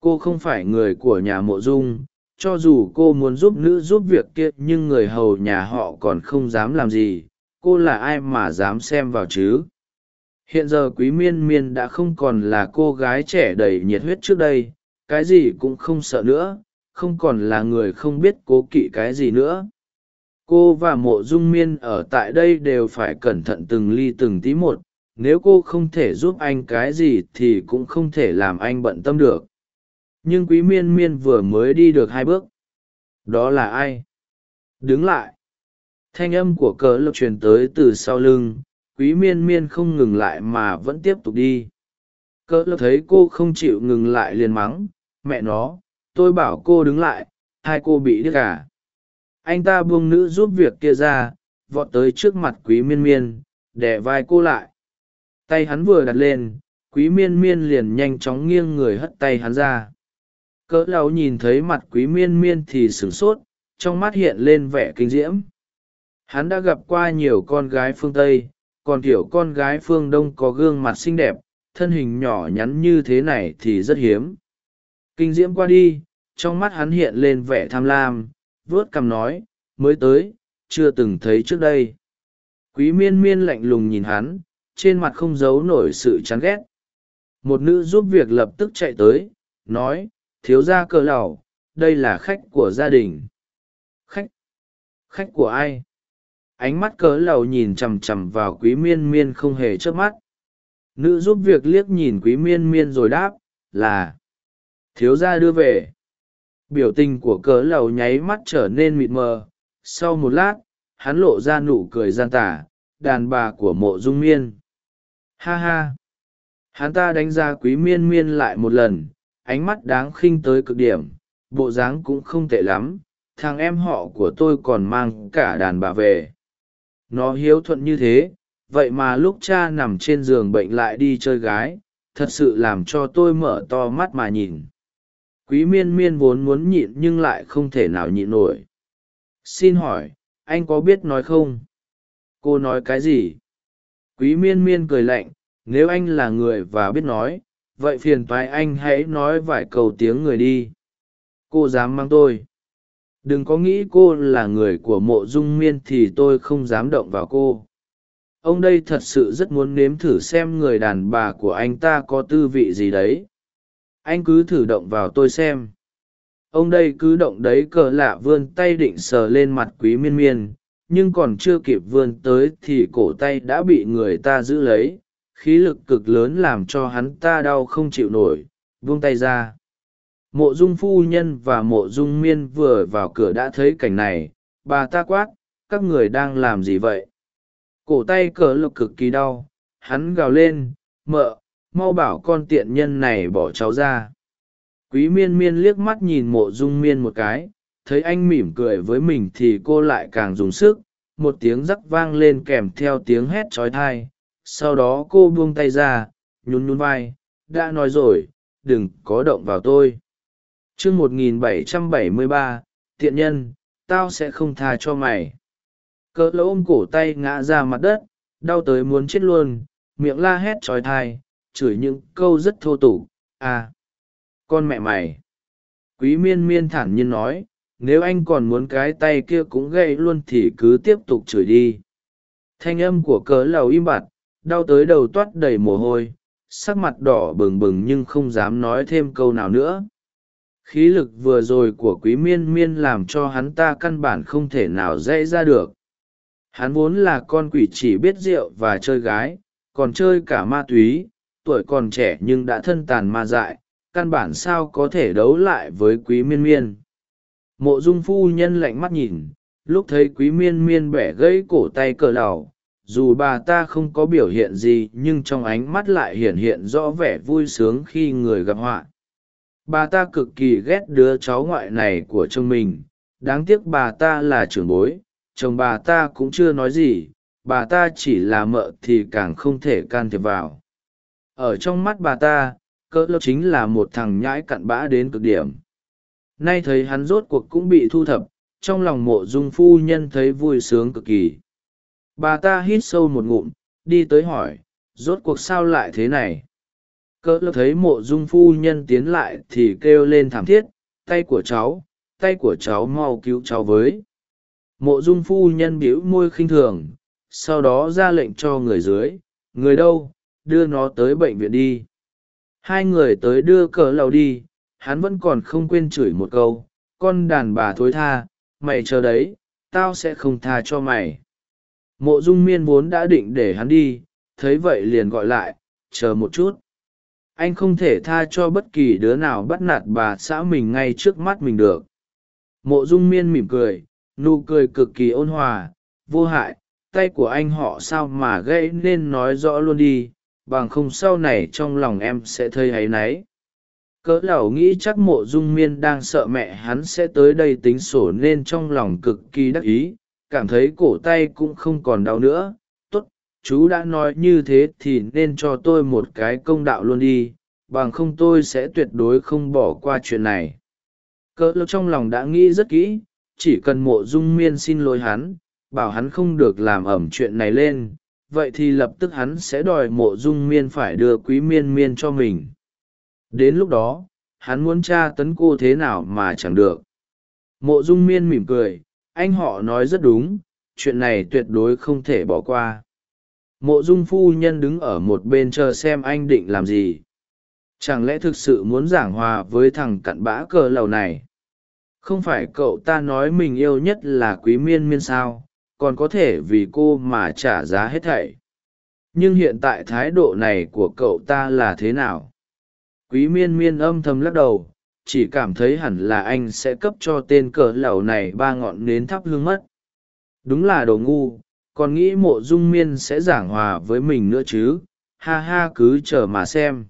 A: Cô không phải người của nhà mộ dung, cho dù cô muốn giúp nữ giúp việc kia nhưng người hầu nhà họ còn không dám làm gì, cô là ai mà dám xem vào chứ? Hiện giờ quý miên miên đã không còn là cô gái trẻ đầy nhiệt huyết trước đây, cái gì cũng không sợ nữa, không còn là người không biết cố kỵ cái gì nữa. Cô và mộ dung miên ở tại đây đều phải cẩn thận từng ly từng tí một, nếu cô không thể giúp anh cái gì thì cũng không thể làm anh bận tâm được. Nhưng quý miên miên vừa mới đi được hai bước. Đó là ai? Đứng lại. Thanh âm của cờ lộc truyền tới từ sau lưng quý miên miên không ngừng lại mà vẫn tiếp tục đi. Cỡ lộc thấy cô không chịu ngừng lại liền mắng, mẹ nó, tôi bảo cô đứng lại, hai cô bị điếc cả anh ta buông nữ giúp việc kia ra, vọt tới trước mặt quý miên miên đẻ vai cô lại. Tay hắn vừa đặt lên, quý miên miên liền nhanh chóng nghiêng người hất tay hắn ra. Cỡ lâu nhìn thấy mặt quý miên miên thì sửng sốt, trong mắt hiện lên vẻ kinh diễm. Hắn đã gặp qua nhiều con gái phương tây còn kiểu con gái phương đông có gương mặt xinh đẹp, thân hình nhỏ nhắn như thế này thì rất hiếm. Kinh diễm qua đi, trong mắt hắn hiện lên vẻ tham lam, vớt cằm nói, mới tới, chưa từng thấy trước đây. Quý miên miên lạnh lùng nhìn hắn, trên mặt không giấu nổi sự chán ghét. Một nữ giúp việc lập tức chạy tới, nói, thiếu gia cờ lầu đây là khách của gia đình. Khách? Khách của ai? Ánh mắt cớ lầu nhìn chằm chằm vào quý miên miên không hề chớp mắt. Nữ giúp việc liếc nhìn quý miên miên rồi đáp, là, thiếu gia đưa về. Biểu tình của cớ lầu nháy mắt trở nên mịt mờ. Sau một lát, hắn lộ ra nụ cười gian tả đàn bà của mộ dung miên. Ha ha! Hắn ta đánh giá quý miên miên lại một lần, ánh mắt đáng khinh tới cực điểm, bộ dáng cũng không tệ lắm. Thằng em họ của tôi còn mang cả đàn bà về nó hiếu thuận như thế, vậy mà lúc cha nằm trên giường bệnh lại đi chơi gái, thật sự làm cho tôi mở to mắt mà nhìn. Quý miên miên vốn muốn nhịn nhưng lại không thể nào nhịn nổi. Xin hỏi, anh có biết nói không? Cô nói cái gì? Quý miên miên cười lạnh, nếu anh là người và biết nói, vậy phiền toái anh hãy nói vài câu tiếng người đi. Cô dám mang tôi đừng có nghĩ cô là người của mộ dung miên thì tôi không dám động vào cô. Ông đây thật sự rất muốn nếm thử xem người đàn bà của anh ta có tư vị gì đấy. Anh cứ thử động vào tôi xem. Ông đây cứ động đấy cờ lạ vươn tay định sờ lên mặt quý miên miên, nhưng còn chưa kịp vươn tới thì cổ tay đã bị người ta giữ lấy. Khí lực cực lớn làm cho hắn ta đau không chịu nổi vung tay ra mộ dung phu nhân và mộ dung miên vừa vào cửa đã thấy cảnh này. Bà ta quát, các người đang làm gì vậy? Cổ tay cờ lực cực kỳ đau. Hắn gào lên, mợ, mau bảo con tiện nhân này bỏ cháu ra. Quý miên miên liếc mắt nhìn mộ dung miên một cái. Thấy anh mỉm cười với mình thì cô lại càng dùng sức. Một tiếng rắc vang lên kèm theo tiếng hét trói thai sau đó cô buông tay ra, nhún nhún vai. Đã nói rồi, đừng có động vào tôi chương một nghìn bảy trăm bảy mươi ba, tiện nhân, tao sẽ không tha cho mày. Cỡ lỗ ôm cổ tay ngã ra mặt đất, đau tới muốn chết luôn, miệng la hét trói thai, chửi những câu rất thô tục à con mẹ mày. Quý miên miên thản nhiên nói, nếu anh còn muốn cái tay kia cũng gậy luôn thì cứ tiếp tục chửi đi. Thanh âm của cớ lầu im bặt, đau tới đầu toát đầy mồ hôi, sắc mặt đỏ bừng bừng nhưng không dám nói thêm câu nào nữa khí lực vừa rồi của quý miên miên làm cho hắn ta căn bản không thể nào dễ ra được. Hắn vốn là con quỷ chỉ biết rượu và chơi gái, còn chơi cả ma túy, tuổi còn trẻ nhưng đã thân tàn ma dại, căn bản sao có thể đấu lại với quý miên miên. Mộ dung phu nhân lạnh mắt nhìn, lúc thấy quý miên miên bẻ gãy cổ tay cờ đào dù bà ta không có biểu hiện gì nhưng trong ánh mắt lại hiển hiện rõ vẻ vui sướng khi người gặp họa bà ta cực kỳ ghét đứa cháu ngoại này của chồng mình. Đáng tiếc bà ta là trưởng bối. Chồng bà ta cũng chưa nói gì. Bà ta chỉ là mợ thì càng không thể can thiệp vào. Ở trong mắt bà ta, cỡ lớp chính là một thằng nhãi cặn bã đến cực điểm. Nay thấy hắn rốt cuộc cũng bị thu thập, trong lòng mộ dung phu nhân thấy vui sướng cực kỳ. Bà ta hít sâu một ngụm, đi tới hỏi, rốt cuộc sao lại thế này? Cỡ lớp thấy mộ dung phu nhân tiến lại thì kêu lên thảm thiết, tay của cháu, tay của cháu mau cứu cháu với. Mộ dung phu nhân bĩu môi khinh thường, sau đó ra lệnh cho người dưới, người đâu? Đưa nó tới bệnh viện đi. Hai người tới đưa cỡ lầu đi, hắn vẫn còn không quên chửi một câu, con đàn bà thối tha, mày chờ đấy, tao sẽ không tha cho mày. Mộ dung miên vốn đã định để hắn đi, thấy vậy liền gọi lại, chờ một chút anh không thể tha cho bất kỳ đứa nào bắt nạt bà xã mình ngay trước mắt mình được. Mộ dung miên mỉm cười, nụ cười cực kỳ ôn hòa, vô hại, tay của anh họ sao mà gãy nên nói rõ luôn đi, bằng không sau này trong lòng em sẽ thấy hay náy. Cỡ lão nghĩ chắc mộ dung miên đang sợ mẹ hắn sẽ tới đây tính sổ nên trong lòng cực kỳ đắc ý, cảm thấy cổ tay cũng không còn đau nữa chú đã nói như thế thì nên cho tôi một cái công đạo luôn đi, bằng không tôi sẽ tuyệt đối không bỏ qua chuyện này. Cỡ trong lòng đã nghĩ rất kỹ, chỉ cần mộ dung miên xin lỗi hắn, bảo hắn không được làm ẩm chuyện này lên, vậy thì lập tức hắn sẽ đòi mộ dung miên phải đưa quý miên miên cho mình. Đến lúc đó, hắn muốn tra tấn cô thế nào mà chẳng được. Mộ dung miên mỉm cười, anh họ nói rất đúng, chuyện này tuyệt đối không thể bỏ qua mộ dung phu nhân đứng ở một bên chờ xem anh định làm gì. Chẳng lẽ thực sự muốn giảng hòa với thằng cặn bã cờ lầu này? Không phải cậu ta nói mình yêu nhất là quý miên miên sao? Còn có thể vì cô mà trả giá hết thảy. Nhưng hiện tại thái độ này của cậu ta là thế nào? Quý miên miên âm thầm lắc đầu, chỉ cảm thấy hẳn là anh sẽ cấp cho tên cờ lầu này ba ngọn nến thắp hương mất. Đúng là đồ ngu còn nghĩ mộ dung miên sẽ giảng hòa với mình nữa chứ? Ha ha, cứ chờ mà xem.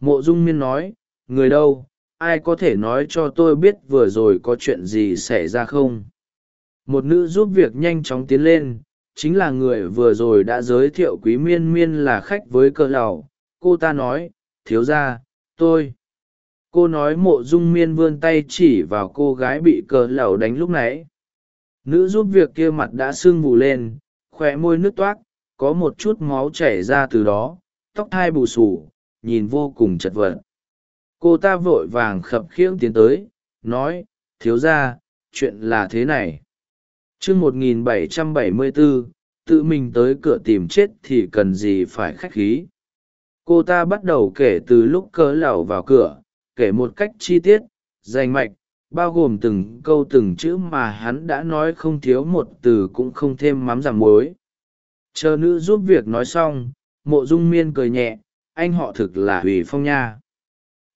A: Mộ dung miên nói, người đâu? Ai có thể nói cho tôi biết vừa rồi có chuyện gì xảy ra không? Một nữ giúp việc nhanh chóng tiến lên, chính là người vừa rồi đã giới thiệu quý miên miên là khách với cờ lầu cô ta nói, thiếu ra tôi. Cô nói mộ dung miên vươn tay chỉ vào cô gái bị cờ lầu đánh lúc nãy nữ giúp việc kia mặt đã sưng vù lên khoe môi nước toát có một chút máu chảy ra từ đó, tóc hai bù xù, nhìn vô cùng chật vật. Cô ta vội vàng khập khiễng tiến tới, nói, thiếu ra chuyện là thế này. Chương một nghìn bảy trăm bảy mươi bốn tự mình tới cửa tìm chết thì cần gì phải khách khí. Cô ta bắt đầu kể từ lúc cớ lầu vào cửa, kể một cách chi tiết danh mạch bao gồm từng câu từng chữ mà hắn đã nói không thiếu một từ cũng không thêm mắm giảm muối. Chờ nữ giúp việc nói xong, mộ dung miên cười nhẹ, anh họ thực là hủy phong nha.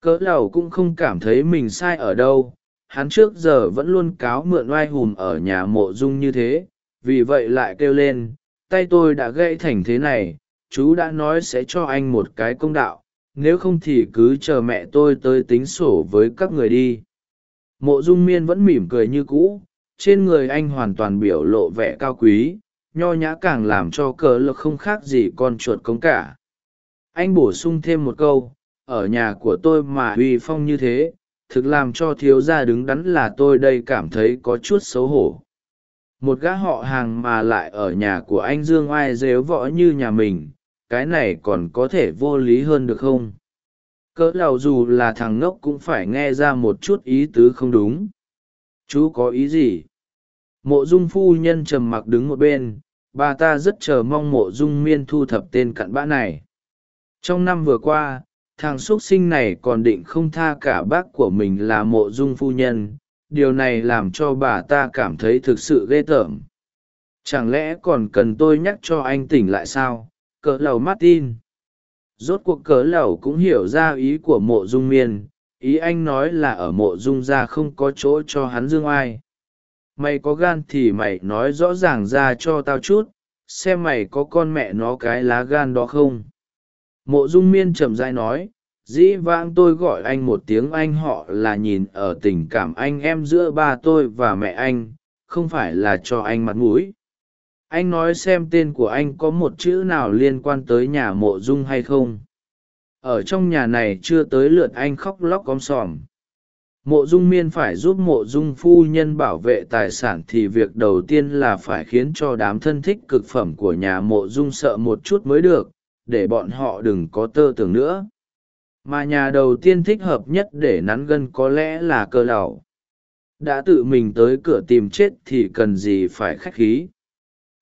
A: Cỡ lầu cũng không cảm thấy mình sai ở đâu, hắn trước giờ vẫn luôn cáo mượn oai hùm ở nhà mộ dung như thế, vì vậy lại kêu lên, tay tôi đã gãy thành thế này, chú đã nói sẽ cho anh một cái công đạo, nếu không thì cứ chờ mẹ tôi tới tính sổ với các người đi mộ dung miên vẫn mỉm cười như cũ, trên người anh hoàn toàn biểu lộ vẻ cao quý, nho nhã càng làm cho cờ lực không khác gì con chuột cống cả. Anh bổ sung thêm một câu, ở nhà của tôi mà uy phong như thế, thực làm cho thiếu gia đứng đắn là tôi đây cảm thấy có chút xấu hổ. Một gã họ hàng mà lại ở nhà của anh dương oai dếu võ như nhà mình, cái này còn có thể vô lý hơn được không? Cỡ lầu dù là thằng ngốc cũng phải nghe ra một chút ý tứ không đúng. Chú có ý gì? Mộ dung phu nhân trầm mặc đứng một bên, bà ta rất chờ mong mộ dung miên thu thập tên cặn bã này. Trong năm vừa qua, thằng x u ấ t sinh này còn định không tha cả bác của mình là mộ dung phu nhân, điều này làm cho bà ta cảm thấy thực sự ghê tởm. Chẳng lẽ còn cần tôi nhắc cho anh tỉnh lại sao? Cỡ lầu martin rốt cuộc cỡ lẩu cũng hiểu ra ý của mộ dung miên. Ý anh nói là ở mộ dung ra không có chỗ cho hắn dương ai. Mày có gan thì mày nói rõ ràng ra cho tao chút, xem mày có con mẹ nó cái lá gan đó không. Mộ dung miên chậm dai nói, dĩ vãng tôi gọi anh một tiếng anh họ là nhìn ở tình cảm anh em giữa ba tôi và mẹ anh, không phải là cho anh mặt mũi anh nói xem tên của anh có một chữ nào liên quan tới nhà mộ dung hay không? Ở trong nhà này chưa tới lượt anh khóc lóc om sòm. Mộ dung miên phải giúp mộ dung phu nhân bảo vệ tài sản thì việc đầu tiên là phải khiến cho đám thân thích cực phẩm của nhà mộ dung sợ một chút mới được, để bọn họ đừng có tơ tưởng nữa. Mà nhà đầu tiên thích hợp nhất để nắn gân có lẽ là cơ lầu đã tự mình tới cửa tìm chết thì cần gì phải khách khí?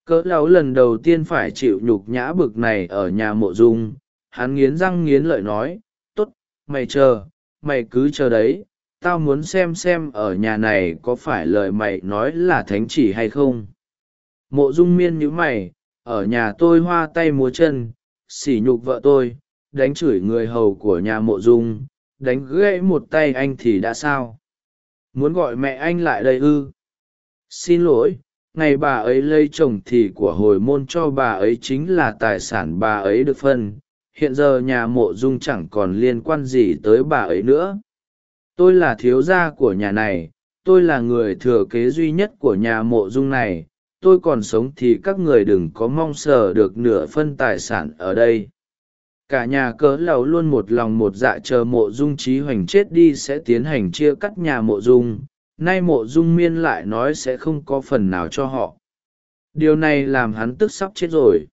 A: Cỡ lão lần đầu tiên phải chịu nhục nhã bực này ở nhà mộ dung, hắn nghiến răng nghiến lợi nói t ố t mày chờ, mày cứ chờ đấy, tao muốn xem xem ở nhà này có phải lời mày nói là thánh chỉ hay không. Mộ dung miên nhữ mày, ở nhà tôi hoa tay múa chân, sỉ nhục vợ tôi, đánh chửi người hầu của nhà mộ dung, đánh gãy một tay anh thì đã sao? Muốn gọi mẹ anh lại đây ư? Xin lỗi ngày bà ấy lấy chồng thì của hồi môn cho bà ấy chính là tài sản bà ấy được phân. Hiện giờ nhà mộ dung chẳng còn liên quan gì tới bà ấy nữa. Tôi là thiếu gia của nhà này. Tôi là người thừa kế duy nhất của nhà mộ dung này. Tôi còn sống thì các người đừng có mong sờ được nửa phân tài sản ở đây. Cả nhà cớ lầu luôn một lòng một dạ chờ mộ dung trí hoành chết đi sẽ tiến hành chia cắt nhà mộ dung nay mộ dung miên lại nói sẽ không có phần nào cho họ. Điều này làm hắn tức sắp chết rồi.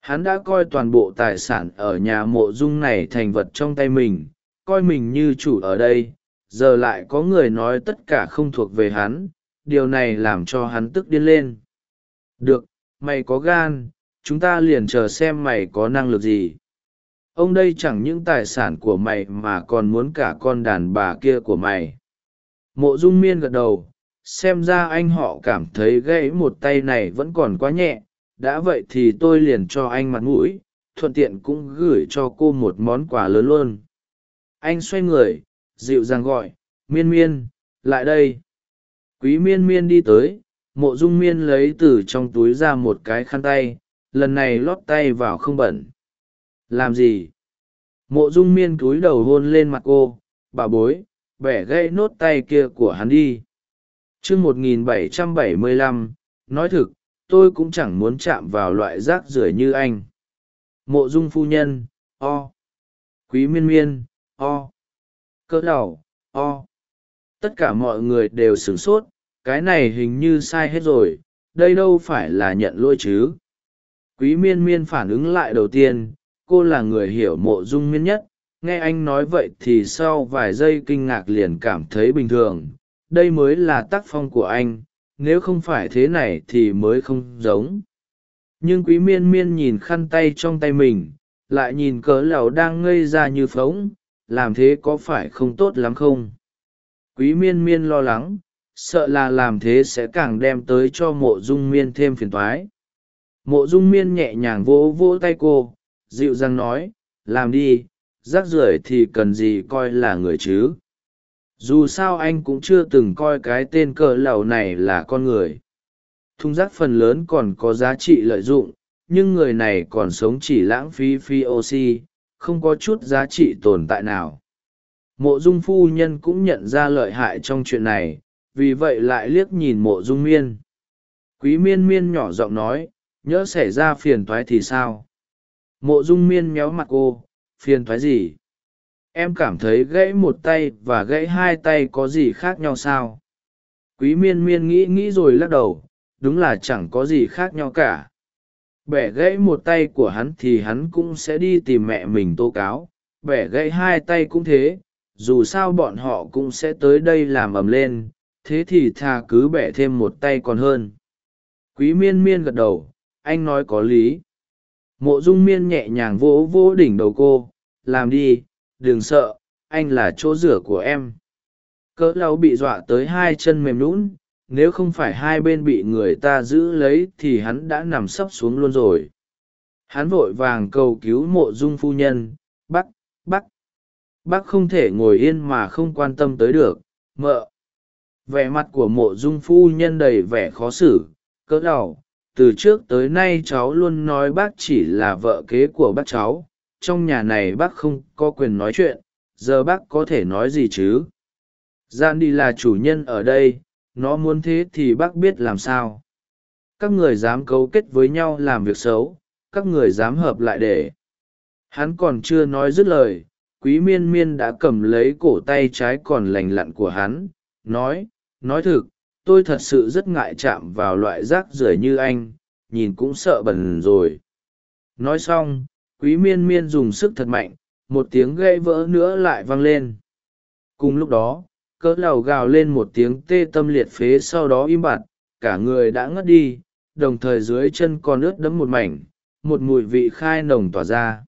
A: Hắn đã coi toàn bộ tài sản ở nhà mộ dung này thành vật trong tay mình, coi mình như chủ ở đây, giờ lại có người nói tất cả không thuộc về hắn, điều này làm cho hắn tức điên lên. Được, mày có gan, chúng ta liền chờ xem mày có năng lực gì. Ông đây chẳng những tài sản của mày mà còn muốn cả con đàn bà kia của mày mộ dung miên gật đầu, xem ra anh họ cảm thấy gãy một tay này vẫn còn quá nhẹ, đã vậy thì tôi liền cho anh mặt mũi, thuận tiện cũng gửi cho cô một món quà lớn luôn. Anh xoay người, dịu dàng gọi, miên miên, lại đây. Quý miên miên đi tới, mộ dung miên lấy từ trong túi ra một cái khăn tay, lần này lót tay vào không bẩn. Làm gì? Mộ dung miên cúi đầu hôn lên mặt cô bà bối bẻ gãy nốt tay kia của hắn đi. Chương một nghìn bảy trăm bảy mươi lăm, nói thực, tôi cũng chẳng muốn chạm vào loại rác rưởi như anh. Mộ dung phu nhân, o. Quý miên miên, o. Cỡ đầu o. Tất cả mọi người đều sửng sốt, cái này hình như sai hết rồi, đây đâu phải là nhận lỗi chứ? Quý miên miên phản ứng lại đầu tiên, cô là người hiểu mộ dung miên nhất nghe anh nói vậy thì sau vài giây kinh ngạc liền cảm thấy bình thường. Đây mới là tác phong của anh, nếu không phải thế này thì mới không giống. Nhưng quý miên miên nhìn khăn tay trong tay mình, lại nhìn cớ lầu đang ngây ra như phóng, làm thế có phải không tốt lắm không? Quý miên miên lo lắng, sợ là làm thế sẽ càng đem tới cho mộ dung miên thêm phiền thoái mộ dung miên nhẹ nhàng vỗ vỗ tay cô, dịu dàng nói, làm đi rác rưởi thì cần gì coi là người chứ? Dù sao anh cũng chưa từng coi cái tên cờ lầu này là con người. Thùng rác phần lớn còn có giá trị lợi dụng, nhưng người này còn sống chỉ lãng phí phi oxy không có chút giá trị tồn tại nào. Mộ dung phu nhân cũng nhận ra lợi hại trong chuyện này, vì vậy lại liếc nhìn mộ dung miên. Quý miên miên nhỏ giọng nói, nhỡ xảy ra phiền toái thì sao? Mộ dung miên méo mặt cô phiền thoái gì? Em cảm thấy gãy một tay và gãy hai tay có gì khác nhau sao? Quý miên miên nghĩ nghĩ rồi lắc đầu, đúng là chẳng có gì khác nhau cả. Bẻ gãy một tay của hắn thì hắn cũng sẽ đi tìm mẹ mình tố cáo. Bẻ gãy hai tay cũng thế, dù sao bọn họ cũng sẽ tới đây làm ầm lên, thế thì thà cứ bẻ thêm một tay còn hơn. Quý miên miên gật đầu, anh nói có lý mộ dung miên nhẹ nhàng vỗ vỗ đỉnh đầu cô, làm đi, đừng sợ, anh là chỗ rửa của em. Cỡ lau bị dọa tới hai chân mềm lún nếu không phải hai bên bị người ta giữ lấy thì hắn đã nằm sấp xuống luôn rồi. Hắn vội vàng cầu cứu mộ dung phu nhân bắc bắc bác không thể ngồi yên mà không quan tâm tới được, mợ. Vẻ mặt của mộ dung phu nhân đầy vẻ khó xử, cỡ đầu từ trước tới nay cháu luôn nói bác chỉ là vợ kế của bác cháu, trong nhà này bác không có quyền nói chuyện, giờ bác có thể nói gì chứ? Gian đi là chủ nhân ở đây, nó muốn thế thì bác biết làm sao? Các người dám cấu kết với nhau làm việc xấu, các người dám hợp lại để. Hắn còn chưa nói dứt lời, quý miên miên đã cầm lấy cổ tay trái còn lành lặn của hắn, nói nói thực tôi thật sự rất ngại chạm vào loại rác rưởi như anh, nhìn cũng sợ bẩn rồi. Nói xong, quý miên miên dùng sức thật mạnh, một tiếng gãy vỡ nữa lại vang lên. Cùng lúc đó, cỡ lầu gào lên một tiếng tê tâm liệt phế sau đó im bặt, cả người đã ngất đi, đồng thời dưới chân còn ướt đẫm một mảnh, một mùi vị khai nồng tỏa ra.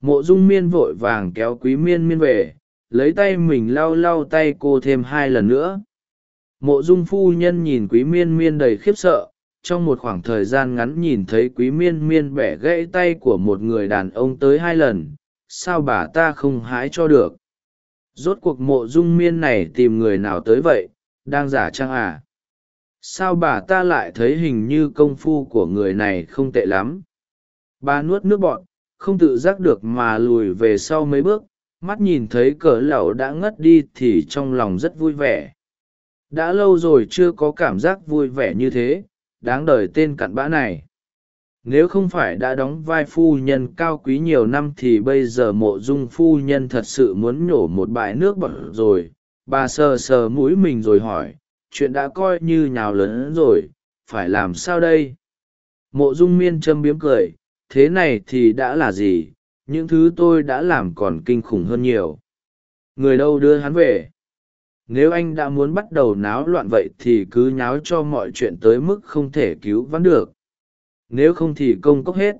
A: Mộ dung miên vội vàng kéo quý miên miên về, lấy tay mình lau lau tay cô thêm hai lần nữa mộ dung phu nhân nhìn quý miên miên đầy khiếp sợ, trong một khoảng thời gian ngắn nhìn thấy quý miên miên bẻ gãy tay của một người đàn ông tới hai lần, sao bà ta không hái cho được? Rốt cuộc mộ dung miên này tìm người nào tới vậy, đang giả trang à? Sao bà ta lại thấy hình như công phu của người này không tệ lắm? Bà nuốt nước bọn không tự giác được mà lùi về sau mấy bước, mắt nhìn thấy cỡ lẩu đã ngất đi thì trong lòng rất vui vẻ đã lâu rồi chưa có cảm giác vui vẻ như thế, đáng đời tên cặn bã này. Nếu không phải đã đóng vai phu nhân cao quý nhiều năm thì bây giờ mộ dung phu nhân thật sự muốn nhổ một bãi nước bọt rồi. Bà sờ sờ mũi mình rồi hỏi, chuyện đã coi như nhào lớn rồi, phải làm sao đây? Mộ dung miên châm biếm cười, thế này thì đã là gì? Những thứ tôi đã làm còn kinh khủng hơn nhiều. Người đâu đưa hắn về? Nếu anh đã muốn bắt đầu náo loạn vậy thì cứ nháo cho mọi chuyện tới mức không thể cứu vãn được. Nếu không thì công cốc hết.